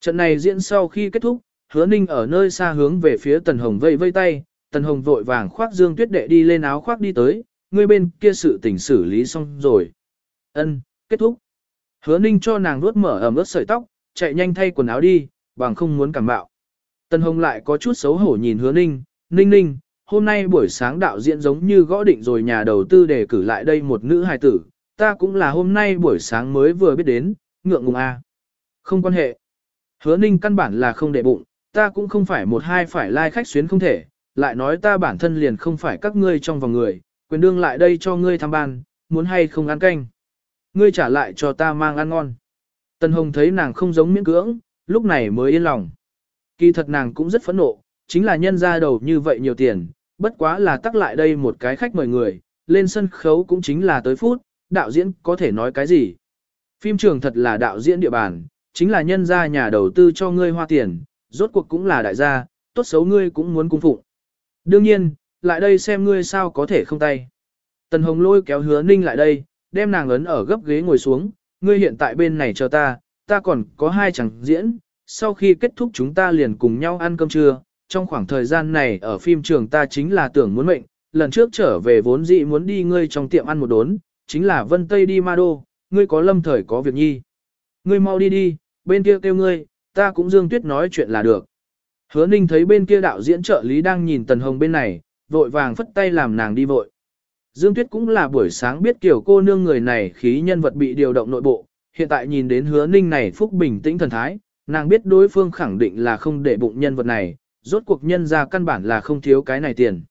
Trận này diễn sau khi kết thúc, hứa ninh ở nơi xa hướng về phía tần hồng vây vây tay, tần hồng vội vàng khoác dương tuyết đệ đi lên áo khoác đi tới, người bên kia sự tình xử lý xong rồi. ân kết thúc. Hứa ninh cho nàng nuốt mở ẩm ướt sợi tóc, chạy nhanh thay quần áo đi, bằng không muốn cảm bạo. Tần hồng lại có chút xấu hổ nhìn hứa ninh, ninh ninh, hôm nay buổi sáng đạo diễn giống như gõ định rồi nhà đầu tư để cử lại đây một nữ hài tử, ta cũng là hôm nay buổi sáng mới vừa biết đến, ngượng ngùng a. Không quan hệ. Hứa ninh căn bản là không để bụng, ta cũng không phải một hai phải lai like khách xuyến không thể, lại nói ta bản thân liền không phải các ngươi trong vòng người, quyền đương lại đây cho ngươi tham ban, muốn hay không ăn canh. Ngươi trả lại cho ta mang ăn ngon. Tần Hồng thấy nàng không giống miễn cưỡng, lúc này mới yên lòng. Kỳ thật nàng cũng rất phẫn nộ, chính là nhân ra đầu như vậy nhiều tiền, bất quá là tắc lại đây một cái khách mời người, lên sân khấu cũng chính là tới phút, đạo diễn có thể nói cái gì. Phim trường thật là đạo diễn địa bàn, chính là nhân ra nhà đầu tư cho ngươi hoa tiền, rốt cuộc cũng là đại gia, tốt xấu ngươi cũng muốn cung phụng. Đương nhiên, lại đây xem ngươi sao có thể không tay. Tần Hồng lôi kéo hứa ninh lại đây, đem nàng ấn ở gấp ghế ngồi xuống, ngươi hiện tại bên này chờ ta, ta còn có hai chẳng diễn, sau khi kết thúc chúng ta liền cùng nhau ăn cơm trưa, trong khoảng thời gian này ở phim trường ta chính là tưởng muốn mệnh, lần trước trở về vốn dĩ muốn đi ngươi trong tiệm ăn một đốn, chính là Vân Tây đi Ma Đô, ngươi có lâm thời có việc nhi. Ngươi mau đi đi, bên kia kêu ngươi, ta cũng Dương Tuyết nói chuyện là được. Hứa Ninh thấy bên kia đạo diễn trợ lý đang nhìn Tần Hồng bên này, vội vàng phất tay làm nàng đi vội. Dương Tuyết cũng là buổi sáng biết kiểu cô nương người này khí nhân vật bị điều động nội bộ, hiện tại nhìn đến hứa ninh này phúc bình tĩnh thần thái, nàng biết đối phương khẳng định là không để bụng nhân vật này, rốt cuộc nhân ra căn bản là không thiếu cái này tiền.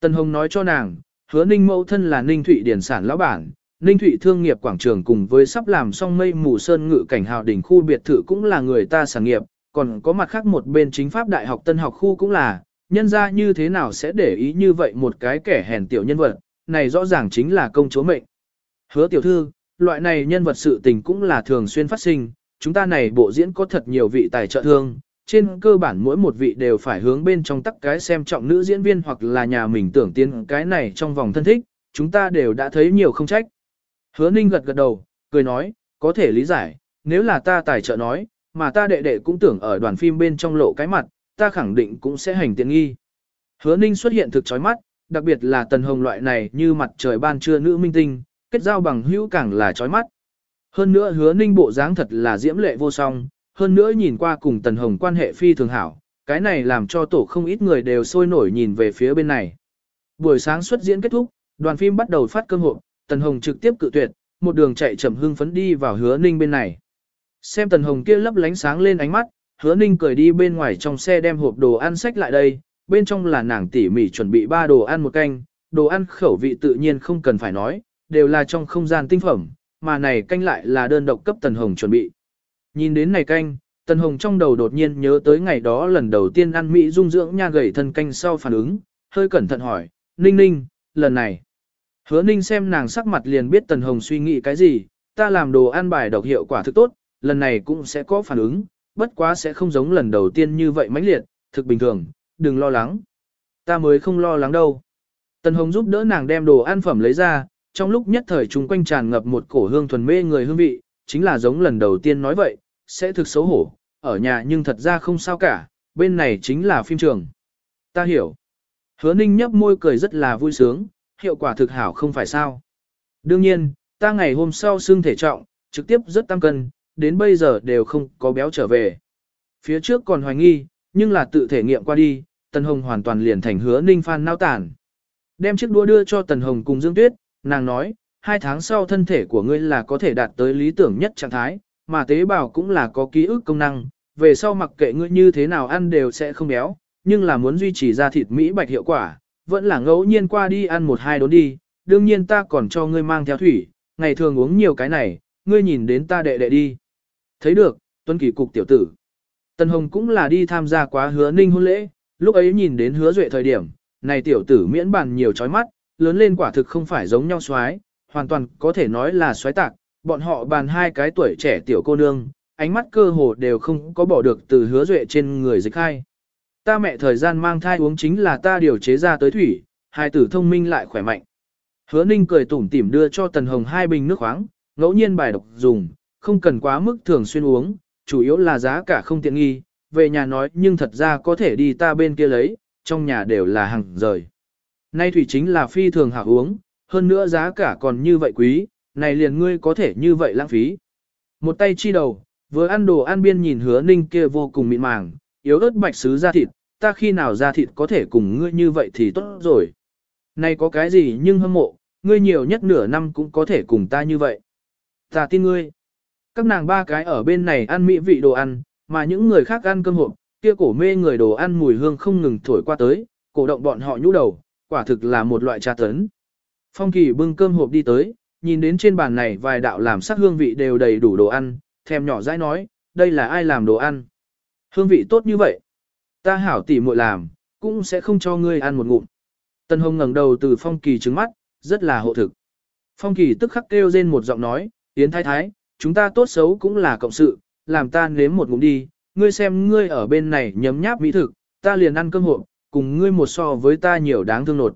Tân Hồng nói cho nàng, hứa ninh mẫu thân là ninh thụy điển sản lão bản, ninh thụy thương nghiệp quảng trường cùng với sắp làm xong mây mù sơn ngự cảnh hào đỉnh khu biệt thự cũng là người ta sản nghiệp, còn có mặt khác một bên chính pháp đại học tân học khu cũng là, nhân ra như thế nào sẽ để ý như vậy một cái kẻ hèn tiểu nhân vật, này rõ ràng chính là công chúa mệnh. Hứa tiểu thư, loại này nhân vật sự tình cũng là thường xuyên phát sinh, chúng ta này bộ diễn có thật nhiều vị tài trợ thương, trên cơ bản mỗi một vị đều phải hướng bên trong tắc cái xem trọng nữ diễn viên hoặc là nhà mình tưởng tiến cái này trong vòng thân thích, chúng ta đều đã thấy nhiều không trách. Hứa ninh gật gật đầu, cười nói, có thể lý giải, nếu là ta tài trợ nói, mà ta đệ đệ cũng tưởng ở đoàn phim bên trong lộ cái mặt, ta khẳng định cũng sẽ hành tiện nghi. Hứa ninh xuất hiện thực chói mắt, đặc biệt là tần hồng loại này như mặt trời ban trưa nữ minh tinh, kết giao bằng hữu càng là chói mắt. Hơn nữa hứa ninh bộ dáng thật là diễm lệ vô song, hơn nữa nhìn qua cùng tần hồng quan hệ phi thường hảo, cái này làm cho tổ không ít người đều sôi nổi nhìn về phía bên này. Buổi sáng xuất diễn kết thúc, đoàn phim bắt đầu phát cơm hộp, tần hồng trực tiếp cự tuyệt, một đường chạy chậm hưng phấn đi vào hứa ninh bên này. Xem tần hồng kia lấp lánh sáng lên ánh mắt, hứa ninh cười đi bên ngoài trong xe đem hộp đồ ăn sách lại đây, bên trong là nàng tỉ mỉ chuẩn bị ba đồ ăn một canh, đồ ăn khẩu vị tự nhiên không cần phải nói, đều là trong không gian tinh phẩm, mà này canh lại là đơn độc cấp Tần Hồng chuẩn bị. Nhìn đến này canh, Tần Hồng trong đầu đột nhiên nhớ tới ngày đó lần đầu tiên ăn Mỹ dung dưỡng nha gầy thân canh sau phản ứng, hơi cẩn thận hỏi, Ninh Ninh, lần này. Hứa Ninh xem nàng sắc mặt liền biết Tần Hồng suy nghĩ cái gì, ta làm đồ ăn bài độc hiệu quả thực tốt, lần này cũng sẽ có phản ứng, bất quá sẽ không giống lần đầu tiên như vậy mãnh liệt, thực bình thường, đừng lo lắng. Ta mới không lo lắng đâu. Tần Hồng giúp đỡ nàng đem đồ ăn phẩm lấy ra, trong lúc nhất thời chúng quanh tràn ngập một cổ hương thuần mê người hương vị, chính là giống lần đầu tiên nói vậy, sẽ thực xấu hổ, ở nhà nhưng thật ra không sao cả, bên này chính là phim trường. Ta hiểu. Hứa ninh nhấp môi cười rất là vui sướng, hiệu quả thực hảo không phải sao. Đương nhiên, ta ngày hôm sau xương thể trọng, trực tiếp rất tăng cân, đến bây giờ đều không có béo trở về. Phía trước còn hoài nghi, nhưng là tự thể nghiệm qua đi, Tần Hồng hoàn toàn liền thành hứa ninh phan nao tản. Đem chiếc đũa đưa cho Tần Hồng cùng Dương Tuyết, nàng nói, hai tháng sau thân thể của ngươi là có thể đạt tới lý tưởng nhất trạng thái, mà tế bào cũng là có ký ức công năng, về sau mặc kệ ngươi như thế nào ăn đều sẽ không béo, nhưng là muốn duy trì ra thịt mỹ bạch hiệu quả, vẫn là ngẫu nhiên qua đi ăn một hai đốn đi, đương nhiên ta còn cho ngươi mang theo thủy, ngày thường uống nhiều cái này, ngươi nhìn đến ta đệ đệ đi. Thấy được, tuân kỳ cục tiểu tử. Tần Hồng cũng là đi tham gia quá hứa ninh hôn lễ, lúc ấy nhìn đến hứa duệ thời điểm, này tiểu tử miễn bàn nhiều chói mắt, lớn lên quả thực không phải giống nhau xoái, hoàn toàn có thể nói là xoái tạc, bọn họ bàn hai cái tuổi trẻ tiểu cô nương, ánh mắt cơ hồ đều không có bỏ được từ hứa duệ trên người dịch khai. Ta mẹ thời gian mang thai uống chính là ta điều chế ra tới thủy, hai tử thông minh lại khỏe mạnh. Hứa ninh cười tủm tỉm đưa cho Tần Hồng hai bình nước khoáng, ngẫu nhiên bài độc dùng, không cần quá mức thường xuyên uống, chủ yếu là giá cả không tiện nghi, về nhà nói nhưng thật ra có thể đi ta bên kia lấy, trong nhà đều là hàng rời. Nay thủy chính là phi thường hạ uống, hơn nữa giá cả còn như vậy quý, này liền ngươi có thể như vậy lãng phí. Một tay chi đầu, vừa ăn đồ ăn biên nhìn hứa ninh kia vô cùng mịn màng, yếu ớt bạch sứ ra thịt, ta khi nào ra thịt có thể cùng ngươi như vậy thì tốt rồi. Này có cái gì nhưng hâm mộ, ngươi nhiều nhất nửa năm cũng có thể cùng ta như vậy. Ta tin ngươi. Các nàng ba cái ở bên này ăn mỹ vị đồ ăn, mà những người khác ăn cơm hộp, kia cổ mê người đồ ăn mùi hương không ngừng thổi qua tới, cổ động bọn họ nhũ đầu, quả thực là một loại trà tấn. Phong Kỳ bưng cơm hộp đi tới, nhìn đến trên bàn này vài đạo làm sắc hương vị đều đầy đủ đồ ăn, thèm nhỏ dãi nói, đây là ai làm đồ ăn. Hương vị tốt như vậy. Ta hảo tỉ muội làm, cũng sẽ không cho ngươi ăn một ngụm. Tân Hồng ngẩng đầu từ Phong Kỳ trứng mắt, rất là hộ thực. Phong Kỳ tức khắc kêu lên một giọng nói, Yến Thái Thái, chúng ta tốt xấu cũng là cộng sự, làm ta nếm một ngụm đi, ngươi xem ngươi ở bên này nhấm nháp mỹ thực, ta liền ăn cơm hộp, cùng ngươi một so với ta nhiều đáng thương nột.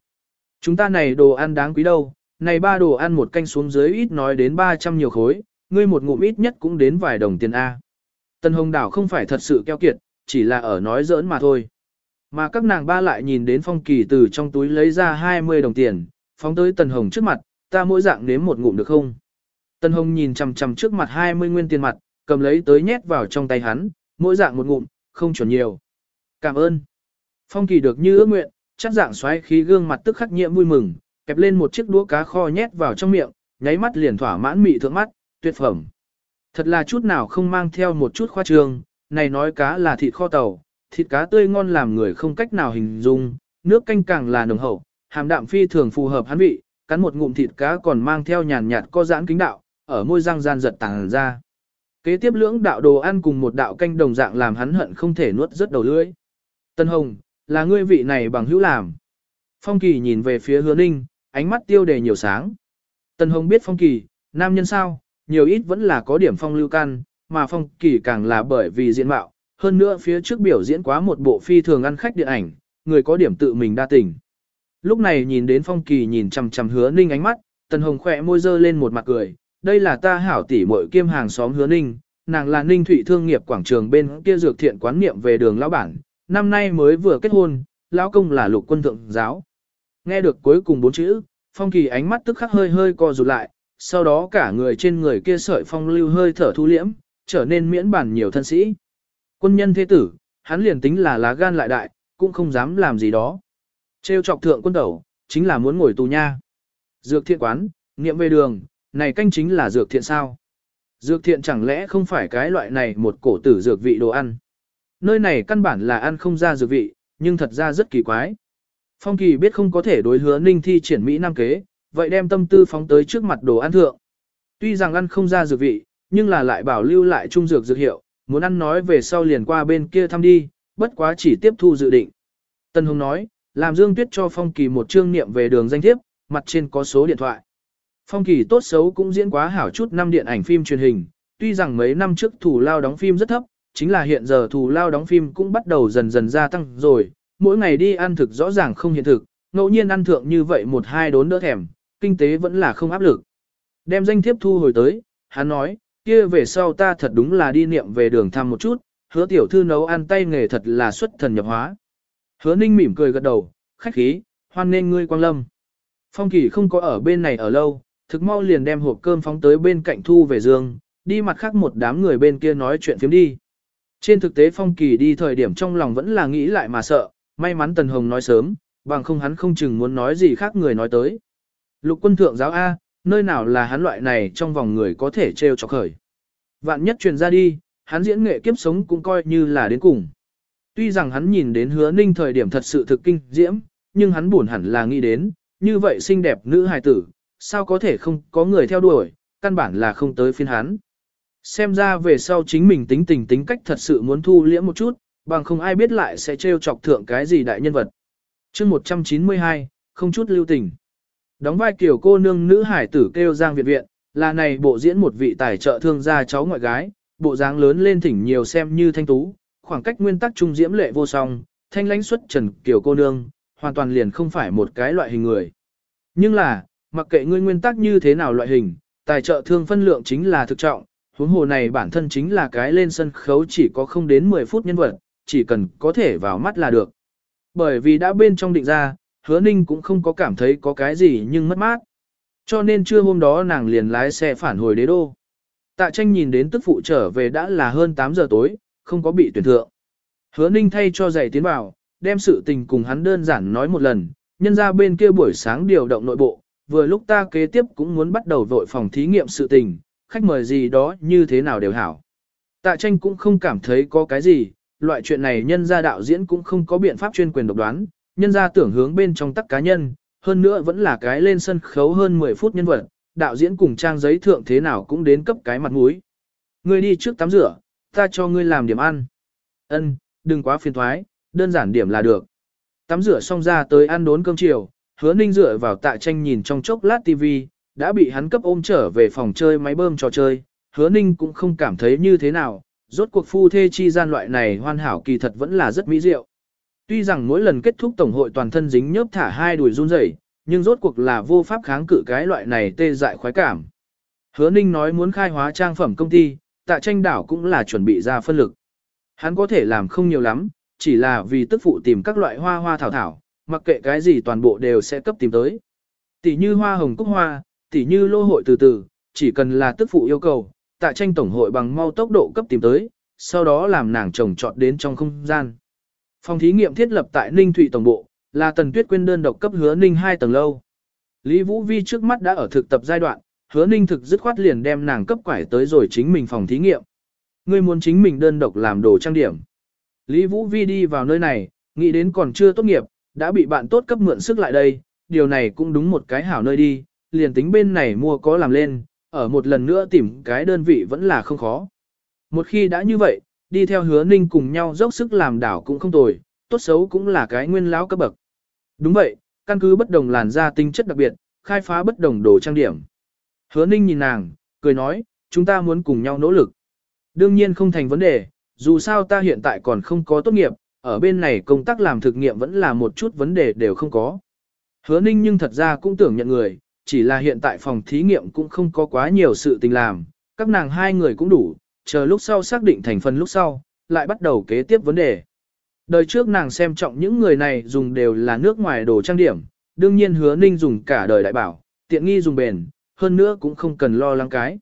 Chúng ta này đồ ăn đáng quý đâu, này ba đồ ăn một canh xuống dưới ít nói đến 300 nhiều khối, ngươi một ngụm ít nhất cũng đến vài đồng tiền A. Tân Hồng Đảo không phải thật sự keo kiệt, chỉ là ở nói giỡn mà thôi. Mà các nàng ba lại nhìn đến phong kỳ từ trong túi lấy ra 20 đồng tiền, phóng tới Tần Hồng trước mặt, ta mỗi dạng nếm một ngụm được không? Tần Hồng nhìn chằm chằm trước mặt 20 nguyên tiền mặt, cầm lấy tới nhét vào trong tay hắn, mỗi dạng một ngụm, không chuẩn nhiều. Cảm ơn. Phong kỳ được như ước nguyện, chắc dạng xoáy khí gương mặt tức khắc nhiễm vui mừng, kẹp lên một chiếc đũa cá kho nhét vào trong miệng, nháy mắt liền thỏa mãn mị thượng mắt, tuyệt phẩm. Thật là chút nào không mang theo một chút khoa trương, này nói cá là thịt kho tàu, thịt cá tươi ngon làm người không cách nào hình dung, nước canh càng là nồng hậu, hàm đạm phi thường phù hợp hắn vị, cắn một ngụm thịt cá còn mang theo nhàn nhạt có giãn kính đạo, ở môi răng gian giật tàng ra. Kế tiếp lưỡng đạo đồ ăn cùng một đạo canh đồng dạng làm hắn hận không thể nuốt rất đầu lưỡi. Tân Hồng, là ngươi vị này bằng hữu làm. Phong Kỳ nhìn về phía hứa ninh, ánh mắt tiêu đề nhiều sáng. Tân Hồng biết Phong Kỳ, nam nhân sao, nhiều ít vẫn là có điểm phong lưu can, mà Phong Kỳ càng là bởi vì diện mạo, hơn nữa phía trước biểu diễn quá một bộ phi thường ăn khách điện ảnh, người có điểm tự mình đa tình. Lúc này nhìn đến Phong Kỳ nhìn chằm chằm hứa ninh ánh mắt, Tần Hồng khỏe môi dơ lên một mặt cười, đây là ta hảo tỷ muội kiêm hàng xóm hứa ninh, nàng là ninh thụy thương nghiệp quảng trường bên kia dược thiện quán niệm về đường lão bản, năm nay mới vừa kết hôn, lão công là lục quân thượng giáo. Nghe được cuối cùng bốn chữ, phong kỳ ánh mắt tức khắc hơi hơi co rụt lại, sau đó cả người trên người kia sợi phong lưu hơi thở thu liễm, trở nên miễn bản nhiều thân sĩ. Quân nhân thế tử, hắn liền tính là lá gan lại đại, cũng không dám làm gì đó. Trêu chọc thượng quân đầu, chính là muốn ngồi tù nha. Dược thiện quán, niệm về đường, này canh chính là dược thiện sao? Dược thiện chẳng lẽ không phải cái loại này một cổ tử dược vị đồ ăn? Nơi này căn bản là ăn không ra dược vị, nhưng thật ra rất kỳ quái. Phong kỳ biết không có thể đối hứa ninh thi triển Mỹ Nam kế, vậy đem tâm tư phóng tới trước mặt đồ ăn thượng. Tuy rằng ăn không ra dược vị, nhưng là lại bảo lưu lại trung dược dược hiệu, muốn ăn nói về sau liền qua bên kia thăm đi, bất quá chỉ tiếp thu dự định. Tân Hùng nói, làm Dương Tuyết cho Phong Kỳ một chương niệm về đường danh thiếp, mặt trên có số điện thoại. Phong Kỳ tốt xấu cũng diễn quá hảo chút năm điện ảnh phim truyền hình, tuy rằng mấy năm trước thủ lao đóng phim rất thấp, chính là hiện giờ thủ lao đóng phim cũng bắt đầu dần dần gia tăng rồi, mỗi ngày đi ăn thực rõ ràng không hiện thực, ngẫu nhiên ăn thượng như vậy một hai đốn đỡ thèm, kinh tế vẫn là không áp lực. Đem danh thiếp thu hồi tới, hắn nói, kia về sau ta thật đúng là đi niệm về đường thăm một chút, hứa tiểu thư nấu ăn tay nghề thật là xuất thần nhập hóa. Hứa ninh mỉm cười gật đầu, khách khí, hoan nên ngươi quang lâm. Phong kỳ không có ở bên này ở lâu, thực mau liền đem hộp cơm phóng tới bên cạnh thu về giường, đi mặt khác một đám người bên kia nói chuyện phiếm đi. Trên thực tế Phong Kỳ đi thời điểm trong lòng vẫn là nghĩ lại mà sợ, may mắn Tần Hồng nói sớm, bằng không hắn không chừng muốn nói gì khác người nói tới. Lục quân thượng giáo A, nơi nào là hắn loại này trong vòng người có thể trêu chọc khởi. Vạn nhất truyền ra đi, hắn diễn nghệ kiếp sống cũng coi như là đến cùng. Tuy rằng hắn nhìn đến hứa ninh thời điểm thật sự thực kinh diễm, nhưng hắn buồn hẳn là nghĩ đến, như vậy xinh đẹp nữ hài tử, sao có thể không có người theo đuổi, căn bản là không tới phiên hắn. Xem ra về sau chính mình tính tình tính cách thật sự muốn thu liễm một chút, bằng không ai biết lại sẽ trêu chọc thượng cái gì đại nhân vật. chương 192, không chút lưu tình. Đóng vai kiểu cô nương nữ hải tử kêu Giang Việt Viện, là này bộ diễn một vị tài trợ thương gia cháu ngoại gái, bộ dáng lớn lên thỉnh nhiều xem như thanh tú, khoảng cách nguyên tắc trung diễm lệ vô song, thanh lãnh xuất trần kiểu cô nương, hoàn toàn liền không phải một cái loại hình người. Nhưng là, mặc kệ ngươi nguyên tắc như thế nào loại hình, tài trợ thương phân lượng chính là thực trọng, huống hồ này bản thân chính là cái lên sân khấu chỉ có không đến 10 phút nhân vật, chỉ cần có thể vào mắt là được. Bởi vì đã bên trong định ra, hứa ninh cũng không có cảm thấy có cái gì nhưng mất mát. Cho nên trưa hôm đó nàng liền lái xe phản hồi đế đô. Tạ tranh nhìn đến tức phụ trở về đã là hơn 8 giờ tối, không có bị tuyển thượng. Hứa ninh thay cho giày tiến vào, đem sự tình cùng hắn đơn giản nói một lần, nhân ra bên kia buổi sáng điều động nội bộ, vừa lúc ta kế tiếp cũng muốn bắt đầu vội phòng thí nghiệm sự tình, khách mời gì đó như thế nào đều hảo. Tạ tranh cũng không cảm thấy có cái gì, loại chuyện này nhân gia đạo diễn cũng không có biện pháp chuyên quyền độc đoán, nhân gia tưởng hướng bên trong tắc cá nhân, hơn nữa vẫn là cái lên sân khấu hơn 10 phút nhân vật, đạo diễn cùng trang giấy thượng thế nào cũng đến cấp cái mặt mũi. Ngươi đi trước tắm rửa, ta cho ngươi làm điểm ăn. Ân, đừng quá phiền thoái, đơn giản điểm là được. Tắm rửa xong ra tới ăn đốn cơm chiều, hứa ninh dựa vào tạ tranh nhìn trong chốc lát TV, đã bị hắn cấp ôm trở về phòng chơi máy bơm trò chơi, hứa ninh cũng không cảm thấy như thế nào, rốt cuộc phu thê chi gian loại này hoàn hảo kỳ thật vẫn là rất mỹ diệu. Tuy rằng mỗi lần kết thúc tổng hội toàn thân dính nhớp thả hai đùi run rẩy, nhưng rốt cuộc là vô pháp kháng cự cái loại này tê dại khoái cảm. Hứa Ninh nói muốn khai hóa trang phẩm công ty, tạ tranh đảo cũng là chuẩn bị ra phân lực. Hắn có thể làm không nhiều lắm, chỉ là vì tức phụ tìm các loại hoa hoa thảo thảo, mặc kệ cái gì toàn bộ đều sẽ cấp tìm tới. Tỷ như hoa hồng cúc hoa, tỷ như lô hội từ từ, chỉ cần là tức phụ yêu cầu, tạ tranh tổng hội bằng mau tốc độ cấp tìm tới, sau đó làm nàng trồng trọt đến trong không gian. Phòng thí nghiệm thiết lập tại Ninh Thụy Tổng Bộ, là Tần Tuyết Quyên đơn độc cấp hứa Ninh hai tầng lâu. Lý Vũ Vi trước mắt đã ở thực tập giai đoạn, hứa Ninh thực dứt khoát liền đem nàng cấp quải tới rồi chính mình phòng thí nghiệm. Ngươi muốn chính mình đơn độc làm đồ trang điểm. Lý Vũ Vi đi vào nơi này, nghĩ đến còn chưa tốt nghiệp, đã bị bạn tốt cấp mượn sức lại đây, điều này cũng đúng một cái hảo nơi đi, liền tính bên này mua có làm lên, ở một lần nữa tìm cái đơn vị vẫn là không khó. Một khi đã như vậy, đi theo hứa ninh cùng nhau dốc sức làm đảo cũng không tồi, tốt xấu cũng là cái nguyên lão cấp bậc. Đúng vậy, căn cứ bất đồng làn da tinh chất đặc biệt, khai phá bất đồng đồ trang điểm. Hứa ninh nhìn nàng, cười nói, chúng ta muốn cùng nhau nỗ lực. Đương nhiên không thành vấn đề, dù sao ta hiện tại còn không có tốt nghiệp, ở bên này công tác làm thực nghiệm vẫn là một chút vấn đề đều không có. Hứa ninh nhưng thật ra cũng tưởng nhận người, chỉ là hiện tại phòng thí nghiệm cũng không có quá nhiều sự tình làm, các nàng hai người cũng đủ, chờ lúc sau xác định thành phần lúc sau, lại bắt đầu kế tiếp vấn đề. Đời trước nàng xem trọng những người này dùng đều là nước ngoài đồ trang điểm, đương nhiên hứa ninh dùng cả đời đại bảo, tiện nghi dùng bền, hơn nữa cũng không cần lo lắng cái.